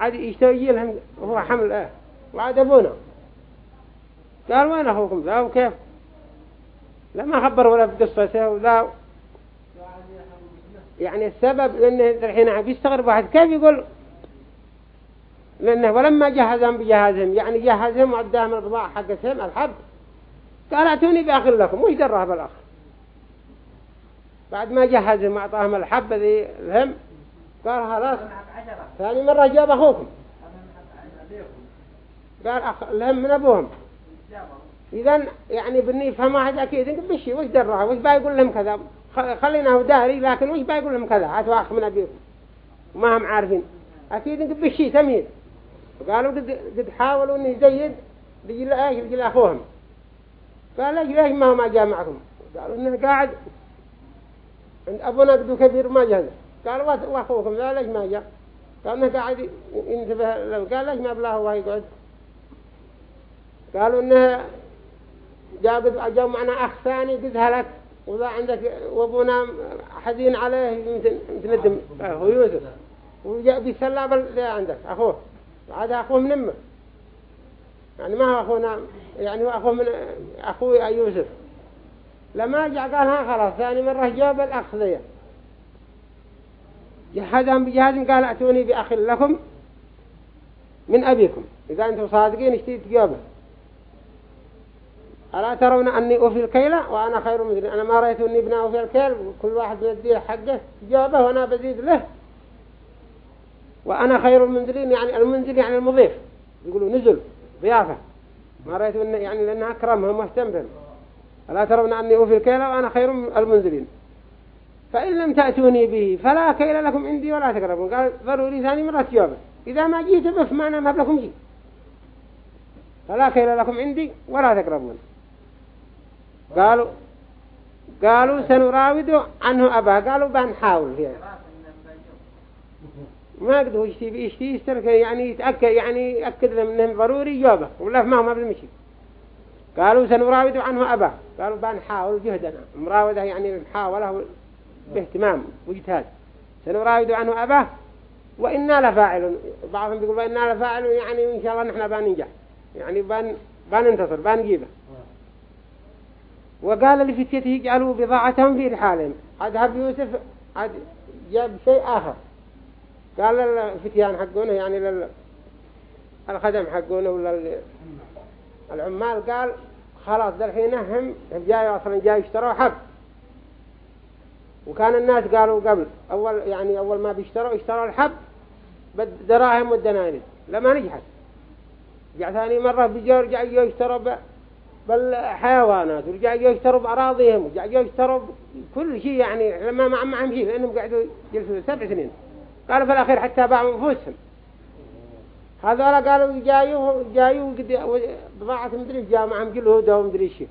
عاد يشتوي لهم هو حمل إيه. وعاد أبونا. قال وين أخوكم؟ ذا وكيف؟ لما خبر ولا بقصته وذا. يعني السبب لأنه الحين عم يستغرب واحد. كيف يقول لأنه ولما جهزهم بجهازهم يعني جهزهم وعداهم البضاعة حقتهم الحب قال أتوني بأخ لكم وش درها بالأخ بعد ما جهزهم وأعطاهم الحب ذي الهم قال خلاص ثاني مرة جاب أخوكم. قال أخ الهم من أبوهم. إذن يعني بني يفهم واحد أكيد إنك بشي وش درها وش بيقول لهم كذا؟ خليناه داري لكن وش بيقول لهم كذا؟ هاتوا أخ من أبيكم. وما هم عارفين. أكيد إنك بشي تمييز قالوا قد, قد حاولوا إنه يزيد بيجي له إيش بيجي أخوهم. قال ليش ليش ما هو ما جاء معكم. قالوا إنه قاعد عند أبونا قدو كبير ما جاء. قالوا وأخوكم لا ليش ما جاء؟ قال إنه قاعد ينتبه له. قال ليش ما بلاه هو يقعد؟ قالوا إنه جاء قد جاء معنا أخ ثاني قد هلك. وذا عندك وأبونا حزين عليه ندم. هو يوسف. وجاء بيسلى بل عندك. أخوه. هذا أخوه من أمه. يعني ما هو أخونا يعني هو أخوه من أخوه يوسف. لما جاء قال ها خلاص ثاني مرة جاب الأخ ذي. جهزهم بجهاز قال أتوني بأخ لكم من أبيكم. إذا أنتم صادقين اشتيت جابه. ألا ترون أني أوفي الكيل وأنا خير مدري أنا ما رأيت أني ابن أوفي الكيل كل واحد يدي حقه جابه وأنا بزيد له. وأنا خير المنزلين يعني المنزل يعني المضيف. يقولوا نزل ضيافة. ما رأيت إن يعني لأنها أكرمهم واهتم بهم. ألا ترون أني أوفي الكيل وأنا خير من المنزلين. فإن لم تأتوني به فلا كيل لكم عندي ولا تقربون. قال ضروري ثاني مرة جوابه إذا ما جيت بف معنا ما لكم جي فلا كيل لكم عندي ولا تقربون. قالوا قالوا سنراود عنه أبا. قالوا بنحاول فيها. ما قدروا يشتي يشتي يسترك يعني يتأكد يعني يأكد لهم إنهم ضروري جوابه ولا ما هو ما بيمشي قالوا سنراود عنه أبا قالوا بنحاول جهدنا. مراودة يعني محاولة باهتمام واجتهاد. سنراود عنه أبا وإنا لفاعل بعضهم بيقول وإنا لفاعل يعني إن شاء الله نحن بننجح يعني بان بننتصر بنجيبه وقال لفتيته اجعلوا بضاعتهم في رحالهم. عاد هب يوسف عاد جاب شيء آخر. قال للفتيان حقونه يعني لل الخدم حقونه ولا العمال قال خلاص الحين هم جاي أصلا جاي يشتروا حب. وكان الناس قالوا قبل أول يعني أول ما بيشتروا اشتروا الحب بالدراهم والدنانير لما نجحت. رجع ثاني مرة بيجوا رجع يشتروا بالحيوانات ورجع يشتروا بأراضيهم ورجع يشتروا كل شيء يعني لما ما معهم شيء لأنهم قعدوا جلسوا سبع سنين. قالوا في الأخير حتى باعوا نفوسهم هذولا قالوا جايوا جايوا بضاعة مدري جاء معهم جلهودة ومدري شيء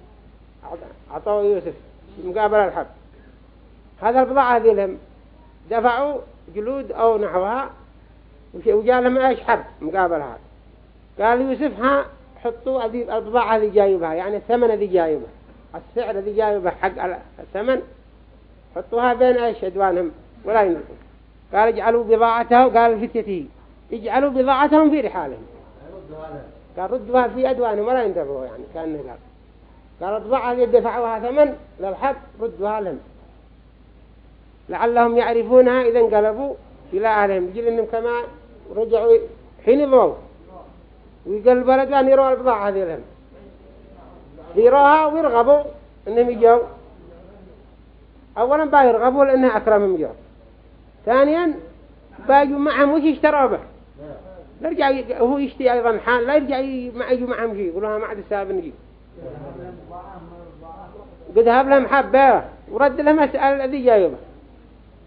عطوا يوسف مقابل الحب هذا البضاعة هذه لهم. دفعوا جلود أو نحوها وجاء لهم إيش؟ حب مقابلها. قال يوسف ها حطوا البضاعة اللي جايبها يعني الثمن اللي جايبها. السعر اللي جايبه حق الثمن. حطوها بين إيش؟ ادوانهم ولا ينقصوا قال اجعلوا بضاعته قال لفتيته اجعلوا بضاعتهم في رحالهم. قال ردوها في أدوانهم ولا ينتبهوا يعني كأنه قال. قال البضاعة اللي دفعوها ثمن للحق ردوها لهم. لعلهم يعرفونها إذا انقلبوا إلى أهلهم. يجي لأنهم كما رجعوا حين يضووا ويقال البلد أن يروا البضاعة هذه لهم. يروها ويرغبوا إنهم يجوا. أولا بايرغبوا لأنها أكرمهم جو ثانيا باجوا معهم وش يشتروا به؟ لا يرجع هو يشتي أيضا حال لا يرجع يجوا معهم شيء يقولوا ما عاد السبب نجي قد هاب لهم حبة ورد لهم السؤال الذي جايبه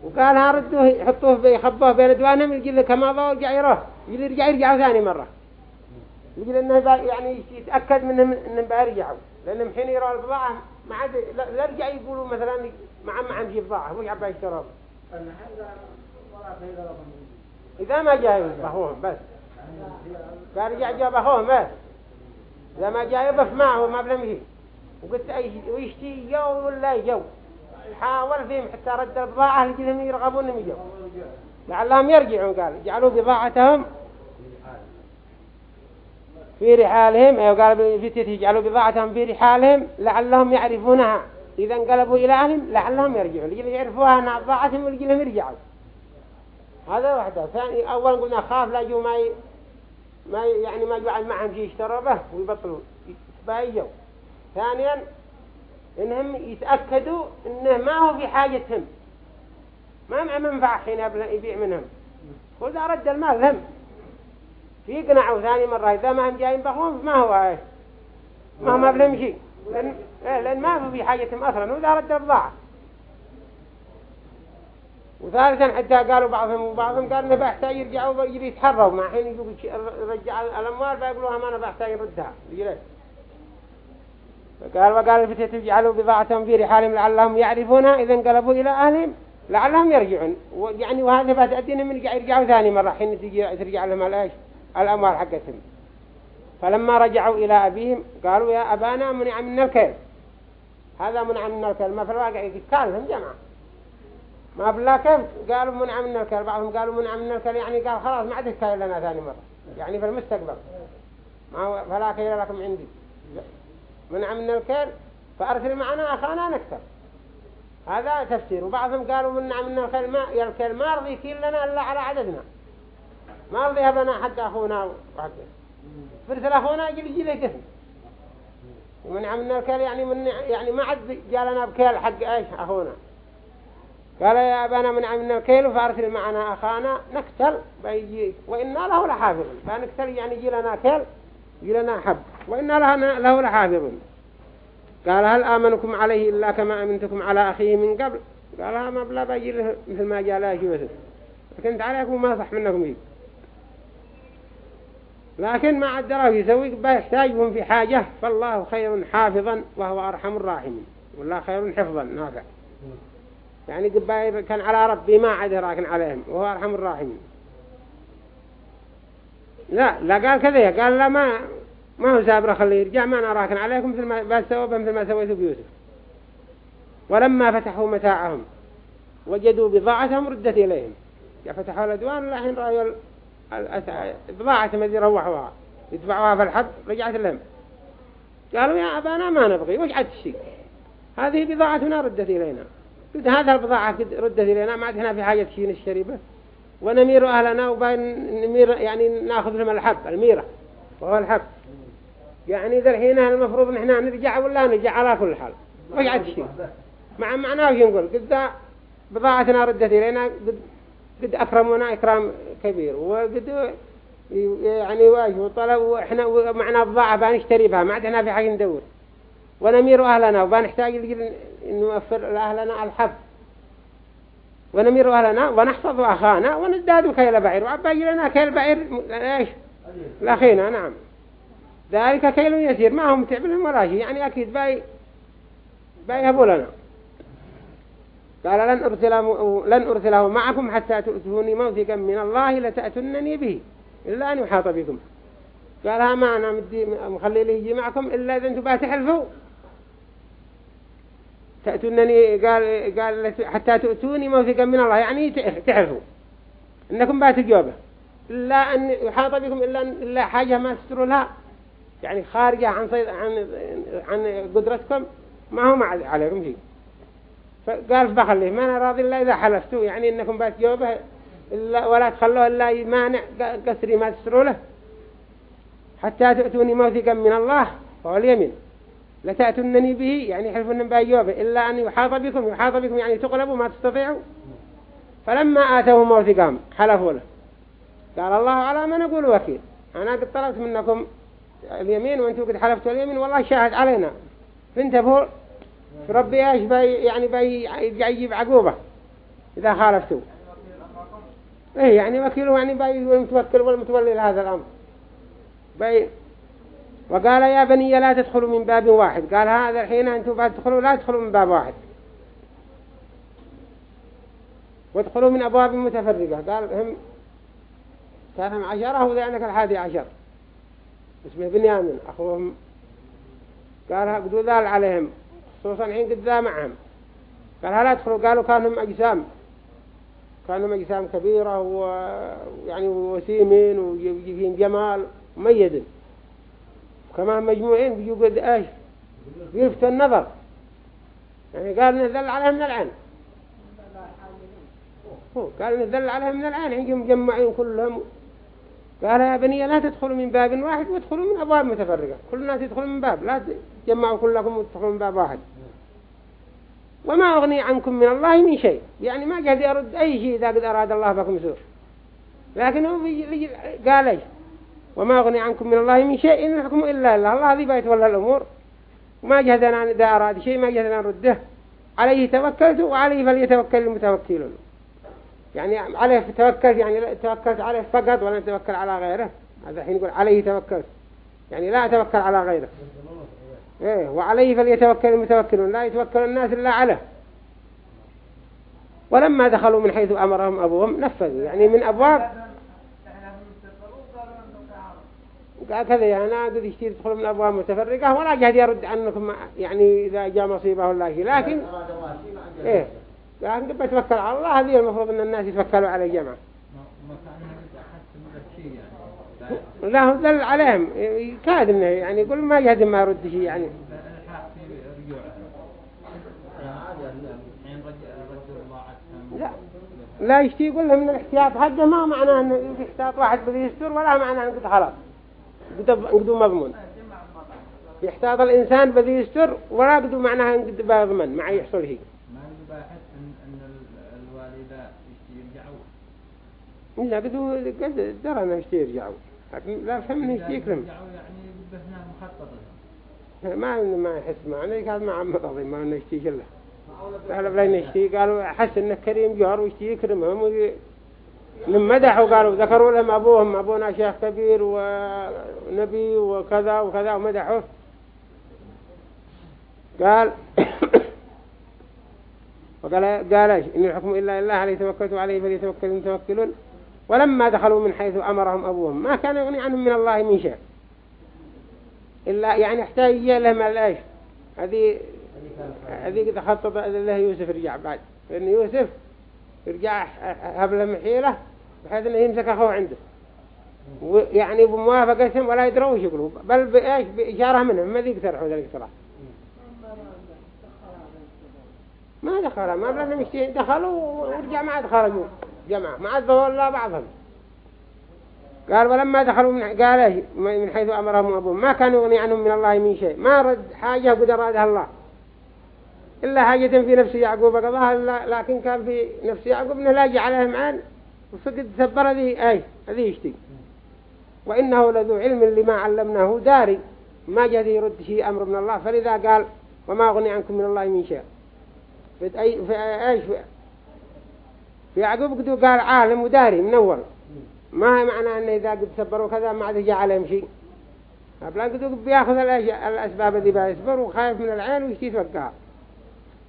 وقال ها ردوه يحطوه يخبوه بين دوانهم يجي له كما ضوء يرجع يروح. يجي يرجع يرجع ثاني مرة. يجي لأنه يعني يتأكد منهم إنهم بيرجعوا لأنهم حين يروا البضاعة ما عاد لا يرجع يقولوا مثلا مع معهم شيء بضاعة هو يعبى يشتروا إذا ما جاء بخوهم بس. قال رجع جاء بخوهم بس. إذا ما جاء بف معه ما بلمه. وقلت ويشتي جو ولا يجو. حاول فيهم حتى رد البضاعة لجلهم يرغبون يجوا. لعلهم يرجعون قال. جعلوا بضاعتهم في رحالهم. أو قال بالفتية يجعلوا بضاعتهم في رحالهم لعلهم يعرفونها. إذا انقلبوا إلى أهلهم لعلهم يرجعوا لجل يعرفوها أن ضاعتهم ولجلهم يرجعوا هذا واحدة ثاني أول قلنا خاف لا جو ما ي... ما ي... يعني ما يجعل معهم شيء يشتروا به ويبطلوا. بايجوا ثانيا إنهم يتأكدوا إنه ما هو في حاجتهم. ما مع منفعة حين يبيع منهم. وإذا رد المال هم. في قناعوا ثاني مرة إذا ما هم جايين بخوف ما هو ما هو ما بلهم شيء إيه لأن ما في حاجتهم أصلا رد الضاعة وثالثا حتى قالوا بعضهم وبعضهم قال انه بحتاج يرجعوا ويجي يتحروا مع حين يرجع الأموال بيقولوها ما أنا بحتاج يردها. يجي فقال وقال الفتية تجعلوا بضاعتهم في رحالهم لعلهم يعرفونها إذا انقلبوا إلى أهلهم لعلهم يرجعون. يعني وهذا بتأدينا من يرجعوا ثاني مرة حين ترجع لهم الأيش الأموال حقتهم. فلما رجعوا إلى أبيهم قالوا يا أبانا منع منا الكيل. هذا منع منا الكيل ما في الواقع يتكالهم جماعة. ما بالله كيف قالوا منع منا الكيل بعضهم قالوا منع منا الكيل يعني قال خلاص ما عاد الكيل لنا ثاني مرة. يعني في المستقبل. ما فلا كيل لكم عندي. منع منا الكيل فأرسل معنا أخانا نكتب. هذا تفسير. وبعضهم قالوا منع منا الكيل ما يا الكيل ما رضي يكيل لنا إلا على عددنا. ما رضي هبنا حق أخونا وحقه فرسل أخونا يجي يجي له قسم. ومنع منا الكيل يعني من يعني ما عد جالنا بكيل حق إيش أخونا. قال يا أبانا منع منا الكيل فأرسل معنا أخانا نكتل بيجي. وإنا له لحافظ فنكتل يعني يجي لنا كيل يجي لنا حب. وإن له, له لحافظون. قال هل آمنكم عليه إلا كما أمنتكم على أخيه من قبل؟ قال ما بلا بيجي مثل ما جاء له يوسف فكنت عليكم ما صح منكم فيه لكن ما عدره يسوي يحتاجهم في حاجة فالله خير حافظا وهو أرحم الراحمين والله خير حفظا نافع. يعني قبائل كان على ربي ما عاد راكن عليهم وهو أرحم الراحمين. لا لا قال كذا قال لا ما ما هو سابر خليه يرجع ما أنا راكن عليكم مثل ما بس مثل ما سويته بيوسف. ولما فتحوا متاعهم وجدوا بضاعتهم ردت إليهم. يا فتحوا الأدوان الحين رأيوا بضاعة الذي روحوها يدفعوها في الحب رجعت لهم. قالوا يا أبانا ما نبغي وجعت الشيء هذه بضاعتنا ردت إلينا. قلت هذا البضاعة ردت إلينا ما عندنا في حاجة شيء الشريبة ونمير أهلنا وبين نمير يعني ناخذ لهم الحب الميرة وهو الحب. يعني ذا الحين المفروض نحن نرجع ولا نرجع؟ على كل حال. وجعت الشيء مع معناه وش نقول؟ قد بضاعتنا ردت إلينا قد أكرمونا إكرام كبير وقد يعني واجه وطلب وإحنا معنا بضاعة بنشتري بها ما عندنا في حاجة ندور. ونمير أهلنا وبنحتاج نوفر لأهلنا الحب ونمير أهلنا ونحفظ أخانا ونزداد كيل بعير وعباجي لنا كيل بعير إيش؟ لأخينا نعم. ذلك كيل يسير ما هم تعبلهم ولا شيء يعني أكيد باي بايهبوا لنا قال لن أرسله, لن أرسله معكم حتى تؤتوني موثقا من الله لتأتنني به إلا أن يحاط بكم. قال ما أنا مدي مخلي لي يجي معكم إلا إذا أنتم بتحلفوا تأتونني قال قال حتى تؤتوني موثقا من الله. يعني تحلفوا إنكم باتجوبه إلا أن يحاط بكم إلا إلا حاجة ما تستروا لها. يعني خارجة عن صيد عن عن قدرتكم ما هو عليكم شيء فقال بخليه ما أنا راضي إلا إذا حلفتوا يعني إنكم باتجوبه إلا ولا تخلوه إلا يمانع قسري ما تستروا له. حتى تأتوني موثقا من الله وهو اليمين. لتأتونني به يعني حلفن بأيوبه إلا أن يحاط بكم يحاط بكم يعني تقلبوا ما تستطيعوا. فلما آتوا موثقا حلفوا له. قال الله على ما نقول وكيل. أنا قد طلبت منكم اليمين وأنتم قد حلفتوا اليمين والله شاهد علينا. فانتبهوا ربي إيش بي يعني بي يجيب عقوبة. إذا خالفتوا إيه يعني وكيله يعني بي المتوكل والمتولي لهذا الأمر. بي وقال يا بني لا تدخلوا من باب واحد. قال هذا الحين أنتم تدخلوا لا تدخلوا من باب واحد. وادخلوا من أبواب متفرقة. قال هم كانهم عشرة وذلك الحادي عشر. اسمه بنيامين أخوهم. قال قدوا ذال عليهم. خصوصا حين قد ذا معهم قال هلا ادخلوا قالوا كانهم أجسام. كانوا أجسام كبيرة ويعني وسيمين ويجين جمال مميز كمان مجموعين بيجوا قد إيش؟ بيلفت النظر. يعني قال نذل عليهم من العين قال نذل عليهم من العين عندهم مجمعين كلهم قال يا بني لا تدخلوا من باب واحد وادخلوا من أبواب متفرقة. كل الناس يدخلوا من باب لا تجمعوا كلكم وتدخلوا من باب واحد. وما أغني عنكم من الله من شيء. يعني ما قد يرد أي شيء إذا قد أراد الله بكم سوء. لكن هو قال إيش؟ وما أغني عنكم من الله من شيء إن الحكم إلا الله. الله هذي بيتولى الأمور. وما جهدنا إذا أراد شيء ما جهدنا نرده. عليه توكلت وعليه فليتوكل المتوكلون. يعني عليه توكلت يعني توكلت عليه فقط ولا توكل على غيره. هذا الحين يقول عليه توكلت. يعني لا أتوكل على غيره. إيه وعليه فليتوكل المتوكلون. لا يتوكل الناس إلا عليه. ولما دخلوا من حيث أمرهم أبوهم نفذوا. يعني من أبواب قال كذا يعني قد يشتري يدخل من أبواب متفرقة ولا جهد يرد عنكم يعني إذا جاء مصيبة ولا شيء لكن إيه. قد بتوكل على الله هذه المفروض أن الناس يتوكلوا على الجماعة. لا هو دل عليهم. كاد إنه يعني يقول ما جهد ما يرد شيء يعني. لا لا يشتي يقول لهم من الاحتياط حقه ما معناه انه يحتاط واحد بذي يستر ولا معناه انه قد خلاص. قدو مضمون. يحتاط الإنسان بذي يستر ولا قدو معناها إن قد بضمن مع يحصل هي ما يباحث ان ان الوالدة يرجعوا لا قدو قد درى انه يشتي يرجعوا لكن لا فهم إنه يكرم يعني بهنا مخططة ما ما يحس معنى قال ما عم قضي ما نشتي كله. قالوا بلا نشتي قالوا حس إنه كريم جار ويشتي يكرمهم وي... مدحوا قالوا ذكروا لهم أبوهم. أبونا شيخ كبير ونبي وكذا وكذا ومدحوه. قال وقال قال إيش إن الحكم إلا لله عليه توكلت عليه فليتوكل المتوكلون. ولما دخلوا من حيث أمرهم أبوهم ما كان يغني عنهم من الله من شيء. إلا يعني احتاج لهم الايش هذه هذه تخطط له يوسف رجع بعد. لأن يوسف رجع هب لهم حيله بحيث إنه يمسك أخوه عنده. ويعني بموافقتهم ولا يدروا وش يقولوا. بل بإيش؟ بإشارة منهم ما ذي يقترحوا ذلك صراحة ما دخل ما بلنا مشتين دخلوا ورجع ما عاد خرجوا جماعة ما عاد ولا بعضهم. قال ولما دخلوا من قال من حيث أمرهم أبوهم ما كان يغني عنهم من الله من شيء. ما رد حاجة قد أرادها الله. إلا حاجة في نفس يعقوب قضاها لكن كان في نفس يعقوب إنه لا عليهم عن وفقد سبر ذي أي هذه يشتي. وإنه لذو علم لما علمناه داري. ما جاء يرد شيء أمر من الله. فلذا قال وما أغني عنكم من الله من شيء. في أي في في يعقوب قدو قال عالم وداري من أول. ما معنى أنه إذا قد سبروا كذا ما عاد عليهم شيء. قبل قدو بياخذ الأسباب اللي بيصبر وخايف من العين ويشتي توقعها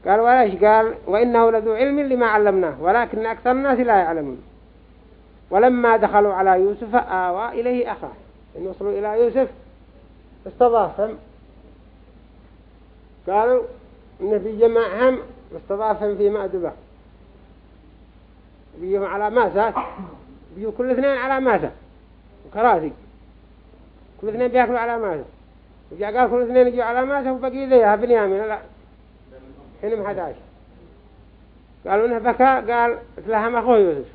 قال ولاش قال؟ وإنه لذو علم لما علمناه ولكن أكثر الناس لا يعلمون. ولما دخلوا على يوسف آوى إليه أخاه. إن وصلوا إلى يوسف استضافهم. قالوا إن في جماعهم استضافهم في مأدبة بيهم على ماسة. بيجوا كل اثنين على ماسة. وكراسي. كل اثنين بيأكلوا على ماسة. وجاء قال كل اثنين يجوا على ماسة وبقي ذيها بنيامين. لا. حين محداش قالوا إنه بكى. قال اتلهم أخوه يوسف.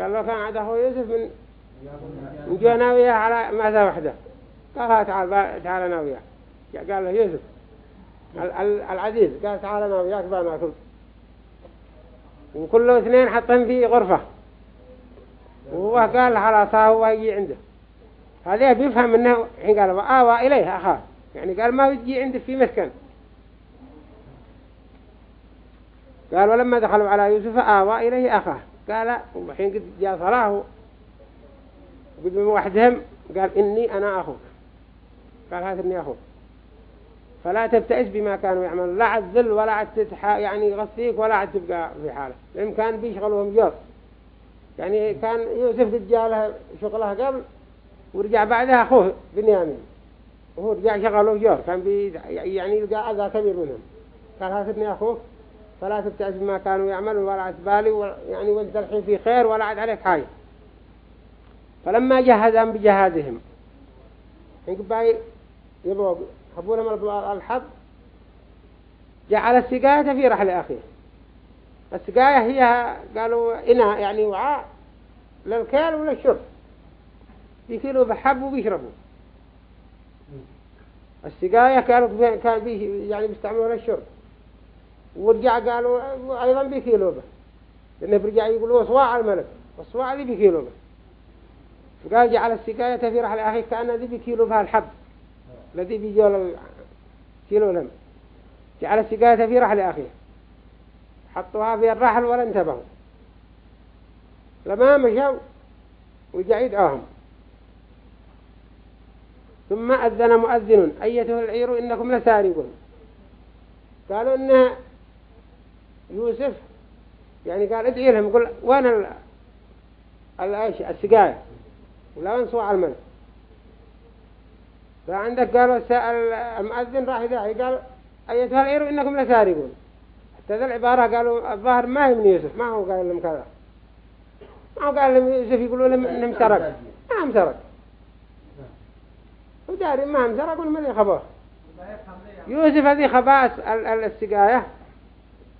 قال له كان عند أخوه يوسف من جونا وياه على ماسة واحدة قال تعال تعال أنا وياه. قال له يوسف العزيز قال تعال أنا وياك بناكل وكل اثنين حطهم في غرفة. وهو قال خلاص هو يجي عنده. هذا بيفهم إنه حين قال آوى إليه أخاه. يعني قال ما يجي عنده في مسكن. قال ولما دخلوا على يوسف آوى إليه أخاه. قال وحين قد جاء صلاه قد من وحدهم قال إني أنا أخوك. قال هذا إني أخوك. فلا تبتئس بما كانوا يعملون. لا عد ذل ولا عد تتحا يعني يغثيك ولا عد تبقى في حاله لأن كان بيشغلهم جوف يعني كان يوسف قد جاء له شغله قبل ورجع بعدها أخوه بنيامين. وهو رجع شغله جوف كان بي يعني يلقى أذى كبير منهم. قال هذا ابني أخوك فلا تبتئس بما كانوا يعملون ولا عد بالي يعني وانت الحين في خير ولا عد عليك حاجة. فلما جهزهم بجهازهم يبقى يبقى حبوا لهم الحب جعل السقاية في رحل أخيه. السقاية هي قالوا إناء يعني وعاء للكيل وللشرب بيكيلوا بحب وبيشربوا. السقاية كانوا كان بي يعني بيستعملوا للشرب ورجع قالوا أيضا بيكيلوا به. لأنه برجع يقولوا صواع الملك. والصواع اللي بيكيلوا به. فقال جعل السقاية في رحل أخيه كأن ذي بيكيلوا بها الحب. الذي بيجول كيلو لهم جعل السقاية في رحل أخيه. حطوها في الرحل ولا انتبهوا. لما مشوا وجاء يدعوهم ثم أذن مؤذن. أيته العير إنكم لسارقون. قالوا إن يوسف يعني قال ادعي لهم. يقول وين السقاية ولا وين صواع الملك فعندك قالوا سأل المؤذن راح يدعي قال أيتها العير إنكم لسارقون؟ حتى ذا العبارة قالوا الظاهر ما هي من يوسف ما هو قال لهم كذا. ما هو قال لهم يوسف يقولوا لهم إنهم سرق. ما هم سرق. وداري ما هم سرق ولا ما خباه يوسف هذه خباس السقاية.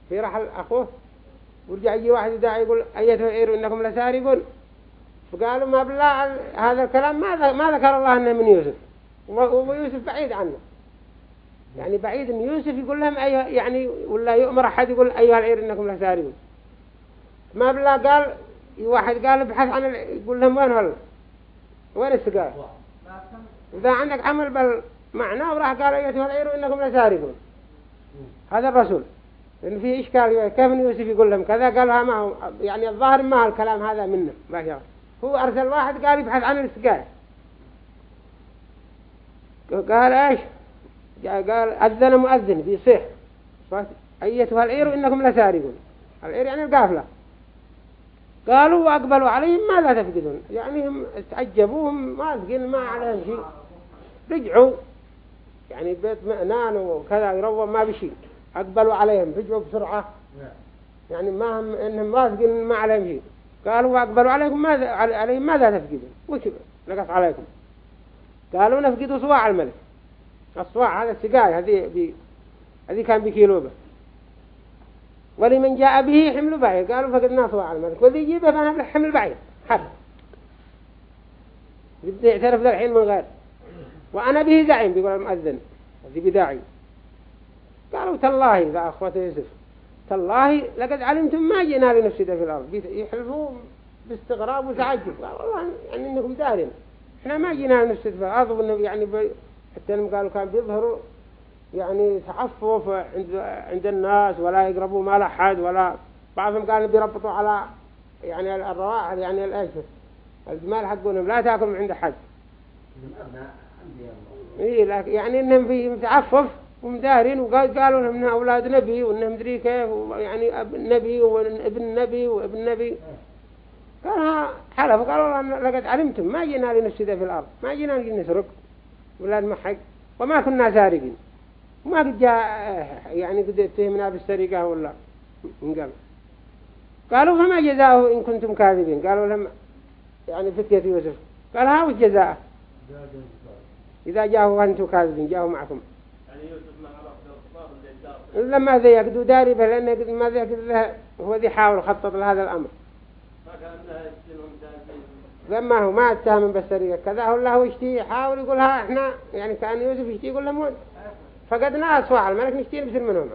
في رحل أخوه. ورجع يجي واحد يدعي يقول أيتها العير إنكم لسارقون؟ فقالوا ما بالله هذا الكلام ما ذكر الله أنه من يوسف. ويوسف بعيد عنه. يعني بعيد إن يوسف يقول لهم أيها يعني ولا يؤمر أحد يقول أيها العير إنكم لسارقون ما بالله قال واحد قال ابحث عن يقول لهم وين هلا وين السقاية؟ إذا عندك عمل بالمعنى وراح قال أيتها العير إنكم لسارقون هذا الرسول. إن في إشكال كيف يوسف يقول لهم كذا؟ قالها ما هو يعني الظاهر ما الكلام هذا منه. ما هو أرسل واحد قال يبحث عن السقاية. قال إيش؟ قال أذن مؤذن بيصيح. أيتها العير إنكم لسارقون. العير يعني القافلة. قالوا وأقبلوا عليهم ماذا تفقدون؟ يعني هم تعجبوهم ما تقول ما عليهم شيء. رجعوا. يعني بيت مأنان وكذا يروى ما بشيء أقبلوا عليهم رجعوا بسرعة. يعني ما هم إنهم ما تقول ما عليهم شيء. قالوا وأقبلوا عليكم ماذا عليهم ماذا تفقدون؟ وش نقص عليكم. قالوا نفقدوا صواع الملك. الصواع هذا السقاية هذه هذه كان بكيلوبة ولمن جاء به حمل بعير. قالوا فقدنا صواع الملك. وذي يجيبه فانا حمل بعير. حب بدي يعترف ذا الحين من غير. وأنا به زعيم بيقول المؤذن. هذه بداعي. قالوا تالله ذا أخوة يوسف. تالله لقد علمتم ما جئنا لنفسد في الأرض. يحلفوا باستغراب وتعجب. قالوا والله يعني إنكم دارين. إحنا ما جينا نفسد في الأرض يعني حتى قالوا كان بيظهروا يعني تعفف عند عند الناس ولا يقربوا مال أحد ولا بعضهم قالوا بيربطوا على يعني الرواح يعني الأيش الجمال حقهم لا تأكل من عند أحد. إيه لكن يعني إنهم في متعفف ومدارين وقالوا لهم إنهم أولاد نبي وإنهم دري كيف يعني نبي وابن نبي وابن نبي. قالها حلف قالوا لقد علمتم ما جينا لنفسد في الأرض ما جينا نسرق ولا نمحق وما كنا سارقين ما قد جاء يعني قد اتهمنا بالسرقة ولا من قبل. قالوا فما جزاؤه إن كنتم كاذبين؟ قالوا لهم يعني فتية يوسف. قال ها وش جزاءه؟ إذا جاءوا وأنتم كاذبين جاءوا معكم. لما ذي يقدوا داري به لأنه ما ذي يقدوا هو ذي حاول خطط لهذا الأمر. لما هو ما اتهم بالسرقة كذا هو الله يشتي يحاول يقولها إحنا يعني كأن يوسف يشتي يقول لهم فقدنا أسواع الملك نشتي بسر منهم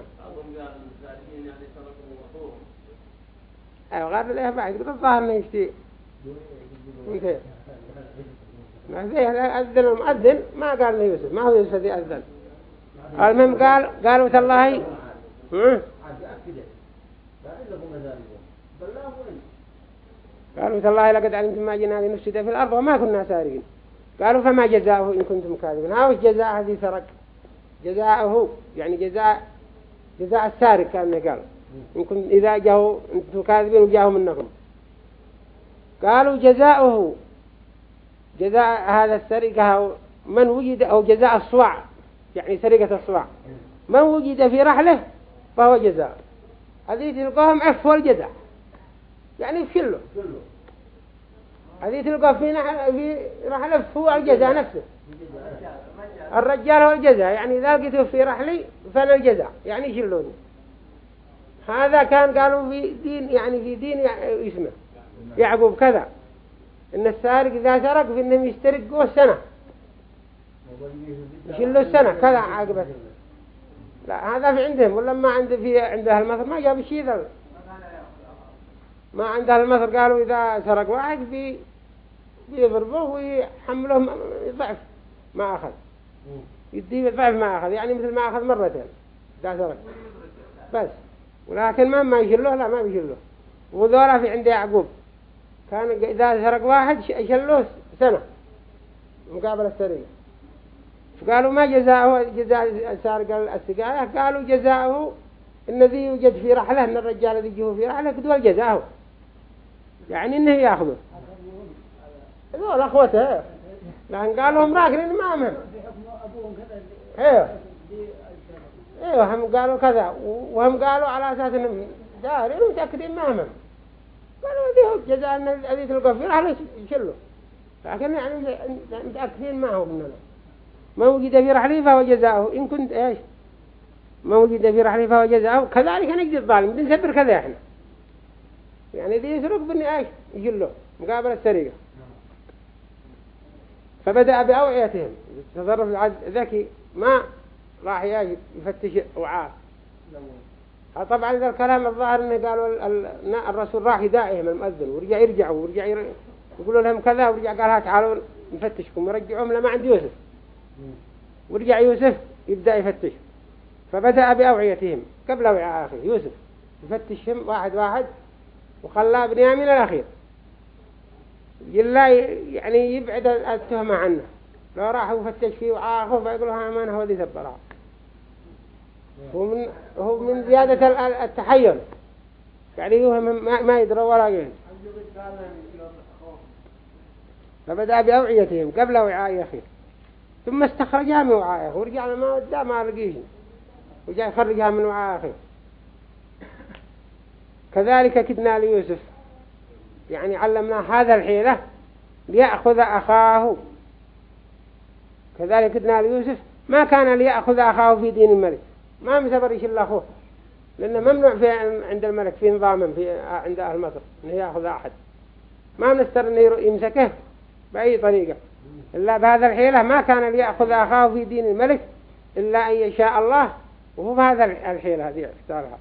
أيوة غير له بعد؟ قد الظاهر إنه يشتي. ما فيه أذن المؤذن ما قال له يوسف. ما هو يوسف ذي أذن؟ المهم قال قالوا تالله قالوا تالله لقد علمتم ما جنا لنفسد في الأرض وما كنا سارقين. قالوا فما جزاؤه إن كنتم كاذبين؟ ها وش جزاء هذه سرق. جزاؤه يعني جزاء جزاء السارق كان قال. إن كنت إذا جاءوا أنتم كاذبين وجاءوا منكم. قالوا جزاؤه جزاء هذا السرقة من وجد أو جزاء الصواع يعني سرقة الصواع. من وجد في رحله فهو جزاء. هذه تلقاهم عف والجزاء. يعني كله. هذه تلقى في نحل في رحلة هو الجزاء نفسه. الرجال هو الجزاء. يعني إذا لقيته في رحلي فأنا الجزاء. يعني شلوني هذا كان قالوا في دين يعني في دين اسمه. يعقوب كذا. إن السارق إذا سرق في إنهم يسترقوا سنة يشلوا السنة. كذا عاقبته. لا هذا في عندهم. ولا ما عند في عند أهل مصر ما جاب شيء ذا. ما عند أهل مصر قالوا إذا سرق واحد بي بيضربوه ويحملوه ضعف ما أخذ. يديه ضعف ما أخذ. يعني مثل ما أخذ مرتين. إذا سرق. بس. ولكن ما ما يشلوه لا ما بيشلوه. وذولا في عند يعقوب. كان إذا سرق واحد يشلوه سنة. مقابل السرقة قالوا ما جزاؤه؟ جزاء سارق السقاية. قالوا جزاؤه الذي يوجد في رحلة ان الرجال الذي يجيه في رحلة قدوا جزاؤه. يعني إنه يأخذه. هذول أخوته. لأن قالوا هم راكنين ما مهم أيوه أيوه هم قالوا كذا. وهم قالوا على أساس إنهم دارين ومتأكدين ما مهم قالوا ذي جزاء إن الذي تلقى في رحلة يشلوا. لكن يعني متأكدين ما هو مننا ما وجد في رحله فهو جزاؤه. إن كنت إيش؟ ما وجد في رحله فهو جزاؤه. كذلك نجد الظالم. بنسبر كذا إحنا. يعني ذي يسرق بني إيش يجله مقابل السرقة فبدأ بأوعيتهم. تصرف ذكي ما راح يفتش وعاء طبعا ذا الكلام الظاهر إنه قالوا الرسول راح يداعيهم المؤذن. ورجع يرجعوا ورجع يقولوا لهم كذا ورجع قالها تعالوا نفتشكم. ورجعوهم لما عند يوسف. ورجع يوسف يبدأ يفتش. فبدأ بأوعيتهم. قبل وعاء أخيه يوسف. يفتشهم واحد واحد. وخلى بنيامين الأخير يلا يعني يبعد التهمة عنه. لو راح يفتش فيه وعاء أخوه فيقولوا ها من هو ذي ثبرها هو من هو من زيادة التحير يعني هو ما يدري ولا يهد فبدأ بأوعيتهم قبل وعاء أخيه. ثم استخرجها من وعاء ورجع ما ودى ما لقيه. وجاء يخرجها من وعاء أخيه. كذلك كدنا ليوسف. يعني علمنا هذا الحيلة ليأخذ أخاه. كذلك كدنا ليوسف. ما كان ليأخذ أخاه في دين الملك. ما مسبر يشل أخوه. لأنه ممنوع في عند الملك في نظام في عند أهل مصر أنه يأخذ أحد. ما منستر أنه يمسكه بأي طريقة. إلا بهذا الحيلة ما كان ليأخذ أخاه في دين الملك إلا أن يشاء الله. وهو بهذا الحيلة هذه اختارها.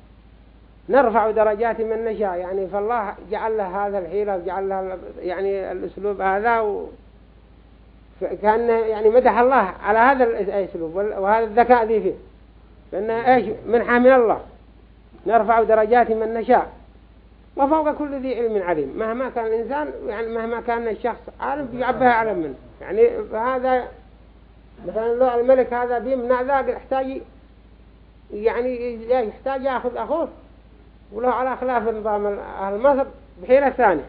نرفع درجات من نشاء. يعني فالله جعل له هذا الحيلة وجعل له يعني الأسلوب هذا و كان يعني مدح الله على هذا الأسلوب وهذا الذكاء ذي فيه. لأنه إيش؟ منحة من الله. نرفع درجات من نشاء. وفوق كل ذي علم عليم. مهما كان الإنسان يعني مهما كان الشخص عالم بيعبها أعلم منه. يعني هذا مثلا لو الملك هذا بيمنع ذاك يحتاج يعني يحتاج يأخذ أخوه. ولو على خلاف نظام أهل مصر بحيلة ثانية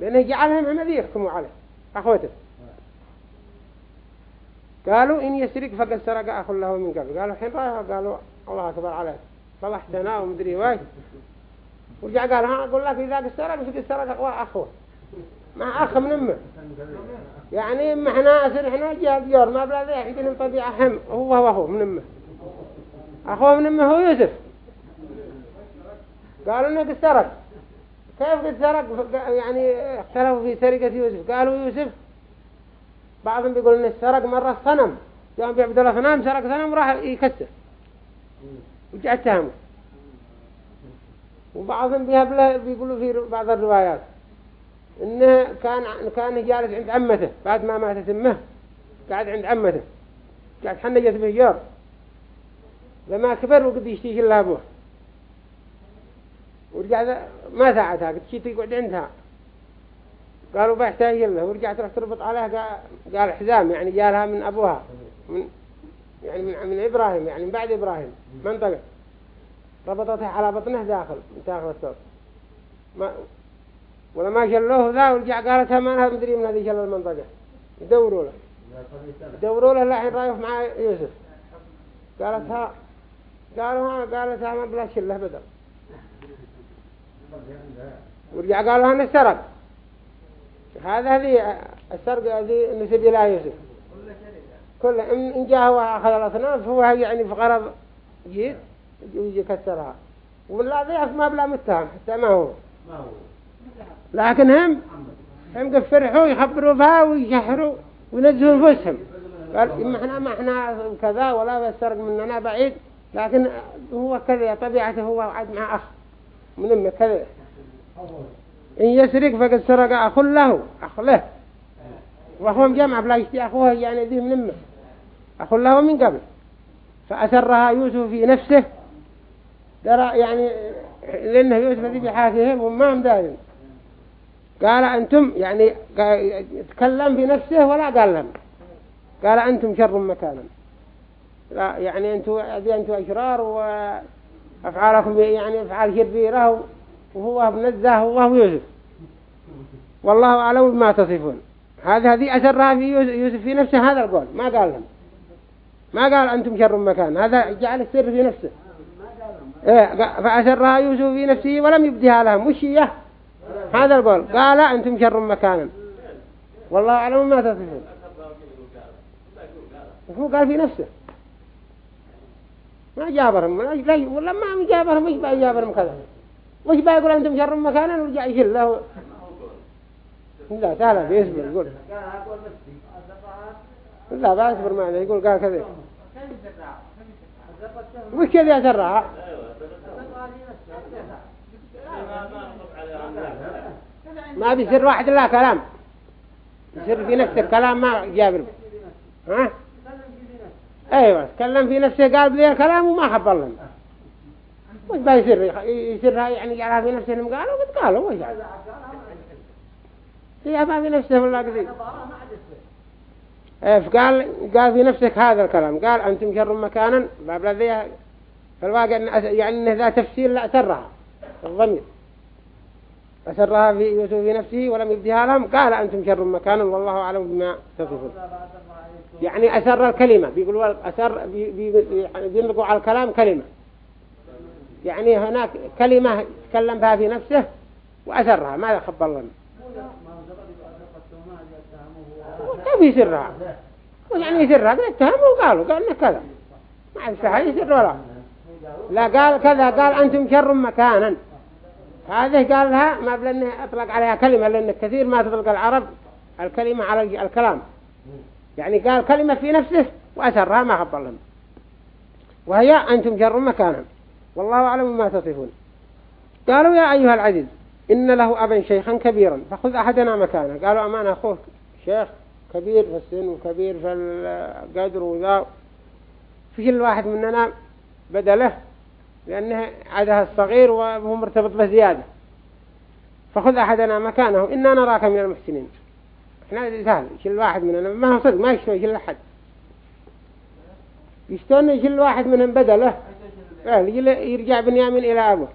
لأنه جعلهم هم ذي يحكموا عليه. أخوته قالوا إن يسرق فقد سرق أخ له من قبل. قالوا حين رايح قالوا الله أكبر عليه. فضحتنا ومدري واش ورجع قال ها أقول لك إذا سرق فقد سرق أخوه. مع أخ من أمه. يعني إما إحنا أسر إحنا جهة جور ما بلا ذي عندنا طبيعة هم هو هو أخوه من أمه. أخوه من أمه هو يوسف. قالوا إنه قد سرق كيف قد سرق يعني اختلفوا في سرقة يوسف. قالوا يوسف بعضهم بيقول إنه سرق مرة صنم. جاء بيعبد الله صنم سرق صنم وراح يكسر. وجاء اتهمه وبعضهم بيقولوا في بعض الروايات إنه كان كان جالس عند عمته. بعد ما ماتت أمه قاعد عند عمته. قاعد حنجت به جار لما كبر وقد يشتيش الله ابوه ورجع ما ساعدها قد شيت يقعد عندها. قالوا بيحتاج له ورجعت تروح تربط عليه قال حزام يعني جالها من أبوها من يعني من, من إبراهيم يعني من بعد إبراهيم. منطقة ربطتها على بطنه داخل داخل الثوب ما ولما شلوه ذا ورجع قالتها ما أنا مدري من هذه شل المنطقة. يدوروا له. يدوروا له الحين رايح مع يوسف. قالتها قالوا ها قالتها ما بلا شله بدل ورجع قالوا أنا سرق هذا هذه السرق هذه نسب إلى يوسف. كل إن جاء وأخذ الأصنام فهو يعني في غرض جيد يجي يكسرها ولا ضيف ما بلا متهم حتى ما هو. لكن هم هم قفرحوا يخبروا بها ويشحروا وينزهوا نفسهم قال ما إحنا ما إحنا كذا ولا بسرق مننا بعيد لكن هو كذا طبيعته هو عاد مع أخ. من أمه كذا إن يسرق فقد سرق أخ له. أخ له. وهو مجمع بلا يشتي أخوه يعني ذي من أمه. أخ له من قبل. فأسرها يوسف في نفسه. درى يعني لأنه يوسف ذي بحاكهم وما هم قال أنتم يعني تكلم في نفسه ولا قال لهم؟ قال أنتم شر مكانا. لا يعني أنتم أشرار وأفعالكم يعني أفعال شريرة وهو منزه وهو يوسف. والله أعلم بما تصفون. هذا هذه أسرها في يوسف في نفسه هذا القول. ما قال لهم. ما قال أنتم شر مكان. هذا جعل السر في نفسه. إيه فأسرها يوسف في نفسه ولم يبدها لهم. وش هي؟ هذا القول. قال أنتم شر مكانا. والله أعلم ما تصفون. هو قال في نفسه. ما جابرهم ولا ما جابرهم. وش بقى جابرهم؟ كذا وش بقى يقول أنتم شر مكانا ورجع يشيل له؟ لا تعالى بيصبر يقول لا بيصبر معنا يقول قال كذا. وش كذا يسرها ما بيصير واحد لا كلام. يسر في نفسه كلام ما جابر ها؟ أيوه تكلم في نفسه قال بذي الكلام وما خبر لهم وش بيصير يسرها يعني جعلها في نفسه قالوا قد قالوا وش هي ما في نفسه ولا قدي إيه، فقال قال في نفسك هذا الكلام. قال أنتم شر مكانا باب الذي فالواقع يعني إنه ذا تفسير لا أسرها الضمير أسرها في يوسف في نفسه ولم يبديها لهم. قال أنتم شر مكانا والله أعلم بما تصفون. يعني أسر الكلمة. بيقولوا أسر بي بي بينطقوا على الكلام كلمة. يعني هناك كلمة تكلم بها في نفسه وأسرها. ماذا خبر لنا كيف يسرها؟ يعني يسرها؟ قال اتهموا وقالوا. قال إنه كذا. ما حاجة يسر ولا لا قال كذا. قال أنتم شر مكانا. هذه قال لها ما بلنه أطلق عليها كلمة لأن كثير ما تطلق العرب الكلمة على الكلام. يعني قال كلمة في نفسه وأسرها ما خبر لهم. وهي أنتم شر مكانا. والله أعلم ما تصفون. قالوا يا أيها العزيز إن له أبا شيخا كبيرا فخذ أحدنا مكانه قالوا أمانة أخوه شيخ كبير في السن وكبير في القدر وذا. في كل واحد مننا بدله لأنه عدها الصغير وهو مرتبط بزيادة فخذ أحدنا مكانه إنا نراك من المحسنين. إحنا سهل يشيل واحد مننا ما هو صدق ما يشتوي يشيل أحد. يشتون يشيل واحد منهم بدله؟ يرجع بنيامين إلى أبوه.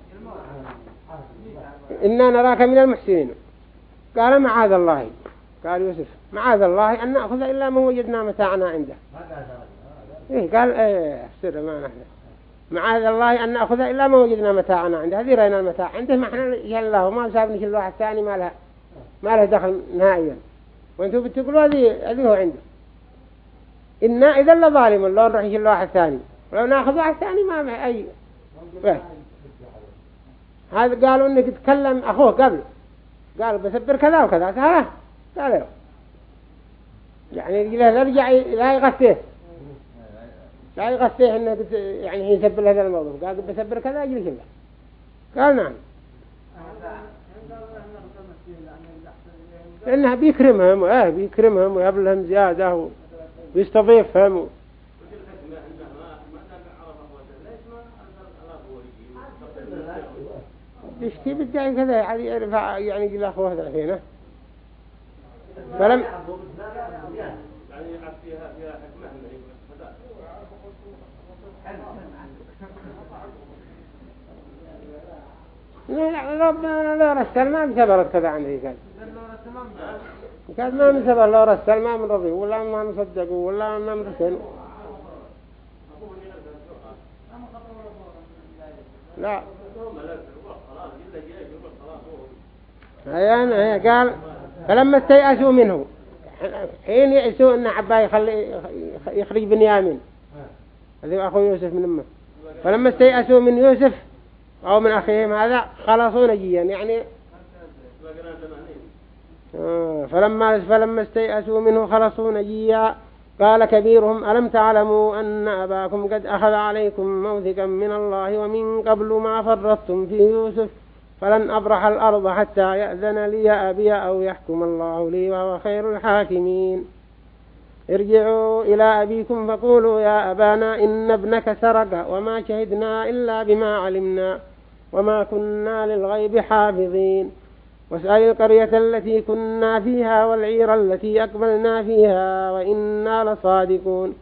إنا نراك من المحسنين. قال معاذ الله. قال يوسف معاذ الله أن نأخذ إلا ما وجدنا متاعنا عنده. إيه قال إيه سر ما نحن. معاذ الله أن نأخذ إلا ما وجدنا متاعنا عنده هذه رأينا المتاع. عنده ما إحنا يشال الله وما سابني كل واحد ثاني ما له ما له دخل نهائيا. وأنتم بتقولوا هذه هذه هو عنده. إنا إذا لظالم لو نروح يشيل واحد ثاني. ولو نأخذ واحد ثاني ما معه أي. هذا قالوا إنك تكلم أخوه قبل. قال بسبر كذا وكذا. سهله له. يعني لا يرجع لا يغثيه. لا يغثيه إنه يعني يسبر هذا الموضوع. قال بسبر كذا يجري كذا قال نعم. لأنها بيكرمهم آه بيكرمهم ويبلهم زيادة ويستضيفهم يشتي بدعي كذا؟ يعني يرفع يعني يقول أخوه هذا الحين. فلم لا ربنا لو رسل ما مسبرت كذا عندي كان. كان ما مسبر لو رسل ما من رضي ولا ما نصدقوا ولا ما مرسل لا. هي قال فلما استيأسوا منه حين يأسوا أن عبا يخلي يخرج بنيامين. هذا أخو يوسف من أمه. فلما استيأسوا من يوسف أو من أخيهم هذا خلصوا نجيا يعني آه، فلما فلما استيأسوا منه خلصوا نجيا. قال كبيرهم ألم تعلموا أن أباكم قد أخذ عليكم موثقا من الله ومن قبل ما فرطتم في يوسف؟ فلن أبرح الأرض حتى يأذن لي أبي أو يحكم الله لي وهو خير الحاكمين. ارجعوا إلى أبيكم فقولوا يا أبانا إن ابنك سرق وما شهدنا إلا بما علمنا وما كنا للغيب حافظين. واسأل القرية التي كنا فيها والعير التي أقبلنا فيها وإنا لصادقون.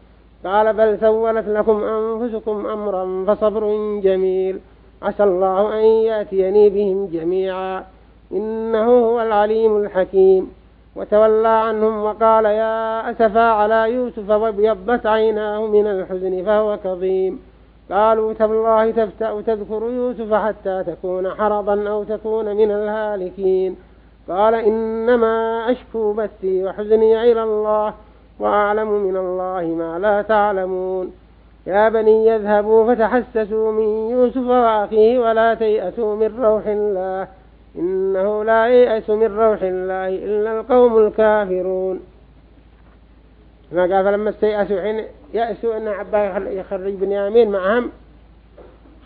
قال بل سولت لكم أنفسكم أمرا فصبر جميل. عسى الله أن يأتيني بهم جميعا. إنه هو العليم الحكيم. وتولى عنهم وقال يا أسفا على يوسف وابيضت عيناه من الحزن فهو كظيم. قالوا تالله تفتأ تذكر يوسف حتى تكون حرضا أو تكون من الهالكين. قال إنما أشكو بثي وحزني إلى الله وأعلم من الله ما لا تعلمون. يا بني يذهبوا فتحسسوا من يوسف وأخيه ولا تيأسوا من روح الله. إنه لا ييأس من روح الله إلا القوم الكافرون. ما قال فلما استيأسوا حين يأسوا أن عبا يخرج بنيامين معهم.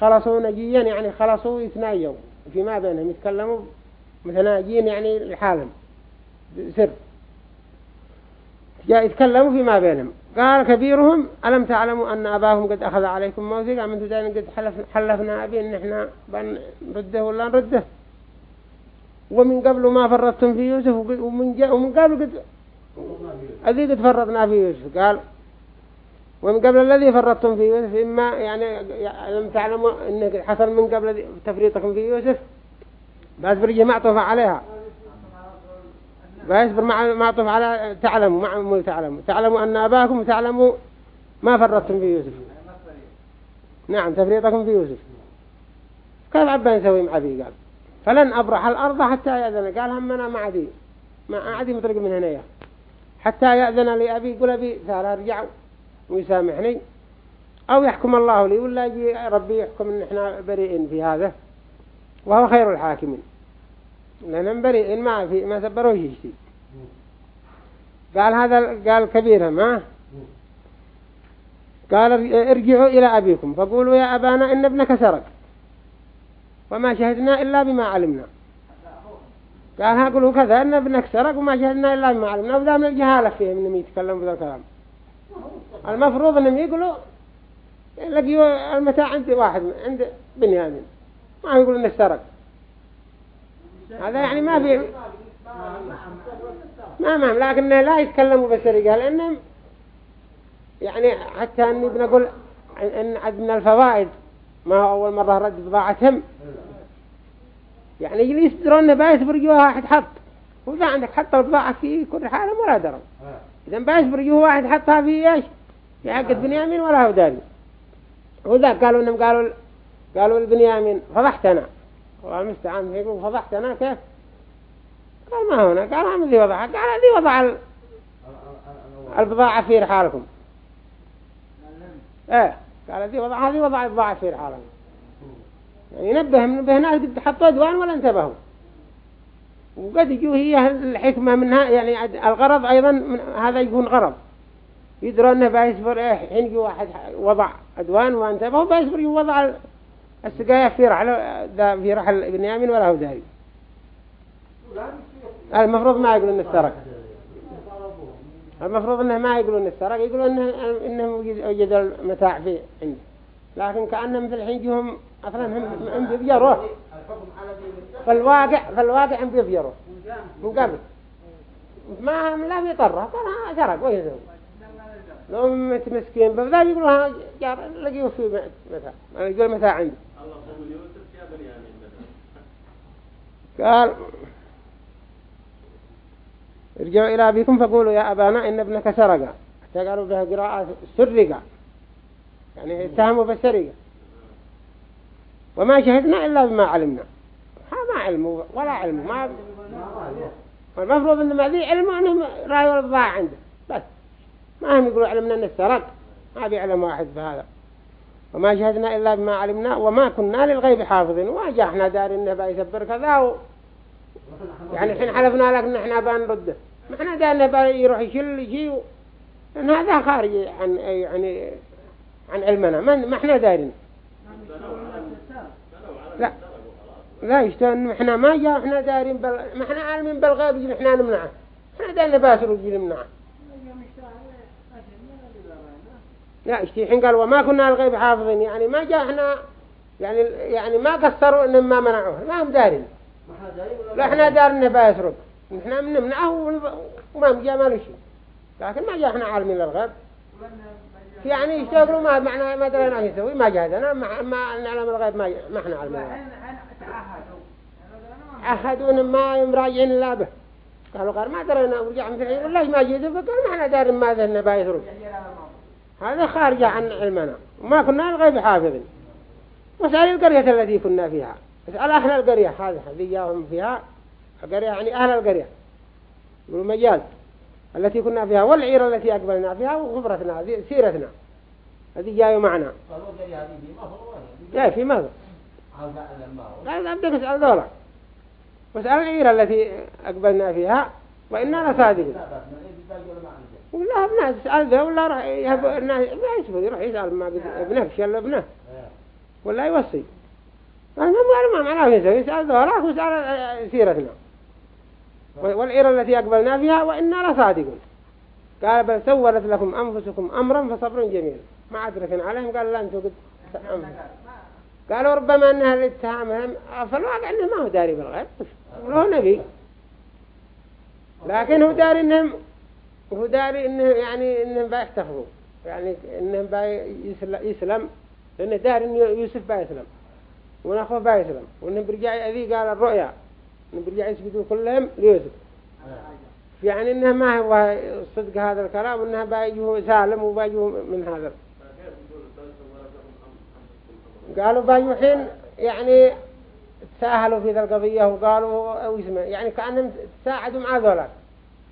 خلصوا نجيا يعني خلصوا يتنايوا فيما بينهم يتكلموا متناجين يعني لحالهم. سر. يتكلموا فيما بينهم. قال كبيرهم ألم تعلموا أن أباهم قد أخذ عليكم موثقا؟ من تدين قد حلفنا أبي إن إحنا بنرده ولا نرده؟ ومن قبل ما فرطتم في يوسف ومن, جاء ومن قبل قد الذي قد فرطنا في يوسف قال ومن قبل الذي فرطتم في يوسف إما يعني لم تعلموا أن حصل من قبل تفريطكم في يوسف بس برجع معطوف عليها. بس معطوف على تعلموا مع تعلموا. تعلموا أن أباكم تعلموا ما فرطتم في يوسف. نعم تفريطكم في يوسف. كيف عبا نسوي مع ذي؟ قال فلن أبرح الأرض حتى يأذن. قال همنا ما عدي. ما عدي مطرق من هنا حتى يأذن لي أبي يقول أبي تعالى أرجع ويسامحني. أو يحكم الله لي ولا يجي ربي يحكم إن إحنا بريئين في هذا. وهو خير الحاكمين. لأنهم بريئين ما في ما سبروه شيء. قال هذا قال كبيرا ما قال ارجعوا إلى أبيكم. فقولوا يا أبانا إن ابنك سرق. وما شهدنا إلا بما علمنا. قال هقولوا كذا إن ابنك سرق وما شهدنا إلا بما علمنا. وذا من الجهالة فيهم إنهم يتكلموا بذا الكلام. المفروض إنهم يقولوا لقيوا المتاع عند واحد عند بنيامين. ما يقول إنه سرق هذا يعني ما في ما ما لكن لا يتكلموا بالسرقة لأنهم يعني حتى أني بنقول إن عندنا الفوائد. ما هو أول مرة رد بضاعتهم يعني يجي يصدرون بايس برجوها واحد حط. وإذا عندك حط البضاعة في كل حالة ولا درم إذا بايس برجوها واحد حطها في إيش؟ في عقد بنيامين ولا هو داري. وذا قالوا إنهم قالوا قالوا البنيامين فضحتنا. والمستعان يقول فضحتنا كيف؟ قال ما هنا قال هم ذي وضعها. قال ذي وضع البضاعة في رحالكم إيه. قال ذي وضع هذه وضع البضاعة في رحالكم يعني ينبه من به ناس قد حطوا دوان ولا انتبهوا. وقد يجوا هي الحكمة منها يعني الغرض أيضا من هذا يكون غرض. يدرون أنه بيصبر إيه حين يجي واحد وضع أدوان وانتبهوا بيصبر يوضع السقاية في رحل في رحل بنيامين ولا هو داري. المفروض ما يقولون السرق المفروض إنه ما يقولون السرق يقولون انه إنهم وجد المتاع في عنده لكن كأنهم مثل الحين جهم أصلا هم هم بيفجروا فالواقع فالواقع هم بيفجروا من قبل. ما هم لا بيطرها قال سرق ويزو لو متمسكين بذا يقولوا جار لقيوا في متاع. يقول متاع عنده قال ارجعوا إلى أبيكم فقولوا يا أبانا إن ابنك سرق. حتى قالوا بها قراءة سرق. يعني اتهموا بالسرقة. وما شهدنا إلا بما علمنا. ما علم ولا علم ما المفروض إن ما ذي علم أنهم رأيوا الضاع عنده. بس. ما هم يقولوا علمنا أن السرق ما بيعلم واحد بهذا وما شهدنا إلا بما علمنا وما كنا للغيب حافظين. وما إحنا دار إنه بيسبر كذا. يعني حين حلفنا لك إن إحنا بنرده ما إحنا دارنا يروح يشيل شيء لأن هذا خارج عن يعني عن علمنا. ما إحنا دارين. لا. لا يشتغل إحنا ما جاء إحنا دارين بل ما إحنا عالمين بالغيب إحنا نمنعه إحنا دارنا باسر وجي نمنعه لا إشتي حين قال وما كنا الغيب حافظين. يعني ما جاء إحنا يعني يعني ما قصروا إنهم ما منعوه. ما هم دارين. إحنا دارنا باسرق نحن نمنعه وما جاء ما له شيء. لكن ما جاء إحنا عالمين للغيب. يعني يشتغلوا ما معنى ما درينا إيش يسوي ما جاهدنا ما ما نعلم الغيب ما ما إحنا عالمين. عهدون ما يمراجعين الا به. قالوا قال ما درينا ورجع مثل ولا ما جيدوا فقال ما إحنا دارين ما ذهنا بايثروا هذا خارج عن علمنا. وما كنا الغيب حافظين. واسأل القرية التي كنا فيها. اسأل أهل القرية هذه هذه جاهم فيها. القرية يعني أهل القرية. يقولوا مجال. التي كنا فيها والعيرة التي أقبلنا فيها وخبرتنا سيرتنا. هذه جايوا معنا. لا في ماذا لا بدك اسأل دولة واسأل العيرة التي أقبلنا فيها وإننا لصادقين. ولا ابنه تسأل ذا ولا راح يهب الناس. ما يسبق يروح يسأل ما ابنه شل ابنه. ولا يوصي. المهم قالوا ما معناه يسأل يسأل ذولاك ويسأل سيرتنا. والعيرة التي أقبلنا فيها وإنا لصادقون قال بل سولت لكم أنفسكم أمرا فصبر جميل. ما أدركن عليهم قال لا أنتم قد قالوا ربما أنها الاتهامهم فالواقع أنه ما هو داري بالغيب. هو نبي. لكن هو داري أنهم هو داري أنه يعني أنهم بيحتفظوا. يعني أنهم بيسلم لأنه داري أن يوسف بيسلم. ونأخوه بيسلم وأنهم برجع يأذي قال الرؤيا. أنهم برجع يسجدوا كلهم ليوسف. يعني إنها ما هو صدق هذا الكلام وانها بايجوه سالم وبايجوه من هذا. قالوا بايجوا حين يعني تساهلوا في ذا القضية وقالوا أو اسمه يعني كأنهم تساعدوا مع ذولاك.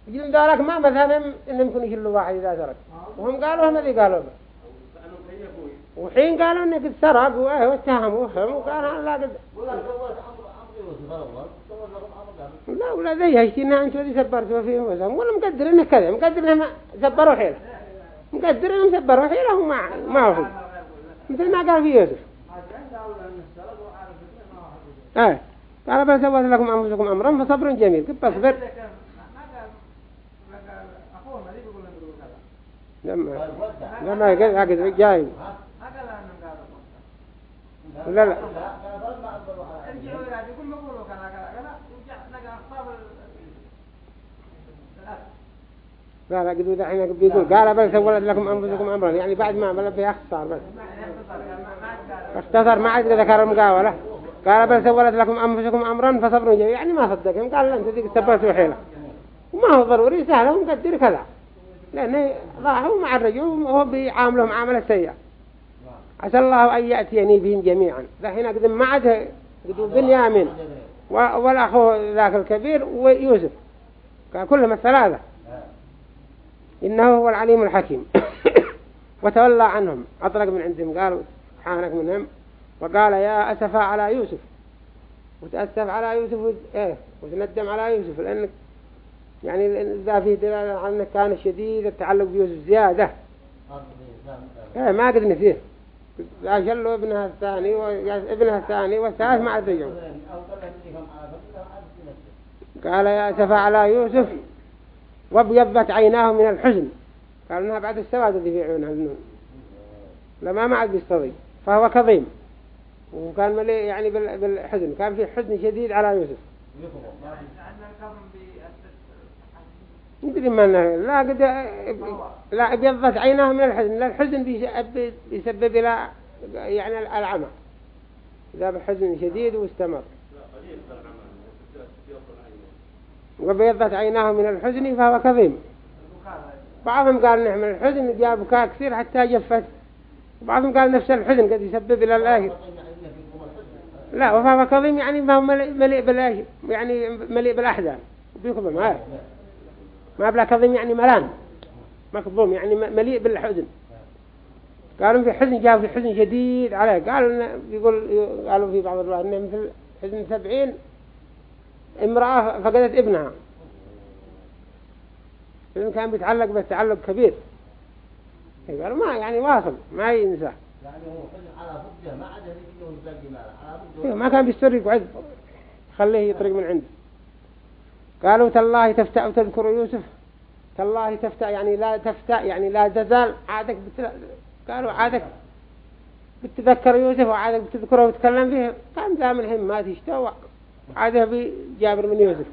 يجيهم ذولاك ما مثلا إنهم يكونوا يشلوا واحد إذا سرق وهم قالوا هم ذي قالوا به وحين قالوا إنه قد سرق واتهموهم وقالوا لا قد لا ولا ذي هشتنا عن شو سبرتوا فيه وزهم ولا مقدر إنه كذا مقدر إنه سبروا حيله. مقدر إنهم سبروا حيله وما ما هو مثل ما قال في يوسف. إيه قال بل سوت لكم أنفسكم أمرا فصبر جميل كيف تصبر؟ لما لما قد جاي. لا لا. لا لا قدوا دحين بيقول قال بل سولت لكم أنفسكم أمرا. يعني بعد ما بل فيها اختصار بس. اختصر ما عاد ذكر المقاولة. قال بل سولت لكم أنفسكم أمرا فصبر جميل يعني ما صدقهم. قال لا أنت ذيك استبرتوا حيلة وما هو ضروري سهل ومقدر كذا. لأنه ضاعوا مع الرجل وهو بيعاملهم معاملة سيئة. عسى الله أن يأتيني بهم جميعا. ذحين أقدم ما عاد قدوا بنيامين. والأخو ذاك الكبير ويوسف. قال كلهم الثلاثة. إنه هو العليم الحكيم. وتولى عنهم. أطلق من عندهم. قالوا حانك منهم. وقال يا أسفا على يوسف. وتأسف على يوسف. إيه وتندم على يوسف. لأنك يعني إذا فيه دلالة على أنه كان شديد التعلق بيوسف زيادة. إيه ما قد نسيه لا جلوا ابنها الثاني وابنها الثاني والثالث ما عاد قال يا أسفا على يوسف وابيضت عيناه من الحزن. قال إنها بعد السواد الذي في عيونها النون لما ما عاد بيستضي فهو كظيم. وكان مليء يعني بالحزن. كان في حزن شديد على يوسف. ندري ما لا قد لا ابيضت عيناه من الحزن لا الحزن بيسبب إلى يعني العمى ذا بحزن شديد واستمر. وبيضت عيناه من الحزن فهو كظيم. بعضهم قال نعم الحزن جاء بكاء كثير حتى جفت. وبعضهم قال نفس الحزن قد يسبب إلى الآخر. لا وفهو كظيم يعني ما هو مليء بالآخر يعني مليء بالأحزان. بيكظم ما ما بلا كظيم يعني ملان مكظوم يعني مليء بالحزن. قالوا في حزن جاء في حزن شديد عليه. قالوا بيقول قالوا في بعض الروايات إنه مثل حزن سبعين امرأة فقدت ابنها. لأنه كان بيتعلق بالتعلق كبير. قالوا ما يعني واصل ما ينسى. يعني هو على فضه ما عاد يلاقي ما كان بيسترق وعد خليه يطرق من عنده. قالوا تالله تفتأ وتذكر يوسف تالله تفتأ يعني لا تفتأ يعني لا تزال عادك. قالوا عادك بتذكر يوسف وعادك بتذكره وتكلم فيه ذا من هم ما تشتوى عاده في جابر من يوسف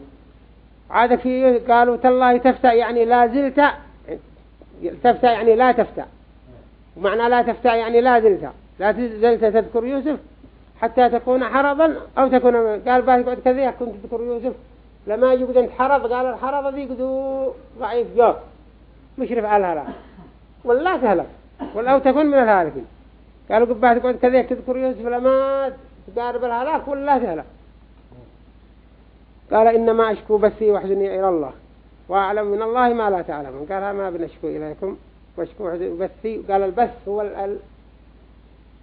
عاده في قالوا تالله تفتى يعني لا زلت تفتى يعني لا تفتى ومعنى لا تفتى يعني لا زلت لا زلت تذكر يوسف حتى تكون حرضا أو تكون قال باه يقعد كذا كنت تذكر يوسف لما يجي قد حرض قال الحرض ذي قدو ضعيف جوف مشرف على الهلاك. ولا تهلك ولا تكون من الهالكين. قالوا قباه تقعد كذا تذكر يوسف لما تقارب الهلاك ولا تهلك قال إنما أشكو بثي وحزني إلى الله. وأعلم من الله ما لا تعلمون. قال ما بنشكو إليكم. وأشكو بثي. قال البث هو ال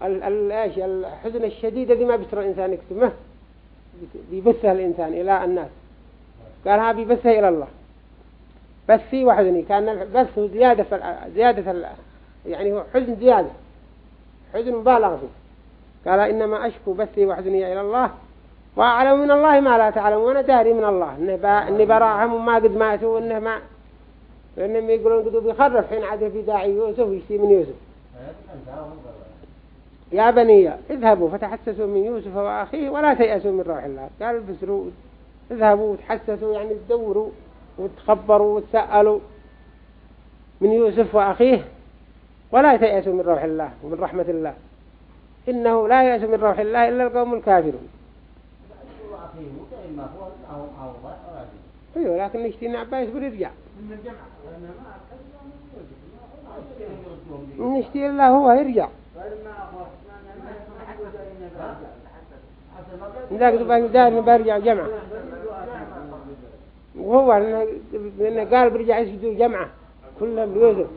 ال ال الحزن الشديد الذي ما بيستر الإنسان يكتمه. بيبثه الإنسان إلى الناس. قال ها بيبثه إلى الله. بثي وحزني كان البث زيادة زيادة يعني هو حزن زيادة. حزن مبالغ فيه. قال إنما أشكو بثي وحزني إلى الله. وأعلم من الله ما لا تعلم وأنا داري من الله. إني براهم وما قد ماتوا وإنه ما لأنهم يقولون قدوا بيخرف حين عاد في داعي يوسف ويشتي من يوسف. يا بني اذهبوا فتحسسوا من يوسف وأخيه ولا تيأسوا من روح الله. قال بسروا. اذهبوا وتحسسوا يعني تدوروا وتخبروا وتسألوا من يوسف وأخيه ولا تيأسوا من روح الله ومن رحمة الله. إنه لا يأس من روح الله إلا القوم الكافرون. أيوه لكن نشتي عباس برجع نشتي الله هو يرجع. ذاك دائما برجع جمعة وهو لأنه قال برجع يسجدوا جمعة كلهم بيوسف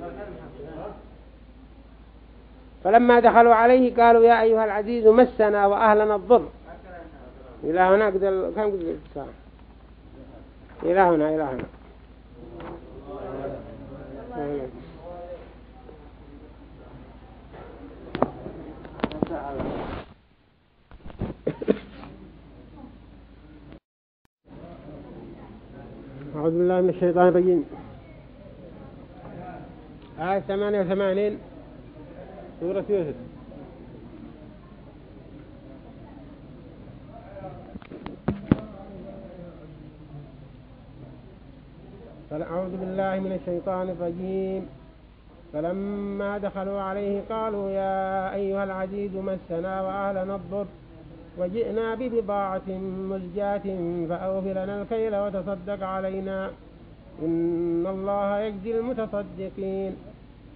فلما دخلوا عليه قالوا يا أيها العزيز مسنا وأهلنا الضر. إلى هنا قد كم قد إلى هنا إلى هنا. أعوذ بالله من الشيطان الرجيم. آية 88 سورة يوسف. أعوذ بالله من الشيطان الرجيم. فلما دخلوا عليه قالوا يا أيها العزيز مسنا وأهلنا الضر. وجئنا ببضاعة مزجاة فأوف لنا الكيل وتصدق علينا. إن الله يجزي المتصدقين.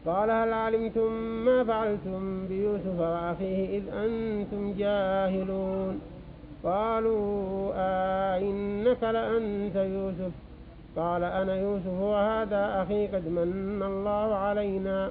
قال هل علمتم ما فعلتم بيوسف وأخيه إذ أنتم جاهلون؟ قالوا آئنك لأنت يوسف؟ قال أنا يوسف وهذا أخي قد من الله علينا.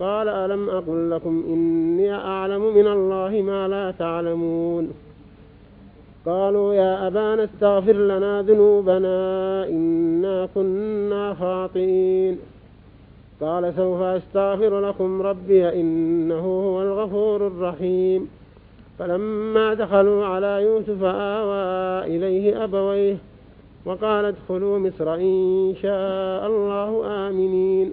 قال ألم أقل لكم إني أعلم من الله ما لا تعلمون قالوا يا أبانا استغفر لنا ذنوبنا إنا كنا خاطئين قال سوف أستغفر لكم ربي إنه هو الغفور الرحيم فلما دخلوا على يوسف آوى إليه أبويه وقال ادخلوا مصر إن شاء الله آمنين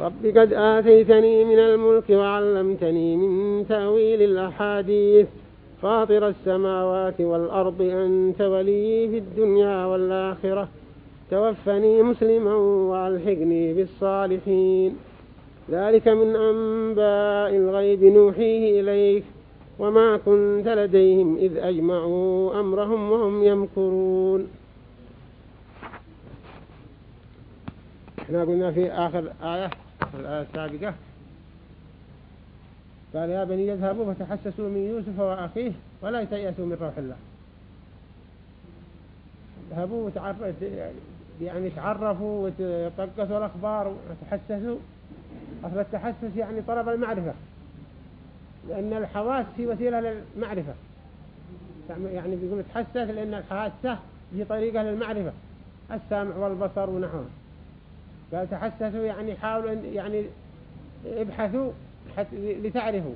رب قد آتيتني من الملك وعلمتني من تأويل الأحاديث. فاطر السماوات والأرض أنت ولي في الدنيا والآخرة. توفني مسلما وألحقني بالصالحين. ذلك من أنباء الغيب نوحيه إليك. وما كنت لديهم إذ أجمعوا أمرهم وهم يمكرون. إحنا قلنا في آخر آية الآية السابقة. قال يا بني يذهبوا فتحسسوا من يوسف وأخيه ولا تيأسوا من روح الله. اذهبوا يعني تعرفوا وتطقسوا الأخبار وتحسسوا. أصل التحسس يعني طلب المعرفة. لأن الحواس هي وسيلة للمعرفة. يعني بيقول تحسس لأن الحاسة هي طريقة للمعرفة. السامع والبصر ونحوه. قال تحسسوا يعني حاولوا يعني ابحثوا لتعرفوا.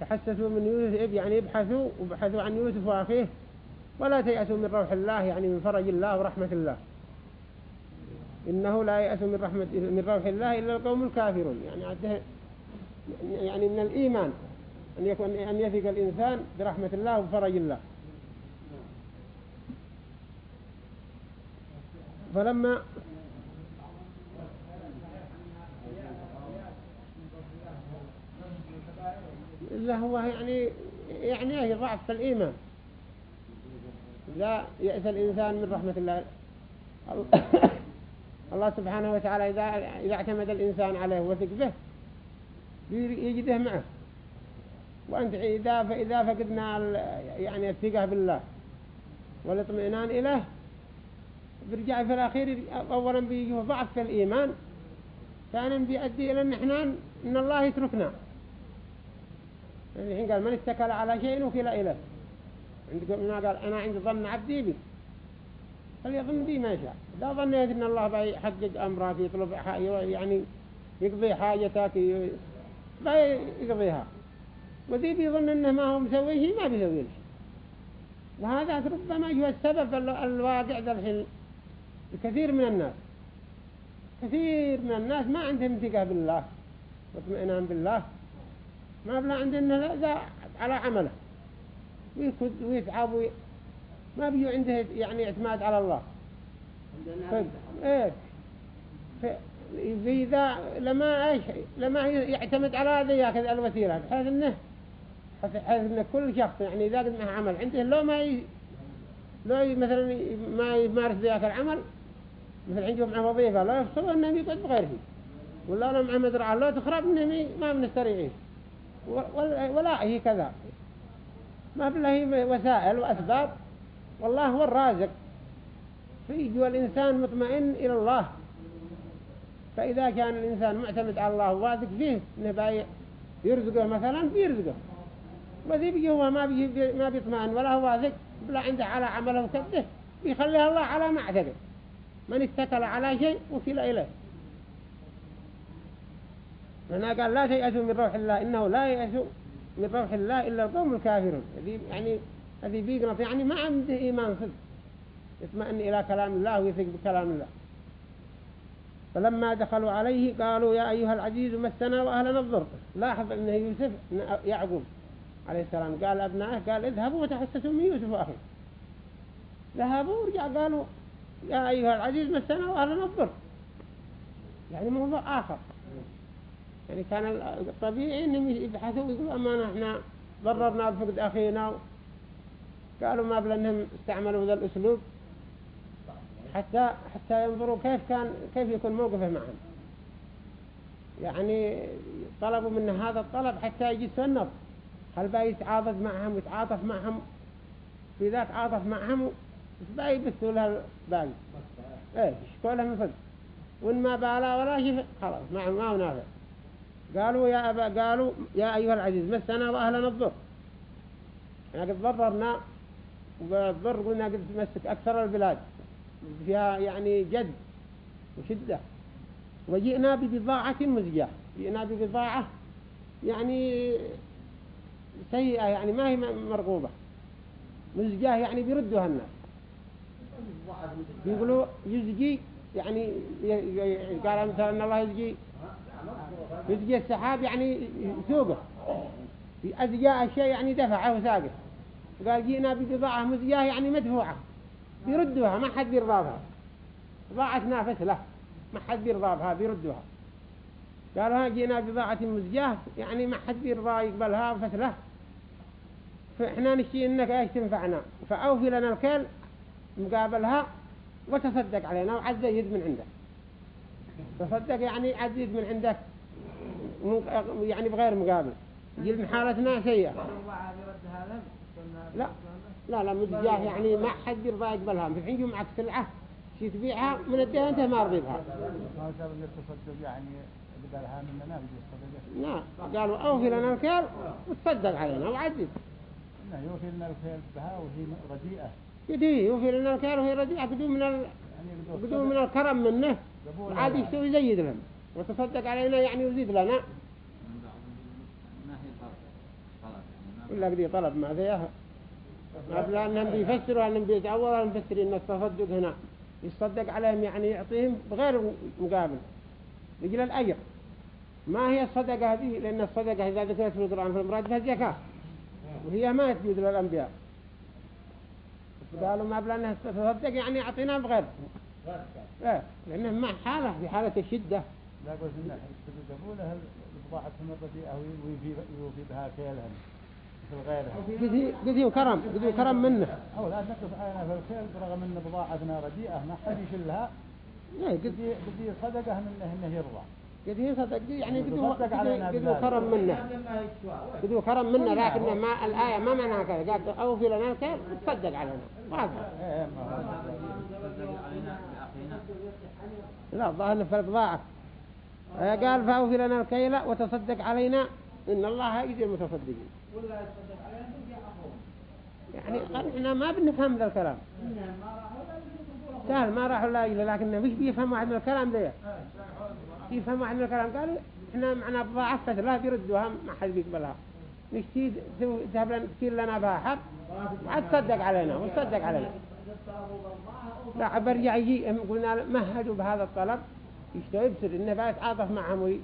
تحسسوا من يوسف يعني ابحثوا وابحثوا عن يوسف وأخيه ولا تيأسوا من روح الله يعني من فرج الله ورحمة الله. إنه لا يأس من رحمة من روح الله إلا القوم الكافرون. يعني عده يعني من الإيمان. أن يكون أن يثق الإنسان برحمة الله وفرج الله. فلما إلا هو يعني يعني ضعف في الإيمان. لا يأس الإنسان من رحمة الله. الله سبحانه وتعالى إذا إذا اعتمد الإنسان عليه وثق به يجده معه. وأنت إذا فإذا فقدنا يعني الثقة بالله والاطمئنان إليه بيرجع في الأخير أولا بيجيه ضعف في الإيمان ثانيا بيؤدي إلى أن إحنا إن الله يتركنا. الحين قال من اتكل على شيء وكل إليه. عندما قال أنا عند ظن عبدي بي. فليظن بي؟ ما شاء لا ظنيت أن الله بيحقق أمرك يطلب يعني يقضي حاجتك بيقضيها وذي بيظن أنه ما هو مسوي شيء ما بيسوي شيء. وهذا ربما هو السبب الواقع ذا الحين. الكثير من الناس كثير من الناس ما عندهم ثقة بالله واطمئنان بالله. ما بلا عندنا ذا على عمله. ويكد ويتعب وي... ما بيجو عنده يعني اعتماد على الله. ف... إيه. ف... إذا لما إيش لما يعتمد على هذا يأخذ الوسيلة بحيث انه بحيث إن كل شخص يعني إذا قد معه عمل عنده لو ما ي... لو مثلا ما يمارس ذاك العمل مثل عندهم معه وظيفة لا يفصلوا انهم يقعد بغيره. ولا لهم عمد رعاه لا تخرب انهم ما بنستريعيه. ولا هي كذا. ما بالله وسائل وأسباب. والله هو الرازق. فيجوا الإنسان مطمئن إلى الله. فإذا كان الإنسان معتمد على الله واثق فيه إنه يرزقه مثلا بيرزقه. وذي بيجي هو ما بيجي ما بيطمئن ولا هو واثق بلا عنده على عمله وكده بيخليها الله على ما من اتكل على شيء وكل إليه. هنا قال لا تيأسوا من روح الله إنه لا يأسوا من روح الله إلا القوم الكافرون. يعني هذه بيقنط يعني ما عنده إيمان صدق. يطمئن إلى كلام الله ويثق بكلام الله. فلما دخلوا عليه قالوا يا أيها العزيز مسنا وأهلنا الضر. لاحظ أنه يوسف يعقوب عليه السلام قال أبنائه قال اذهبوا وتحسسوا من يوسف وأخيه ذهبوا ورجع قالوا يا أيها العزيز مسنا وأهلنا الضر. يعني موضوع آخر. يعني كان الطبيعي انهم يبحثوا ويقولوا اما نحن ضررنا بفقد أخينا قالوا ما بل أنهم استعملوا ذا الأسلوب. حتى حتى ينظروا كيف كان كيف يكون موقفه معهم. يعني طلبوا منه هذا الطلب حتى يجي النظر هل بقى يتعاطف معهم ويتعاطف معهم؟ إذا تعاطف معهم بقى يبثوا لها الباقي؟ إيه يشكوا لهم فقد وإن ما بالا ولا شيء خلاص ما هو نافع. قالوا يا أبا قالوا يا أيها العزيز مسنا وأهلنا الضر. يعني قد ضررنا والضر قلنا قد تمسك أكثر البلاد. فيها يعني جد وشدة. وجئنا ببضاعة مزجة. جئنا ببضاعة يعني سيئة يعني ما هي مرغوبة. مزجاه يعني بيردوها الناس. بيقولوا يزجي يعني قال مثلا الله يزجي يزجي السحاب يعني سوقه أزجاء الشيء يعني دفعه وساقه. قال جينا ببضاعة مزجاة يعني مدفوعة. بيردوها ما حد بضاعة نافس له. ما حد بيرضى بها بيردوها قالوا ها جينا بضاعة مزجاة يعني ما حد بيرضى يقبلها له. فإحنا نشتي إنك إيش تنفعنا. فأوفي لنا الكيل مقابلها وتصدق علينا وعز يد من عندك تصدق يعني عزيز من عندك يعني بغير مقابل. يجي حالتنا سيئة لا. لا لا مجاه يعني ما حد يرضى يقبلها. في الحين معك سلعة شي تبيعها من الدين أنت ما رضي بها يعني قالها مننا نعم قالوا أوفي لنا الكيل وتصدق علينا وعدد يوفي لنا الكيل بها وهي رديئة. يدي يوفي لنا الكيل وهي رديئة بدون من يعني بدون من الكرم منه. قبول عاد يستوي يزيد لهم وتصدق علينا يعني يزيد لنا. ما هي طلب؟ طلب يعني ما ولا بدي طلب ما فيها. ما بلا أنهم بيفسروا أنهم بيتعوروا المفسرين التصدق هنا. يصدق عليهم يعني يعطيهم بغير مقابل. لجل الأجر ما هي الصدقة هذه؟ لأن الصدقة إذا ذكرت في القرآن في المراد بها الزكاة. وهي ما تجوز للأنبياء. قالوا ما بلا أنها تصدق يعني يعطينا بغير. لا لأنه ما حالة في حالة الشدة. لا قلت قبوله البضاعة الرديئة ويوفي ويوفي بها كيلهم مثل غيرها؟ قد هي- قد هي كرم قد هي كرم منه. أو لا نقف علينا في الخيل برغم أن بضاعتنا رديئة ما حد يشلها لا قد قد ي- قد هي صدقة منه إنه يرضى قد هي صدق يعني قد هو- تصدق قد هو- علينا قد هو بذلك. كرم منه. قد هو كرم منه لكن ما الآية ما معناها كذا. قال أوفي لنا الكيل تصدق علينا. واضح إيه لا الظاهر في البضاعة قال فأوفي لنا الكيل وتصدق علينا إن الله يجزي المتصدقين. يعني قال إحنا ما بنفهم ذا الكلام. سهل ما راحوا لا إلى لكن مش بيفهم واحد من الكلام ده. يفهم واحد من الكلام قالوا إحنا معنا بضاعة فترة بيردوها ما حد بيقبلها. نشتي تذهب لنا تكيل لنا بها حق وعاد تصدق علينا وتصدق علينا. لا برجع يجي قلنا مهدوا بهذا الطلب. يشتوي يبصر إنه بيتعاطف معهم وي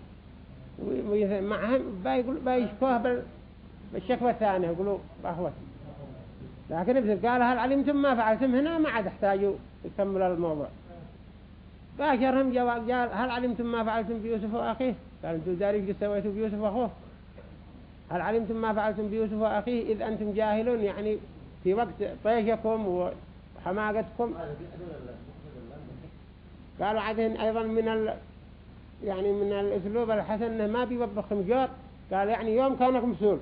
وي- معهم بيقول بيشكوه بال بالشكوى الثانية يقولوا بأخوة لكن ابن قال هل علمتم ما فعلتم هنا؟ ما عاد احتاجوا يكملوا الموضوع. باشرهم جواب قال هل علمتم ما فعلتم بيوسف وأخيه؟ قال أنتم داري إيش سويتوا بيوسف وأخوه. هل علمتم ما فعلتم بيوسف وأخيه؟ إذ أنتم جاهلون يعني في وقت طيشكم وحماقتكم. قالوا عدهن أيضا من ال يعني من الأسلوب الحسن إنه ما بيوبخهم جار قال يعني يوم كانكم سول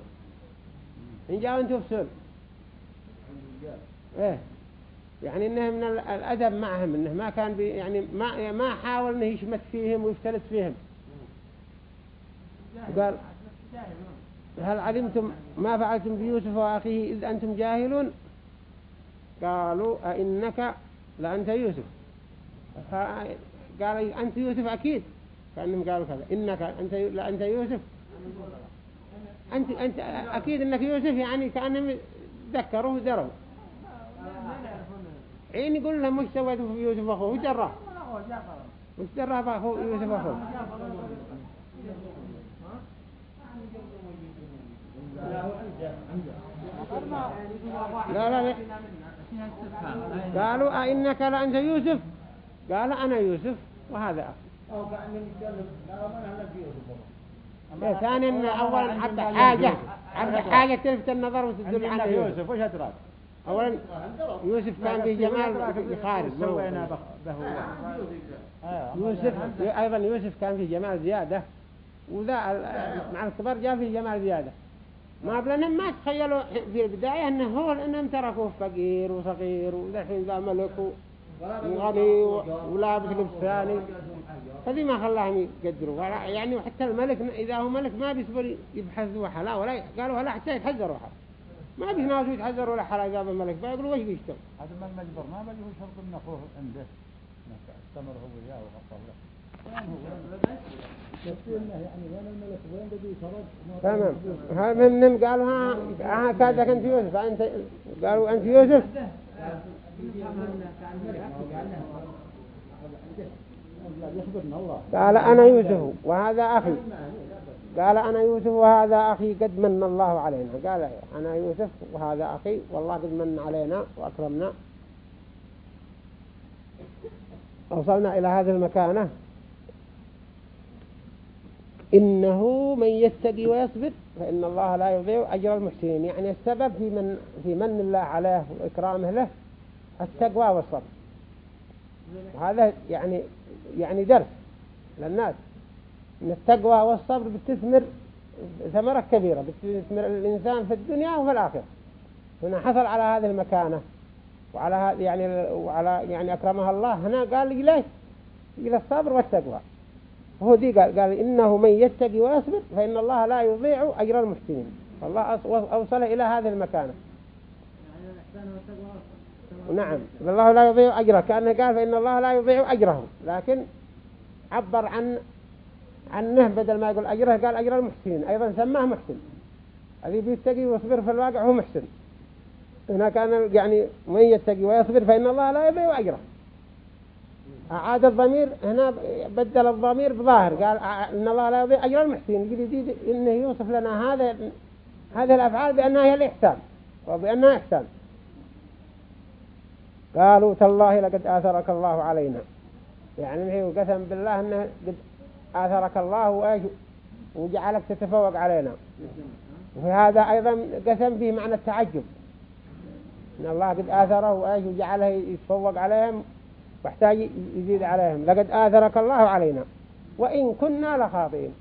إن جاءوا أنتم بسول. إيه. يعني إنه من ال- الأدب معهم إنه ما كان بي يعني ما ما حاول إنه يشمت فيهم ويفتلت فيهم. قال هل علمتم ما فعلتم بيوسف وأخيه إذ أنتم جاهلون؟ قالوا أئنك لأنت يوسف. ف- قال أنت يوسف أكيد. كأنهم قالوا كذا. إنك أنت لأنت يوسف. أنت أنت أكيد إنك يوسف يعني كأنهم ذكروا ودروا حين يقول لهم وش سويتوا في يوسف أخوه؟ وش دراه وش دراه بأخوه يوسف أخوه. لا لا لا. قالوا أئنك لأنت يوسف. قال أنا يوسف وهذا أخي. إيه، ثانيا أولا عبد حاجة عبد حاجة تلفت النظر وتدل على يوسف. يوسف. وش أدراك؟ أولا يوسف كان في جمال خارج ما سوينا به هو آه، يوسف أيضا يوسف كان في جمال زيادة. وذا مع الكبر جاء في جمال زيادة. ما بلنهم ما تخيلوا في البداية أنه هو لأنهم تركوه فقير وصغير وذحين ذا ملك وغني ولابس لبس ثاني هذه ما خلاهم يقدروا. يعني وحتى الملك إذا هو ملك ما بيصبر يبحثوا حلا ولا قالوا ولا حتى يتحذروا حلا ما بيناسوا يتحذروا ولا حلا إذا الملك فيقولوا وش بيشتغل هذا ما المجبر ما بده شرط من أخوه عنده. استمر هو وياه وغفر له. تمام. هذا منهم قالوا ها ها كادك أنت يوسف. أنت قالوا أنت يوسف؟ قال أنا يوسف وهذا أخي. قال أنا يوسف وهذا أخي قد من الله علينا. قال أنا يوسف وهذا أخي والله قد من علينا وأكرمنا. وصلنا إلى هذه المكانة. إنه من يتقي ويصبر فإن الله لا يضيع أجر المحسنين. يعني السبب في من في من الله عليه وإكرامه له التقوى والصبر. وهذا يعني يعني درس للناس. إن التقوى والصبر بتثمر ثمرة كبيرة بتثمر الإنسان في الدنيا وفي الآخرة. هنا حصل على هذه المكانة. وعلى هذه يعني وعلى يعني أكرمها الله. هنا قال لي ليش إلى الصبر والتقوى. وهو دي قال قال إنه من يتقي ويصبر فإن الله لا يضيع أجر المحسنين. فالله أص- أوصل إلى هذه المكانة. نعم. الله لا يضيع أجره. كأنه قال فإن الله لا يضيع أجره. لكن عبر عن عنه بدل ما يقول أجره قال أجر المحسنين. أيضا سماه محسن. الذي بيتقي ويصبر في الواقع هو محسن. هنا كان يعني من يتقي ويصبر فإن الله لا يضيع أجره. أعاد الضمير هنا بدل الضمير بظاهر. قال إن الله لا يضيع أجر المحسنين. يزيد إنه يوصف لنا هذا هذه الأفعال بأنها هي الإحسان وبأنها إحسان. قالوا تالله لقد آثرك الله علينا. يعني هي قسم بالله أنه قد آثرك الله وإيش وجعلك تتفوق علينا. وهذا أيضا قسم فيه معنى التعجب. إن الله قد آثره وإيش وجعله يتفوق عليهم واحتاج يزيد عليهم. لقد آثرك الله علينا. وإن كنا لخاطئين.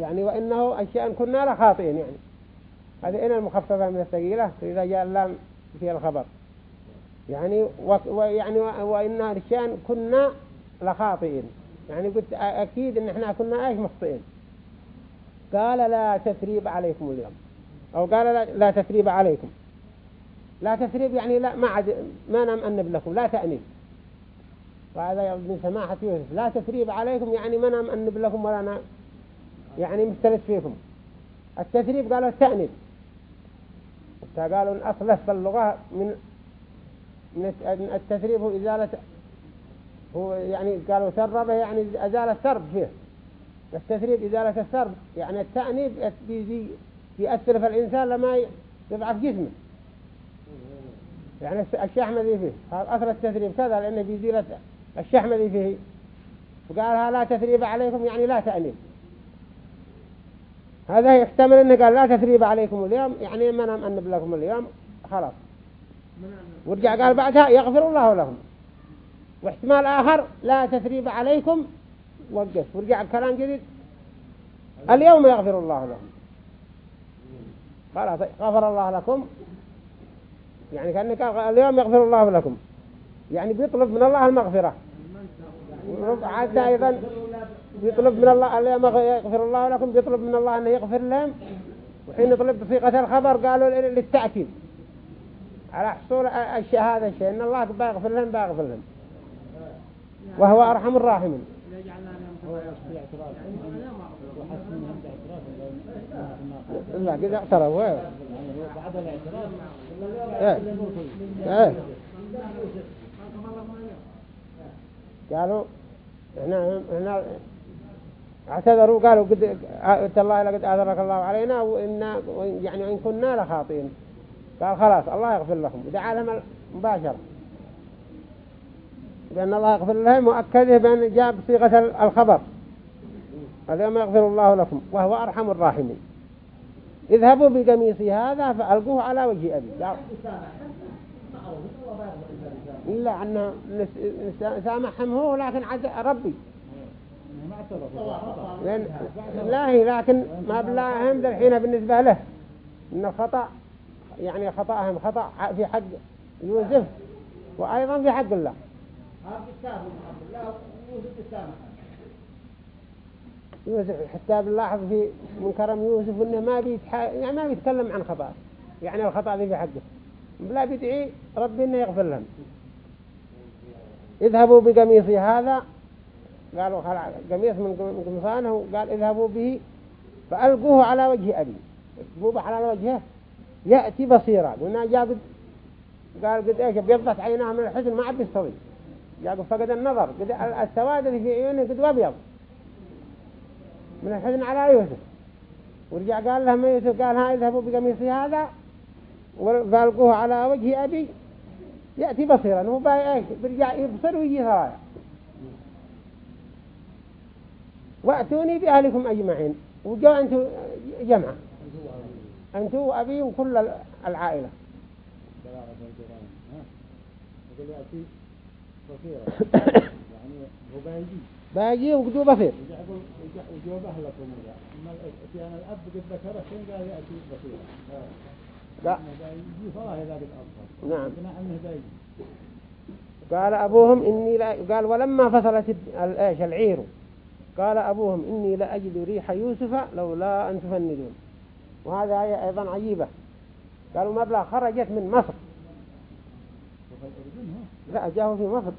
يعني وإنه أشياء كنا لخاطئين يعني. هذه إن المخففة من الثقيلة إذا جاء اللام في الخبر. يعني ويعني وإن أشياء كنا لخاطئين. يعني قلت أكيد إن إحنا كنا إيش مخطئين. قال لا تثريب عليكم اليوم. أو قال لا, لا تثريب عليكم. لا تثريب يعني لا ما عد ما نم أنب لكم. لا تأنيب. وهذا من سماحة يوسف. لا تثريب عليكم يعني ما نم أنب لكم ولا أنا يعني مستلس فيكم. التثريب قالوا التأنيب قالوا الأصل في اللغة من التثريب هو إزالة هو يعني قالوا ثربه يعني أزال الثرب فيه. التثريب إزالة الثرب يعني التأنيب يأثر في الإنسان لما يضعف جسمه. يعني الشحم ذي فيه. أثر التثريب كذا لأنه بيزيل الشحم ذي فيه. فقالها لا تثريب عليكم يعني لا تأنيب. هذا يحتمل أنه قال لا تثريب عليكم اليوم يعني ما نام أنب لكم اليوم. خلاص. ورجع قال بعدها يغفر الله لهم. واحتمال آخر لا تثريب عليكم وقف. ورجع كلام جديد. اليوم يغفر الله لهم. خلاص غفر الله لكم. يعني كأنه قال اليوم يغفر الله لكم. يعني بيطلب من الله المغفرة. حتى أيضا بيطلب من الله اليوم يغفر الله لكم بيطلب من الله أنه يغفر لهم. وحين يطلب بصيغة الخبر قالوا للتأكيد. على حصول الشيء هذا الشيء إن الله بيغفر لهم بيغفر لهم. وهو أرحم الراحمين. لا قد اعترف. بعد الاعتراف إيه. قالوا هنا هنا اعتذروا قالوا قد الله لقد اعذرك الله علينا وإن يعني وإن كنا لخاطئين. قال خلاص الله يغفر لكم. ودعا لهم مباشرة بأن الله يغفر لهم وأكده بأن جاء بصيغة الخبر. اليوم يغفر الله لكم. وهو أرحم الراحمين. اذهبوا بقميصي هذا فألقوه على وجه أبي. إلا عنه سامحهم هو لكن عد ربي. لا لكن ما بلاهم الحين بالنسبة له. إن الخطأ يعني خطأهم خطأ في حق يوسف وأيضا في حق الله. يوسف حتى بنلاحظ في من كرم يوسف إنه ما بيتح... يعني ما بيتكلم عن خطأ. يعني الخطأ ذي في حقه. بلا بيدعي ربي إنه يغفر لهم. اذهبوا بقميصي هذا. قالوا خلع قميص من قمصانه قال اذهبوا به فألقوه على وجه أبي. اكتبوه على وجهه؟ يأتي بصيرا. قلنا جاء قد قال قد إيش؟ بيضت عيناه من الحزن ما عبد يستوي. جاء فقد النظر. قد السواد اللي في عيونه قد أبيض. من الحزن على يوسف. ورجع قال لهم يوسف قال ها اذهبوا بقميصي هذا وفالقوه على وجه أبي. يأتي بصيرا. هو باي برجع يبصر ويجي ثرايا وأتوني بأهلكم أجمعين. وجاء أنتوا جمعة. أنتوا وأبي وكل العائلة. باجي وقدو لا. نعم. قال أبوهم إني لا قال ولما فصلت العير. قال أبوهم إني لا أجد ريح يوسف لولا أن تفندون. وهذا أيضا عجيبة. قالوا مبلغ خرجت من مصر. لا جاءوا في مصر.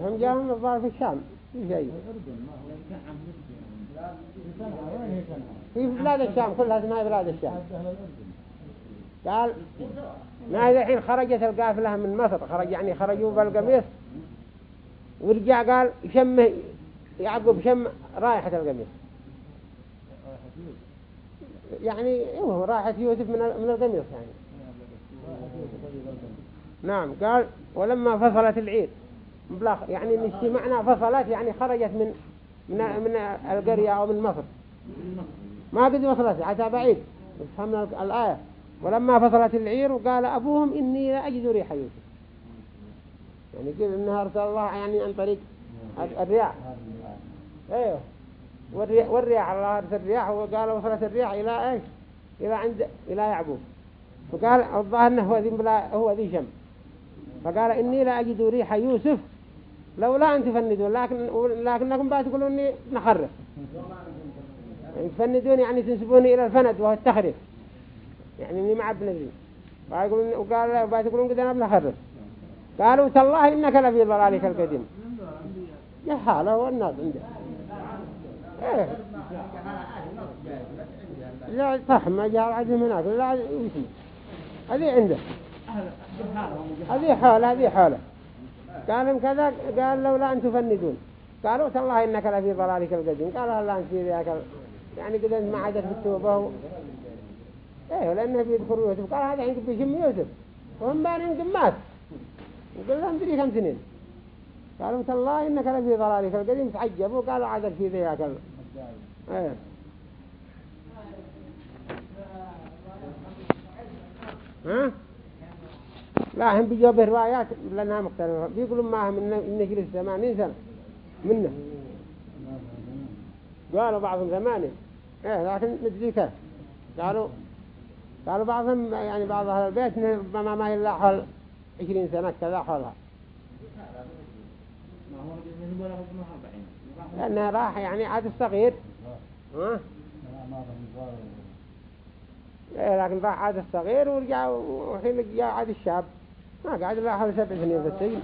هم من الظاهر في الشام في شيء. في بلاد الشام كلها اسمها بلاد الشام. قال ما هي الحين خرجت القافلة من مصر؟ خرج يعني خرجوا بالقميص. ورجع قال شم يعقوب شم رائحة القميص. يعني هو رائحة يوسف من من القميص يعني. نعم قال ولما فصلت العير يعني ان اجتمعنا فصلت يعني خرجت من من من القرية أو من مصر. ما قد وصلت حتى بعيد. فهمنا ال- الآية. ولما فصلت العير وقال أبوهم إني لا أجد ريح يوسف. يعني إنها أرسل الله يعني عن طريق ال- الرياح. أيوه. والرياح, والرياح الله أرسل الرياح وقال وصلت الرياح إلى إيش؟ إلى عند إلى يعقوب. فقال الظاهر أنه هو ذي بلا هو ذي شم. فقال إني لا أجد ريح يوسف لولا أن تفندون لكن لكنكم بقى تقولون إني نخرف. يعني تفندون يعني تنسبوني إلى الفند وهو التخريف. يعني إني مع ابن ذي ويقولون وقال بقى تقولون قد أنا بنخرف قالوا تالله إنك لفي ضلالك القديم. جهالة والناس عنده. إيه لا صح ما جاء عندهم هناك لا يسمع هذه عنده. هذه حالة هذه حالة. قال كذا قال لولا أن تفندون قالوا تالله إنك لفي ضلالك القديم. قال هلا أنت في ذاك يعني قد أنت ما عادت في التوبة و... إيه لأنه بيذكر يوسف. قال هذا عندك بيشم يوسف. وهم بانين قمات وقال لهم تدري كم سنين. قالوا تالله إنك لفي ضلالك القديم. تعجبوا قالوا عادت في ذاك. إيه. ها؟ لا هم بيجوا بروايات لأنها مختلفة بيقولوا ما هم نجلس ثمانين سنة منه. قالوا بعضهم ثمانين إيه لكن ندري كيف قالوا قالوا بعضهم يعني بعض أهل البيت إنه ربما ما يلا حول عشرين سنة كذا حولها. ما هو لأنها راح يعني عاد الصغير. ها؟ إيه لكن راح عاد الصغير ورجع وحين جاء عاد الشاب. ما قعد لا حول سبع سنين في السجن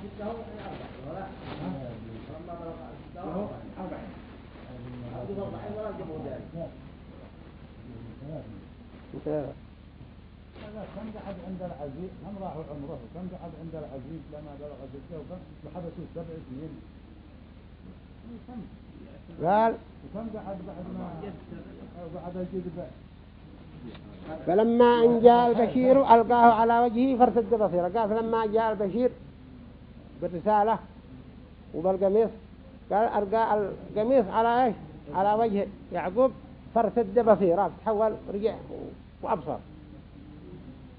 كم قعد عند العزيز؟ هم راحوا عمره وكم قعد عند العزيز لما بلغ جده؟ وكم؟ وحبسوا سبع سنين. كم قال فلما أن جاء البشير ألقاه على وجهه فارتد بصيره قال فلما جاء البشير بالرسالة وبالقميص قال ألقى القميص على إيش؟ على وجه يعقوب فارتد بصيره تحول رجع وأبصر.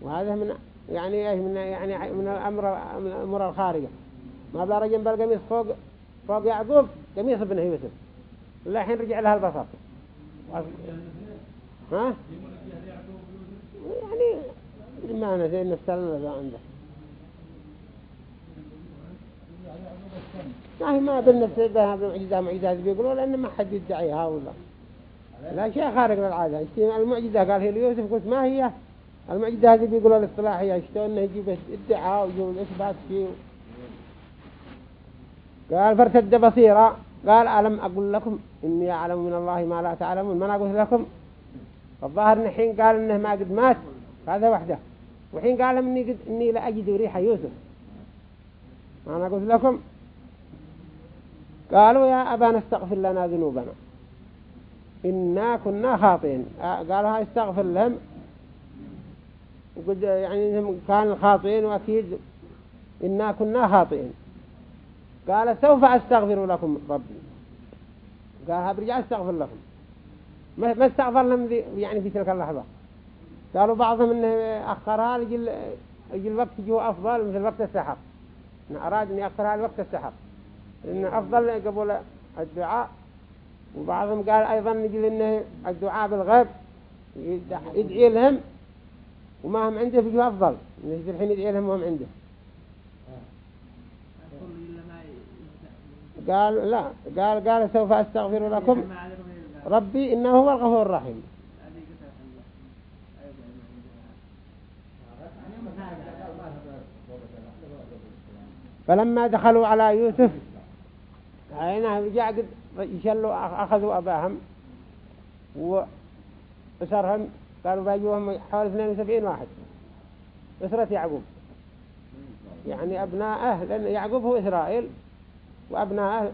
وهذا من يعني إيش؟ من يعني من الأمر من الأمور الخارجة. ما بلا رجل بالقميص فوق فوق يعقوب قميص ابنه يوسف الحين رجع لها البصر. ها؟ يعني ما نسي نفس اللي عنده. ما هي ما بالنفس بها بالمعجزة معجزات بيقولوا لأن ما حد يدعيها ولا لا شيء خارق للعادة. المعجزة قال هي ليوسف قلت ما هي؟ المعجزة هذه بيقولوا الاصطلاحية. اشتوا إنه يجيب ادعاء ويجيب اثبات شيء قال فارتد بصيرا. قال ألم أقول لكم إني أعلم من الله ما لا تعلمون. ما قلت لكم؟ الظاهر إن حين قال إنه ما قد مات هذا وحده. وحين قال إني, قد إني لا أجد ريح يوسف. ما قلت لكم؟ قالوا يا أبانا استغفر لنا ذنوبنا. إنا كنا خاطئين. قالوا هاي استغفر لهم. وقد يعني كانوا خاطئين وأكيد إنا كنا خاطئين. قال سوف أستغفر لكم ربي. قال برجع أستغفر لكم. ما ما استغفر لهم يعني في تلك اللحظة. قالوا بعضهم إنه أخرها لجل يجي الوقت يجيه أفضل مثل وقت السحر. إن أراد أن يأخرها لوقت السحر. إن أفضل قبول الدعاء. وبعضهم قال أيضا نجل إنه الدعاء بالغيب. يدع- يدعي لهم. وما هم عنده فيه أفضل. الحين يدعي لهم وهم عنده كل إلا ما ي- قال لا قال قال سوف أستغفر لكم. ربي إنه هو الغفور الرحيم. فلما دخلوا على يوسف عيناه رجع قد يشلوا أخذوا أباهم وأسرهم. قالوا باجوهم حوالي 72 واحد. أسرة يعقوب. يعني أبناءه لأن يعقوب هو إسرائيل. وأبناءه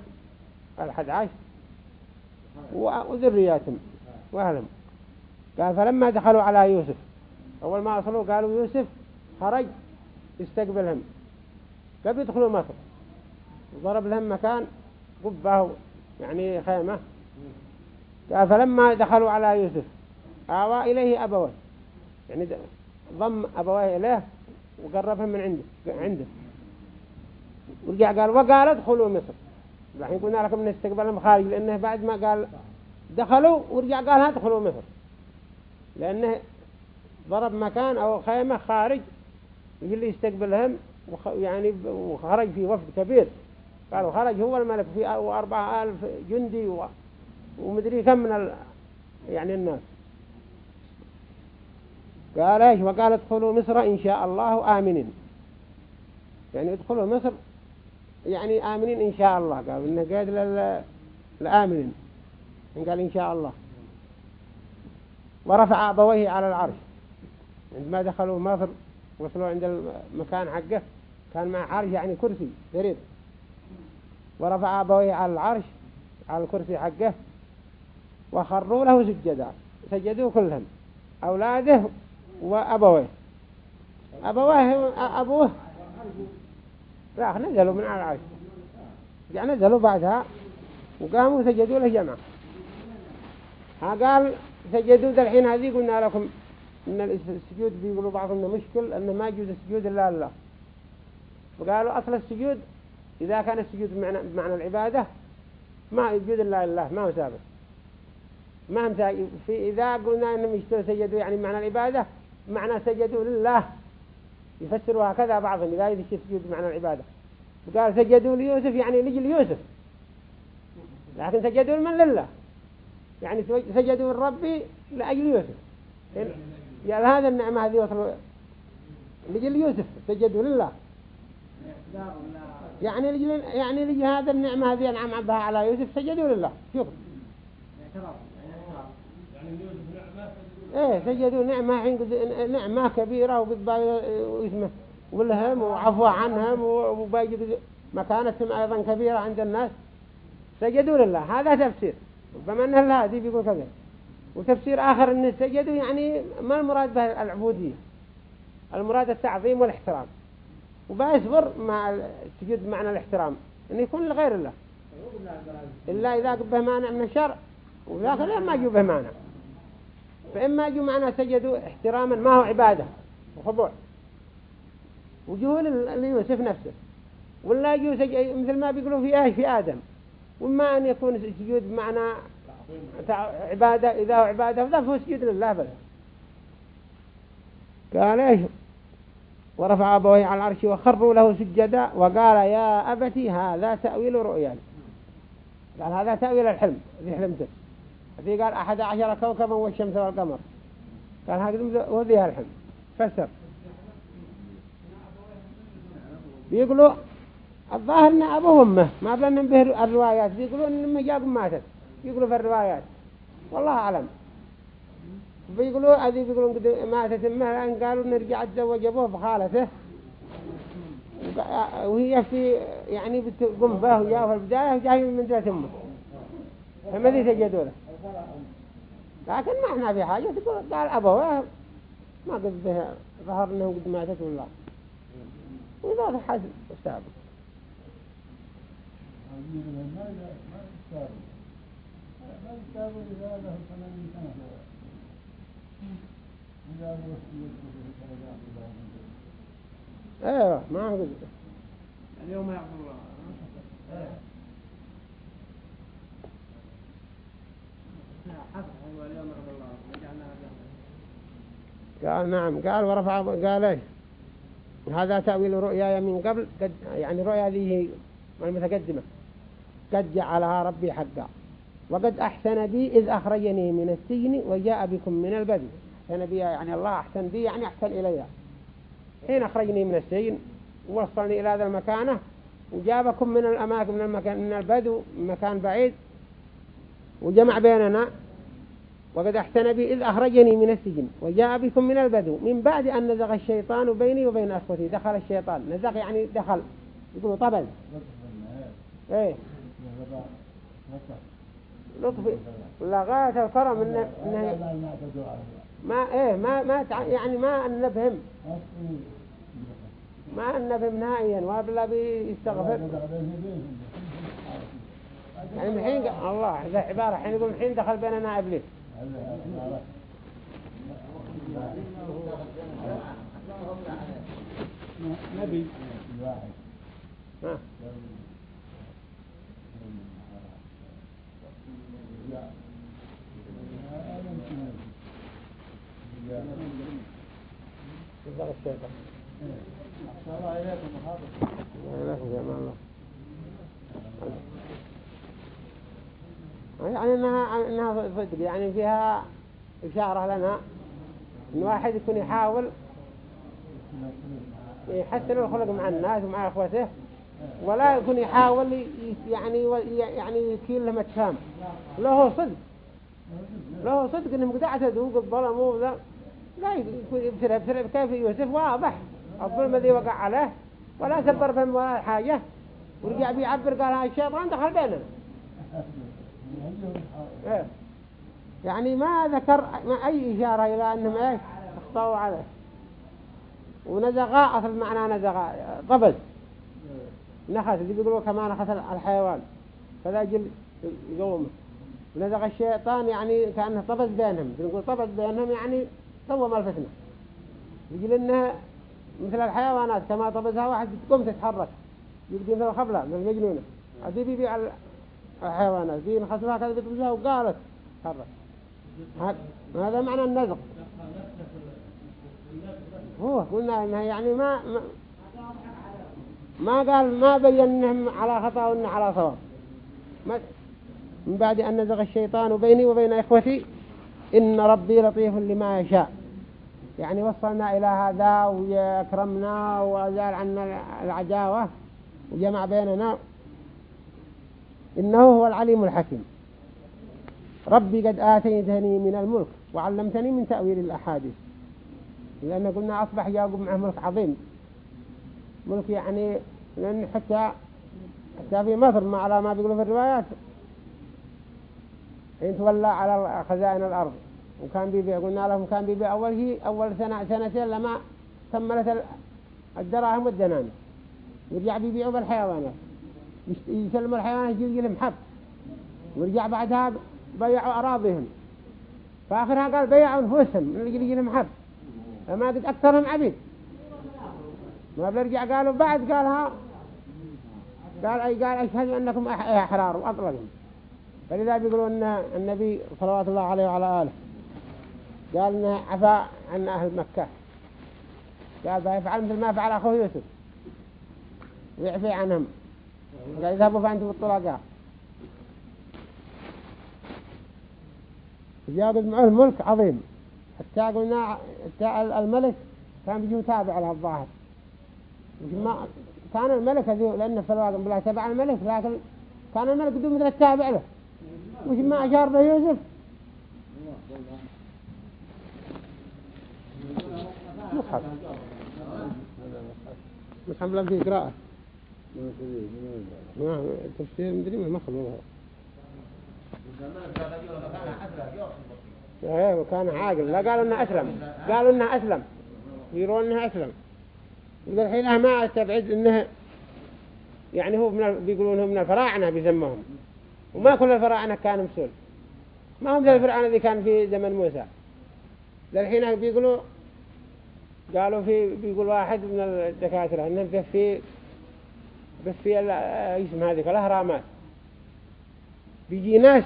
الحد عشر وذرياتهم وأهلهم. قال فلما دخلوا على يوسف. أول ما وصلوا قالوا يوسف خرج يستقبلهم قبل يدخلوا مصر وضرب لهم مكان قبة يعني خيمة. قال فلما دخلوا على يوسف آوى إليه أبوه يعني ضم أبويه إليه وقربهم من عنده عنده. ورجع قال وقال ادخلوا مصر. الحين قلنا لكم نستقبلهم خارج لأنه بعد ما قال دخلوا ورجع قال ادخلوا مصر. لأنه ضرب مكان أو خيمة خارج اللي يستقبلهم يعني وخرج في وفد كبير. قالوا خرج هو الملك في أربعة ألف جندي ومدري كم من ال... يعني الناس. قال إيش؟ وقال ادخلوا مصر إن شاء الله آمنين. يعني ادخلوا مصر يعني آمنين إن شاء الله. قال إنه قاد للآمنين قال إن شاء الله. ورفع أبويه على العرش. عندما دخلوا مصر وصلوا عند المكان حقه كان مع عرش يعني كرسي سرير ورفع أبويه على العرش على الكرسي حقه وخروا له سجدا. سجدوا كلهم. أولاده وأبويه. أبويه أبوه راح نزلوا من على العرش. يعني نزلوا بعدها وقاموا سجدوا له جمع. ها قال سجدوا ذا الحين هذه قلنا لكم إن السجود بيقولوا بعضهم مشكل أنه ما يجوز السجود إلا لله. وقالوا أصل السجود إذا كان السجود بمعنى, بمعنى العبادة ما يجوز إلا لله ما هو ثابت. ما هم في إذا قلنا إنهم يشتروا سجدوا يعني بمعنى العبادة معنى سجدوا لله. يفسروا هكذا بعضهم إذا يدش السجود بمعنى العبادة. وقال سجدوا ليوسف يعني لجل يوسف. لكن سجدوا لمن؟ لله. يعني سجدوا لربي لأجل يوسف. يعني هذا النعمة هذه وصلوا لجل يوسف. سجدوا لله. يعني لجل يعني لجل هذا النعمة هذه أنعم بها على يوسف سجدوا لله. شوف. إيه سجدوا نعمة حين نعمة كبيرة وقد باي اسمه ولهم وعفوا عنهم وباقي مكانتهم أيضا كبيرة عند الناس. سجدوا لله هذا تفسير. ربما أن هذه بيقول كذا. وتفسير آخر أن سجدوا يعني ما المراد به العبودية؟ المراد التعظيم والاحترام. وبيصبر مع السجود بمعنى الاحترام أن يكون لغير الله. إلا إذا قبه مانع من الشرع وذاك ما جو به مانع. فإما جو معنى سجدوا احتراما ما هو عبادة؟ وخضوع. وجوه ليوسف نفسه. ولا جو مثل ما بيقولوا في إيش في آدم. وما أن يكون سجود بمعنى عبادة إذا هو عبادة فهو سجود لله بل. قال إيش؟ ورفع أبويه على العرش وخروا له سجدا وقال يا أبتي هذا تأويل رؤيا قال هذا تأويل الحلم ذي حلمته في قال أحد عشر كوكبا والشمس والقمر. قال هذا وذيها الحلم فسر. بيقولوا الظاهر إن ابوه امه ما بلنا به الروايات. بيقولوا إن أمه جاب ماتت. يقولوا في الروايات. والله أعلم. بيقولوا هذه بيقولوا ماتت امه لأن قالوا نرجع تزوج أبوه بخالته. وهي في يعني بتقوم به وجاء في البداية وجاء من ذات أمه. فما سجدوا له لكن ما إحنا في حاجة. تقول قال ابوه ما قد به ظهر انه قد ماتت ولا وإذا حد سابق أيوه ما هو اليوم يعبد الله قال نعم قال ورفع قال إيش هذا تأويل رؤيا من قبل قد يعني رؤيا هذه المتقدمة. قد جعلها ربي حقا. وقد أحسن بي إذ أخرجني من السجن وجاء بكم من البدو. أحسن بي يعني الله أحسن بي يعني أحسن إلي. حين أخرجني من السجن ووصلني إلى هذا المكانة وجابكم من الأماكن من المكان من البدو من مكان بعيد وجمع بيننا. وقد أحسن بي إذ أخرجني من السجن وجاء بكم من البدو من بعد أن نزغ الشيطان بيني وبين أخوتي دخل الشيطان. نزغ يعني دخل. يقولوا طبل. إيه. لطفي. لغاية الكرم إنه, ما إيه ما ما. يعني ما نفهم ما نفهم نهائيا. ولا بيستغفر يعني الحين الله إذا عبارة حين يقول الحين دخل بيننا إبليس. نبي. واحد الشيطان الله إليكم وهذا إليكم يا الله يعني انها إنها صدق. يعني فيها إشارة لنا إن واحد يكون يحاول يحسن الخلق مع الناس ومع إخوته ولا يكون يحاول يعني يعني يكيل لهم اتهام له صدق. له صدق إنهم قد اعتدوا قد ظلموا لا يكون يبتلى يبتلى كيف يوسف واضح. الظلم الذي وقع عليه ولا سبر بهم ولا حاجة. ورجع بيعبر قال هاي الشيطان دخل بيننا. إيه. يعني ما ذكر ما أي إشارة إلى أنهم إيش؟ أخطأوا عليه. ونزغاء أصل معنى نزغاء. قبل نخس اللي بيقولوا نخس الحيوان. فلا يجل يقومه نزغ الشيطان يعني كأنه طبز بينهم. نقول طبز بينهم يعني قوم الفتنة يقول إنها مثل الحيوانات كما طبزها واحد تقوم تتحرك. يبدي مثل الخبلة من المجنونة هذه بيبيع الحيوانات دي نخسرها كذا بتبزها وقالت تحرك هذا معنى النزق هو قلنا إنها يعني ما ما, قال ما بين انهم على خطأ وانه على صواب. من بعد أن نزغ الشيطان بيني وبين إخوتي إن ربي لطيف لما يشاء. يعني وصلنا إلى هذا ويكرمنا وأزال عنا العجاوة وجمع بيننا. إنه هو العليم الحكيم. ربي قد آتيتني من الملك وعلمتني من تأويل الأحاديث. لأن قلنا أصبح يعقوب معه ملك عظيم. ملك يعني لأن حتى حتى في مصر ما على ما بيقولوا في الروايات. حين تولى على خزائن الأرض. وكان بيبيع قلنا لهم كان بيبيع أول شيء أول سنة سنتين لما كملت الدراهم والدنانير. ورجع بيبيعوا بالحيوانات. يسلموا الحيوانات يجي لهم حب ورجع بعدها بيعوا أراضيهم. فآخرها قال بيعوا نفوسهم من اللي يجي لهم فما قد أكثرهم عبيد. ما برجع قالوا بعد قالها قال أي قال أشهد أنكم أحرار وأطلقهم فلذا بيقولوا أن النبي صلوات الله عليه وعلى آله. قال أنه عفا عن أهل مكة. قال فيفعل مثل ما فعل أخوه يوسف. ويعفي عنهم. قال اذهبوا فأنتم الطلقاء جاب معه الملك عظيم. حتى قلنا حتى الملك كان بيجي تابع له الظاهر. ما كان الملك هذي لأنه في الواقع بلا تبع الملك لكن كان الملك بدون مثل التابع له. وش ما أشار به يوسف؟ مصحف مصحف لم فيه قراءة ما تفسير مدري ما مخلوق إيه وكان عاقل لا قالوا انه اسلم قالوا انه اسلم يرون انه اسلم يقول الحين ما استبعد انه يعني هو بيقولون من الفراعنه بيسموهم وما كل الفراعنه كانوا مسول ما هم ذا الفراعنه اللي كان في زمن موسى للحين بيقولوا قالوا في بيقول واحد من الدكاترة انهم بس في بس في اسم هذه الاهرامات بيجي ناس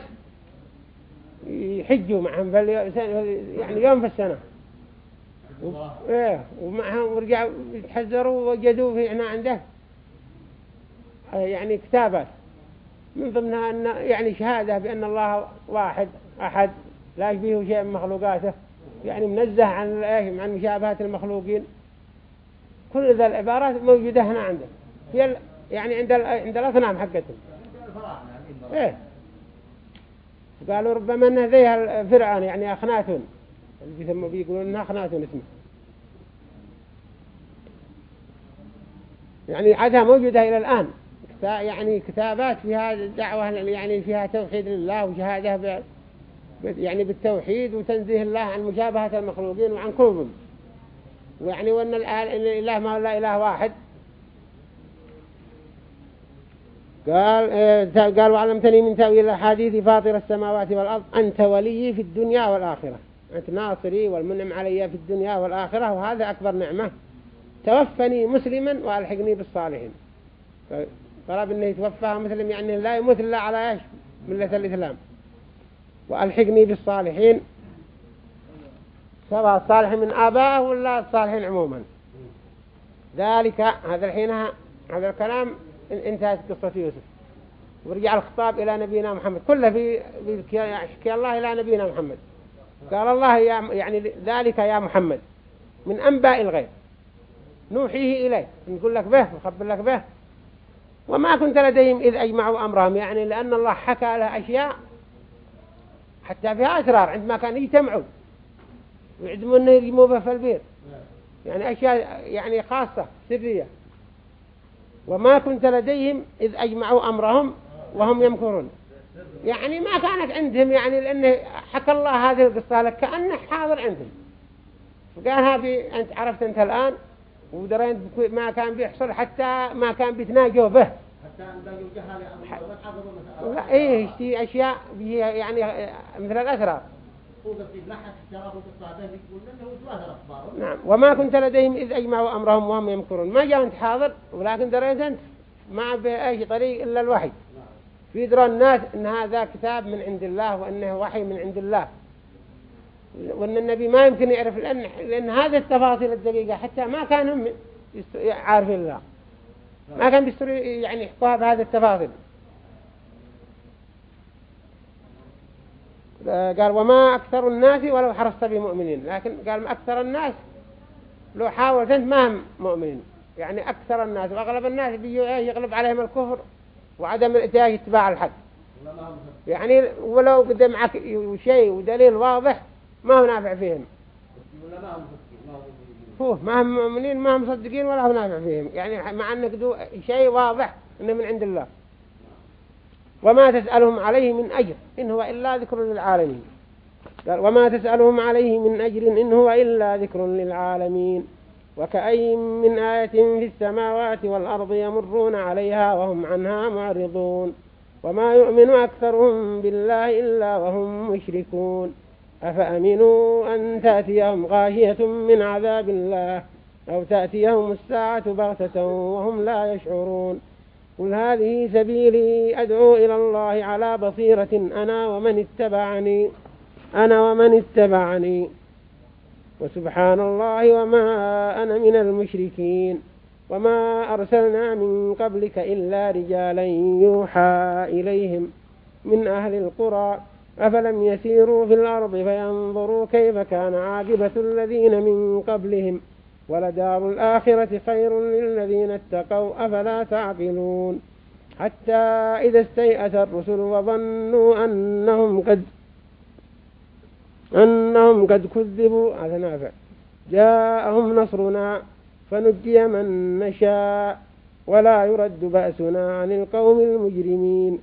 يحجوا معهم يعني يوم في السنة. إيه ومعهم ورجعوا يتحذروا ووجدوا في هنا عنده. يعني كتابات. من ضمنها أن يعني شهادة بأن الله واحد أحد لا يشبهه شيء من مخلوقاته. يعني منزه عن عن مشابهة المخلوقين. كل ذا العبارات موجودة هنا عنده. هي يعني عند. عند الأصنام حقتهم. إيه. قالوا ربما أنه ذي الفرعون يعني أخناتون. اللي بيقولون أنها أخناتون اسمه. يعني عادها موجودة إلى الآن. يعني كتابات فيها دعوة يعني فيها توحيد لله وشهادة ب... يعني بالتوحيد وتنزيه الله عن مشابهة المخلوقين وعن كلهم. ويعني وأن الإله ما إلا إله واحد. قال إيه قال وعلمتني من تأويل الأحاديث فاطر السماوات والأرض أنت ولي في الدنيا والآخرة. أنت ناصري والمنعم علي في الدنيا والآخرة وهذا أكبر نعمة. توفني مسلما وألحقني بالصالحين. طلب أنه يتوفى مسلم يعني لا يموت إلا على إيش؟ ملة الإسلام. وألحقني بالصالحين. سواء الصالح من آبائه ولا الصالحين عموما. ذلك هذا الحين هذا الكلام انتهت قصة يوسف. ورجع الخطاب إلى نبينا محمد. كله في يحكي الله إلى نبينا محمد. قال الله يا يعني ذلك يا محمد من أنباء الغيب. نوحيه إليه نقول لك به نخبر لك به. وما كنت لديهم إذ أجمعوا أمرهم. يعني لأن الله حكى له أشياء حتى فيها أسرار. عندما كان يجتمعوا. ويعدموا أنه يرموا به في البير يعني أشياء يعني خاصة سرية. وما كنت لديهم إذ أجمعوا أمرهم وهم يمكرون. يعني ما كانت عندهم يعني لأنه حكى الله هذه القصة لك كأنه حاضر عندهم. فقال هذه أنت عرفت أنت الآن ودريت ما كان بيحصل حتى ما كان بيتناجوا به. حتى لا إيه أشياء يعني مثل الاسرار نعم. وما كنت لديهم إذ أجمعوا أمرهم وهم يمكرون. ما جاء أنت حاضر ولكن دريت أنت. ما به أي طريق إلا الوحي. في درى الناس أن هذا كتاب من عند الله وأنه وحي من عند الله. وأن النبي ما يمكن يعرف لأن, لأن هذه التفاصيل الدقيقة حتى ما كانوا عارفين الله. ما كان بيستروا يعني يحكوها بهذه التفاصيل. قال وما أكثر الناس ولو حرصت بمؤمنين. لكن قال ما أكثر الناس لو حاولت أنت ما هم مؤمنين. يعني أكثر الناس وأغلب الناس يغلب عليهم الكفر وعدم الاتجاه اتباع الحق يعني ولو قدم معك شيء ودليل واضح ما هو نافع فيهم. ما هم مؤمنين ما هم مصدقين ولا هو نافع فيهم. يعني مع أنك شيء واضح إنه من عند الله. وما تسألهم عليه من أجر إن هو إلا ذكر للعالمين. قال وما تسألهم عليه من أجر إن هو إلا ذكر للعالمين. وكأي من آية في السماوات والأرض يمرون عليها وهم عنها معرضون. وما يؤمن أكثرهم بالله إلا وهم مشركون. أفأمنوا أن تأتيهم غاشية من عذاب الله أو تأتيهم الساعة بغتة وهم لا يشعرون. قل هذه سبيلي أدعو إلى الله على بصيرة أنا ومن اتبعني أنا ومن اتبعني. وسبحان الله وما أنا من المشركين وما أرسلنا من قبلك إلا رجالا يوحى إليهم من أهل القرى. أفلم يسيروا في الأرض فينظروا كيف كان عاقبة الذين من قبلهم؟ ولدار الآخرة خير للذين اتقوا أفلا تعقلون؟ حتى إذا استيأس الرسل وظنوا أنهم قد أنهم قد كذبوا. هذا نافع. جاءهم نصرنا فنجي من نشاء ولا يرد بأسنا عن القوم المجرمين.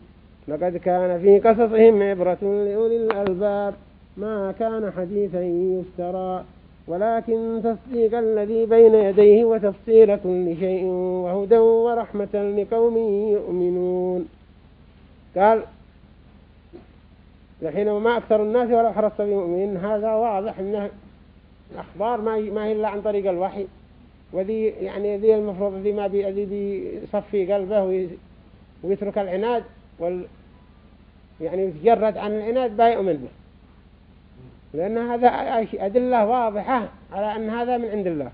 لقد كان في قصصهم عبرة لأولي الألباب. ما كان حديثا يفترى. ولكن تصديق الذي بين يديه وتفصيل كل شيء وهدى ورحمة لقوم يؤمنون. قال الحين وما أكثر الناس ولا حرصت بمؤمنين هذا واضح أنه الأخبار ما ما هي إلا عن طريق الوحي. وذي يعني ذي المفروض ذي ما بي ذي بيصفي قلبه ويترك العناد وال يعني يتجرد عن العناد بايؤمن به. لأن هذا أدلة واضحة على أن هذا من عند الله.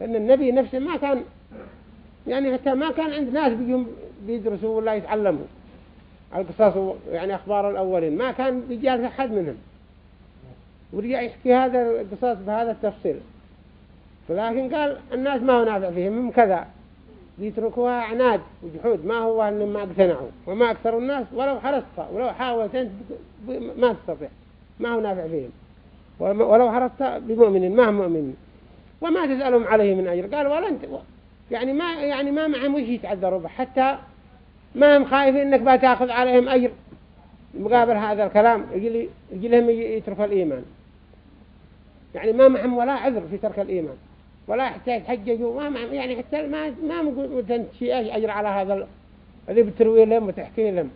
لأن النبي نفسه ما كان يعني حتى ما كان عند ناس بيجوا بيدرسوا ولا يتعلموا. القصص يعني أخبار الأولين ما كان بيجالس أحد منهم. ورجع يحكي هذا القصص بهذا التفصيل. ولكن قال الناس ما هو نافع فيهم من كذا. بيتركوها عناد وجحود ما هو أنهم ما اقتنعوا. وما أكثر الناس ولو حرصت ولو حاولت ما تستطيع. ما هو نافع فيهم. ولو حرصت بمؤمنين ما هم مؤمنين وما تسألهم عليه من أجر. قال ولا أنت يعني ما يعني ما معهم وش يتعذروا به. حتى ما هم خايفين إنك بتأخذ عليهم أجر. مقابل هذا الكلام يجي لهم يتركوا الإيمان. يعني ما معهم ولا عذر في ترك الإيمان. ولا حتى يتحججوا ما معهم يعني حتى ما ما ممكن شيء أجر على هذا ال- اللي بتروي لهم وتحكي لهم.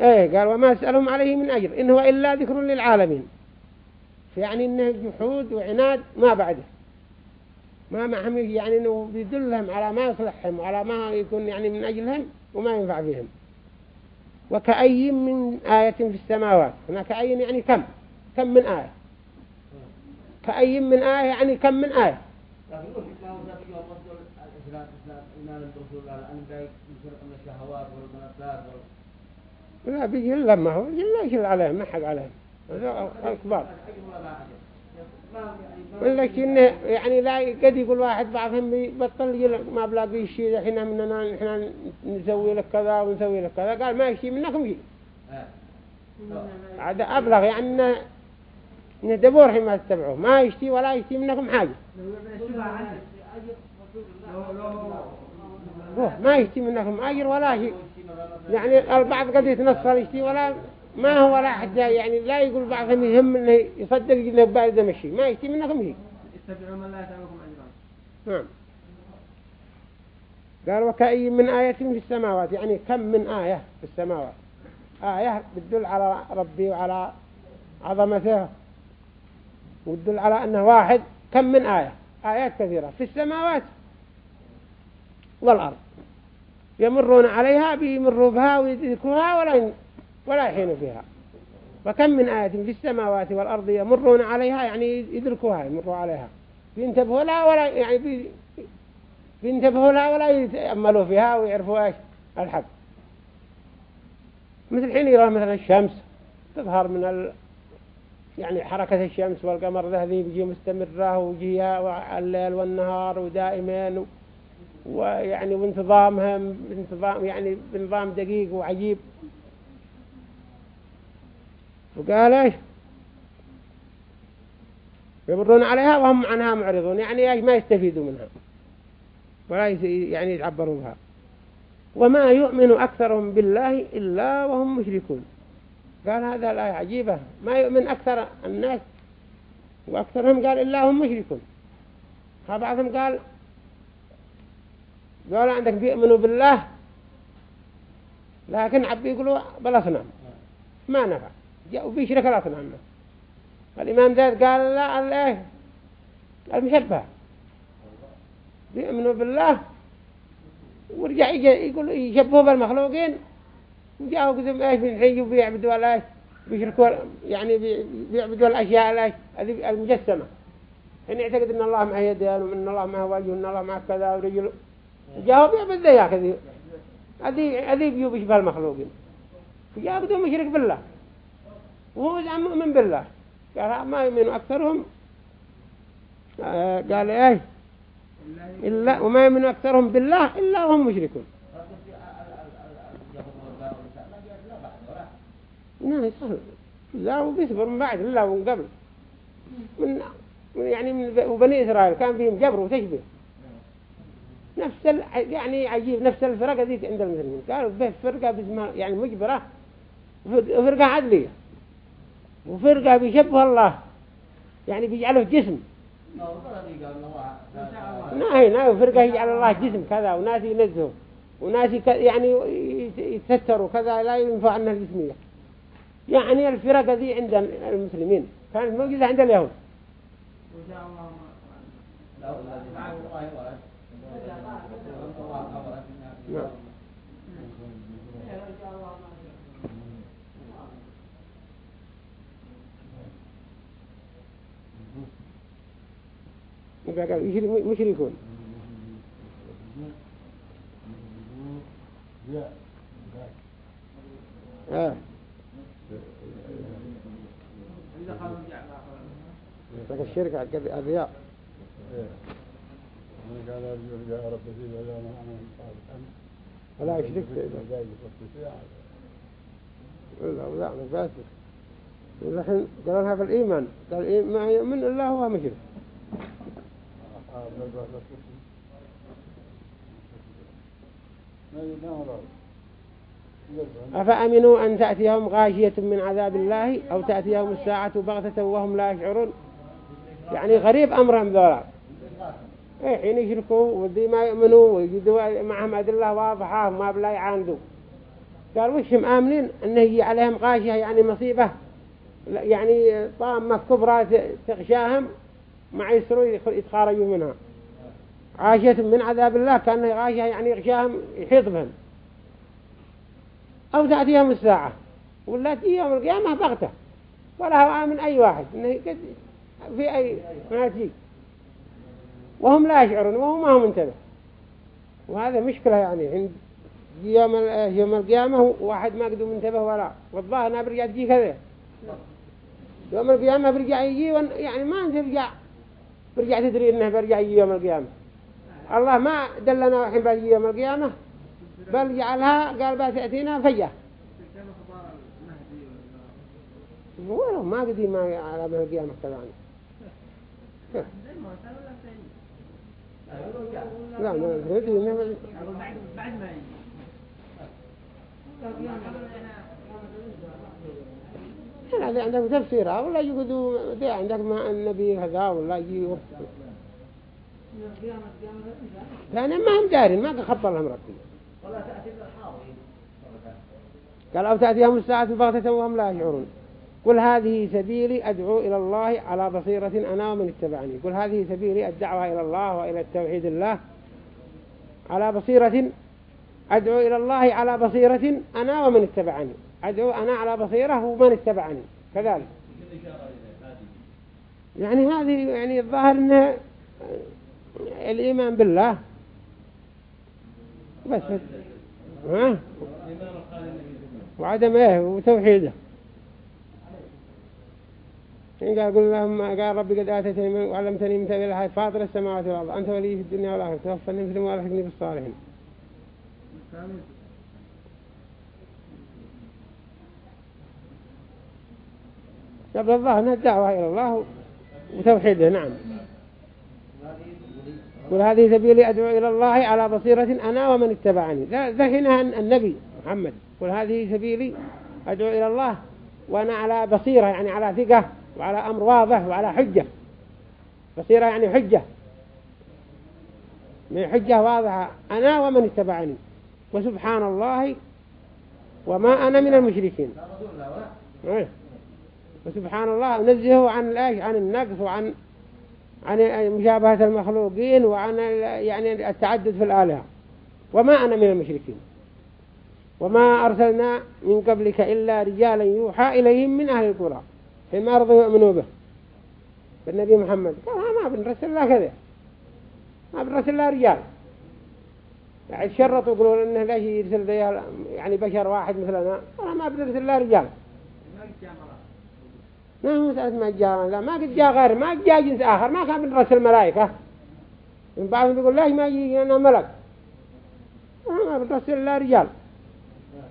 إيه قال وما اسالهم عليه من أجر. إن هو إلا ذكر للعالمين. يعني إنه جحود وعناد ما بعده. ما معهم يعني إنه بيدلهم على ما يصلحهم وعلى ما يكون يعني من أجلهم وما ينفع فيهم وكأي من آية في السماوات. هنا كأي يعني كم؟ كم من آية؟ كأي من آية يعني كم من آية؟ لا بيجي إلا ما هو يجي لا يشل عليهم ما حق عليهم. الكبار هو يعني لا قد يقول واحد بعضهم يبطل يجي ما بلاقي شيء الحين مننا نحن نسوي لك كذا ونسوي لك كذا. قال ما يشتي منكم شيء. عاد أبلغ يعني إنه دبور ما تتبعوه. ما يشتي ولا يشتي منكم حاجة. ما يشتي منكم أجر ولا شيء. يعني البعض قد يتنصر يشتي ولا ما هو ولا حد يعني لا يقول بعضهم يهم إنه يصدق إنه بارد مشي ما يشتي منكم شيء اتبعوا من لا يسألكم أجرا. نعم. قال وكأي من آية في السماوات؟ يعني كم من آية في السماوات؟ آية بتدل على ربي وعلى عظمته. وتدل على أنه واحد. كم من آية؟ آيات كثيرة. في السماوات والأرض. يمرون عليها بيمروا بها ويدركوها ولا ولا يحينوا فيها وكم من آية في السماوات والأرض يمرون عليها؟ يعني يدركوها يمروا عليها. بينتبهوا لها ولا يعني بي بينتبهوا لها ولا يتأملوا فيها ويعرفوا إيش؟ الحق. مثل حين يرى مثلا الشمس تظهر من ال... يعني حركة الشمس والقمر ذهبي بيجي مستمرة وجيها الليل والنهار ودائما و... ويعني وانتظامها بانتظام يعني بنظام دقيق وعجيب. وقال إيش؟ يمرون عليها وهم عنها معرضون يعني إيش؟ ما يستفيدوا منها. ولا يعني يتعبروا بها وما يؤمن أكثرهم بالله إلا وهم مشركون. قال هذا الآية عجيبة. ما يؤمن أكثر الناس وأكثرهم قال إلا هم مشركون. بعضهم قال قال عندك بيؤمنوا بالله لكن عبي يقولوا بالأصنام ما نفع. جاءوا بيشرك الأصنام الإمام زيد قال لا الإيه المشبه بيؤمنوا بالله. ورجع يقول يشبهوا بالمخلوقين. وجاءوا قدم إيش بينحيوا بيعبدوا الايش بيشركوا يعني بي- بيعبدوا الأشياء الايش المجسمة. إن يعتقد إن الله معه يدين وإن الله معه وجه وإن الله معه كذا ورجل. جاءوا بيعبد ذيك هذه هذه هذه بيشبه المخلوقين وجاء بدون مشرك بالله. وهو زعم مؤمن بالله. قال ما يؤمن أكثرهم؟ آه قال إيه؟ إلا وما يؤمن أكثرهم بالله إلا وهم مشركون. نعم سهل لا وبيصبر من بعد لا ومن قبل. من يعني من وبني إسرائيل كان فيهم جبر وتشبه نفس ال... يعني عجيب نفس الفرقة ذيك عند المسلمين. قالوا به فرقة باسمها يعني مجبرة وفرقة عدلية. وفرقة بيشبه الله. يعني بيجعله جسم. قال الله ناهي ناهي فرقة يجعل الله جسم كذا وناس ينزهوا وناس يعني يت- يتستروا كذا لا ينفع عنها الجسمية يعني الفرقة دي عند المسلمين كانت موجودة عند اليهود. وشاء الله ما لا الذي مع الله ولد الله ولد نعم. قال يشرك- مشركون. آه. إذا قالوا جعل لك الشركة الرياء. من كان يرجو لقاء ربه ويعمل عملا صالحا ولا يشرك في والله لا فاسق الحين قال لها في الإيمان قال إيه ما يؤمن إلا هو مشرك أصحاب البحر ما ينام أفأمنوا أن تأتيهم غاشية من عذاب الله أو تأتيهم الساعة بغتة وهم لا يشعرون؟ يعني غريب أمرهم ذولا. إيه حين يشركوا ودي ما يؤمنوا ويجدوا معهم أدلة واضحة وما بلا يعاندوا. قال وشهم آمنين أنه يجي عليهم غاشية يعني مصيبة يعني طامة كبرى تغشاهم ما يسروا يتخارجوا منها. غاشية من عذاب الله كأنه غاشية يعني يغشاهم يحيط بهم أو تأتي يوم الساعة. ولا تأتي يوم القيامة بغتة. ولا هو من أي واحد. إنه قد في أي ما تجي وهم لا يشعرون وهم ما هم منتبه وهذا مشكلة يعني عند يوم يوم القيامة واحد ما قدوا منتبه ولا. والظاهر أنا برجع تجي كذا. يوم القيامة برجع يجي يعني ما أنت برجع برجع تدري إنه برجع يوم القيامة. الله ما دلنا الحين بيجي يوم القيامة. بل جعلها قال بتأتينا فجأة. ولو ما قدي ما على من القيامة زي لا ما إنه بعد بعد ما يجي هذا عندك تفسيرها ولا يقولوا ده عندك ما النبي هذا ولا يجي وقت ثاني ما هم دارين ما خبر لهم ربي قال أو تأتيهم الساعة بغتة وهم لا يشعرون. قل هذه سبيلي أدعو إلى الله على بصيرة أنا ومن اتبعني. قل هذه سبيلي الدعوة إلى الله وإلى التوحيد الله على بصيرة أدعو إلى الله على بصيرة أنا ومن اتبعني. أدعو أنا على بصيرة ومن اتبعني كذلك. يعني هذه يعني الظاهر أنه الإيمان بالله. بس. ها؟ وعدم إيه وتوحيده. إن قال قل لهم قال ربي قد آتيتني وعلمتني من تأويل الحياة فاطر السماوات والأرض. أنت ولي في الدنيا والآخرة. توفني ما ألحقني بالصالحين. قبل الله أنها الدعوة إلى الله وتوحيده نعم. قل هذه سبيلي أدعو إلى الله على بصيرة أنا ومن اتبعني. ذهنها النبي محمد. قل هذه سبيلي أدعو إلى الله وأنا على بصيرة يعني على ثقة وعلى أمر واضح وعلى حجة. بصيرة يعني حجة. من حجة واضحة أنا ومن اتبعني. وسبحان الله وما أنا من المشركين. إيه. وسبحان الله نزهه عن عن النقص وعن عن مشابهة المخلوقين وعن يعني التعدد في الآلهة. وما أنا من المشركين. وما أرسلنا من قبلك إلا رجالا يوحى إليهم من أهل القرى. حينما رضوا يؤمنوا به. بالنبي محمد. قال ها ما بنرسل الله كذا. ما بنرسل الله رجال. يعني شرطوا يقولون إنه ليش يرسل يعني بشر واحد مثلنا. قال ما بنرسل الله رجال. ما هو مسألة ما جاء. لا ما قد جاء غير. ما جاء جنس آخر. ما كان بنرسل ملائكة من بعضهم يقول ليش ما يجي لنا ملك. آه، ما بنرسل إلا رجال.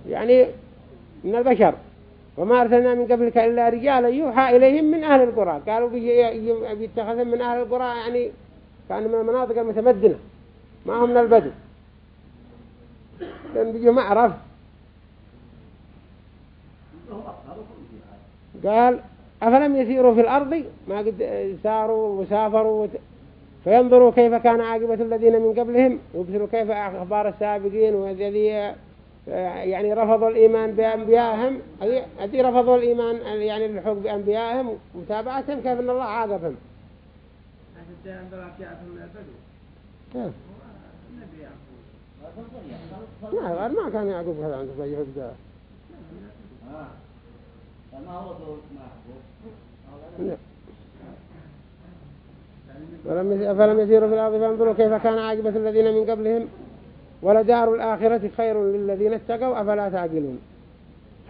يعني من البشر. وما أرسلنا من قبلك إلا رجالا يوحى إليهم من أهل القرى. قالوا بيتخذهم من أهل القرى يعني كان من المناطق المتمدنة. ما هم من البدو. كان بيجي معرف. قال أفلم يسيروا في الأرض؟ ما قد ساروا وسافروا وت... فينظروا كيف كان عاقبة الذين من قبلهم ويبصروا كيف أخبار السابقين والذي يعني رفضوا الإيمان بأنبيائهم. هذي رفضوا الإيمان يعني اللحوق بأنبيائهم ومتابعتهم كيف أن الله عاقبهم؟ يعقوب لا غير ما كان يعقوب هذا عنده في يهود قال. ما هو دور محبوب لا. ولم يس- أفلم يسيروا في الأرض فانظروا كيف كان عاقبة الذين من قبلهم. ولدار الآخرة خير للذين اتقوا أفلا تعقلون.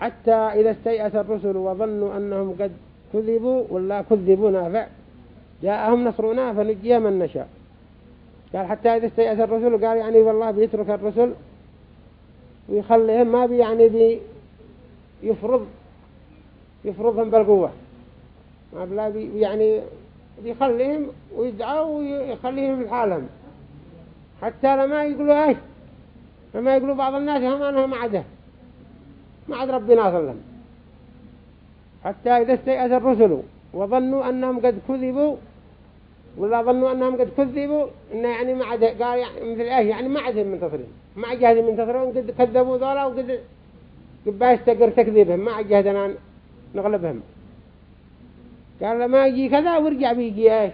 حتى إذا استيأس الرسل وظنوا أنهم قد كذبوا ولا كذبوا نافع جاءهم نصرنا فنجي من نشاء. قال حتى إذا استيأس الرسل قال يعني والله بيترك الرسل ويخليهم ما بي يعني يفرضهم بالقوة. بي يعني بيخليهم ويدعوا ويخليهم لحالهم حتى لما يقولوا إيش؟ لما يقولوا بعض الناس هم انهم ما عده ما عد ربنا الله حتى إذا استيأس الرسل وظنوا أنهم قد كذبوا ولا ظنوا أنهم قد كذبوا إنه يعني ما عد قال يعني مثل إيه يعني ما عدهم منتصرين ما عجهد منتصرين قد كذبوا ذولا وقد قد يستقر تكذيبهم ما عجهدنا نغلبهم. قال لما يجي كذا ورجع بيجي إيش؟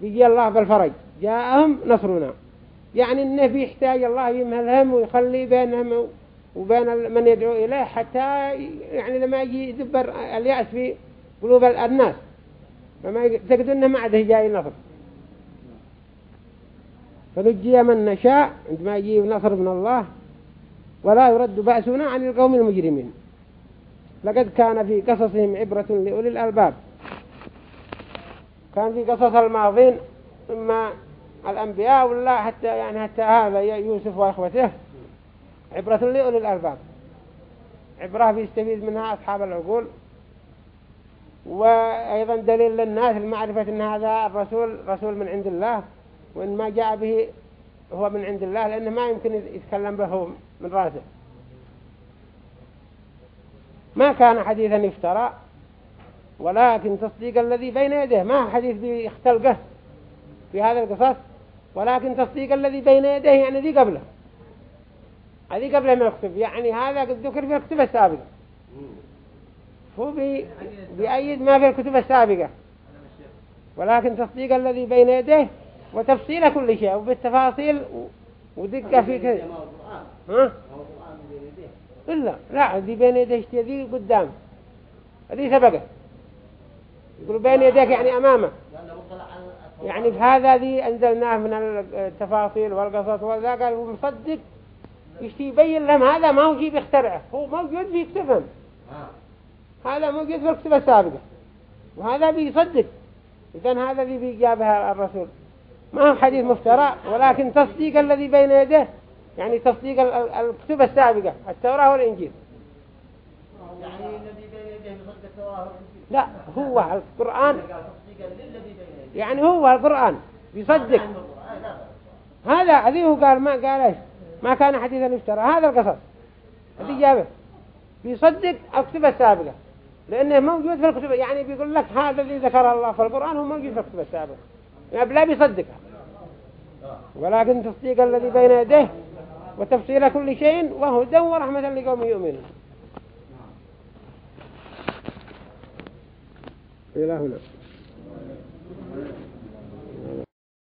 بيجي الله بالفرج. جاءهم نصرنا. يعني انه بيحتاج الله يمهلهم ويخلي بينهم وبين من يدعو إليه حتى يعني لما يجي يدبر اليأس في قلوب الناس. فما تجد أنه ما عده جاي نصر. فنجي من نشاء عندما يجي نصر من الله ولا يرد بأسنا عن القوم المجرمين. لقد كان في قصصهم عبرة لأولي الألباب. كان في قصص الماضين إما الأنبياء ولا حتى يعني حتى هذا يوسف وإخوته. عبرة لأولي الألباب. عبرة بيستفيد منها أصحاب العقول. وأيضا دليل للناس المعرفة أن هذا الرسول رسول من عند الله. وإن ما جاء به هو من عند الله لأنه ما يمكن يتكلم به من راسه. ما كان حديثا يفترى ولكن تصديق الذي بين يديه ما حديث بيختلقه في هذا القصص؟ ولكن تصديق الذي بين يديه يعني ذي قبله. هذه قبل ما يكتب يعني هذا قد ذكر في الكتب السابقة. هو بي بيأيد ما في الكتب السابقة. ولكن تصديق الذي بين يديه وتفصيل كل شيء وبالتفاصيل ودقة في كذا ها؟ إلا لا دي بين يديه ذي قدام. هذه سبقة. يقولوا بين يديك يعني أمامه. يعني في هذا ذي أنزلناه من التفاصيل والقصص وذا قال مصدق. يشتي يبين لهم؟ هذا ما هو شيء بيخترعه هو موجود في كتبهم هذا موجود في الكتب السابقة وهذا بيصدق. إذن هذا الذي بيجابها الرسول. ما هو حديث مفترى ولكن تصديق الذي بين يديه. يعني تصديق الكتب السابقة التوراة والإنجيل. يعني الذي بين يديه بصدق التوراة والإنجيل لا هو القرآن. يعني هو القرآن. بيصدق هذا هذه هو قال ما قال إيش؟ ما كان حديثا يفترى هذا القصص. اللي جابه. بيصدق الكتب السابقة. لأنه موجود في الكتب. يعني بيقول لك هذا الذي ذكر الله في القرآن هو موجود في الكتب السابقة. يعني لا بيصدقها. ولكن تصديق الذي بين يديه وتفصيل كل شيء وهدى ورحمة لقوم يؤمنون. إلى هنا.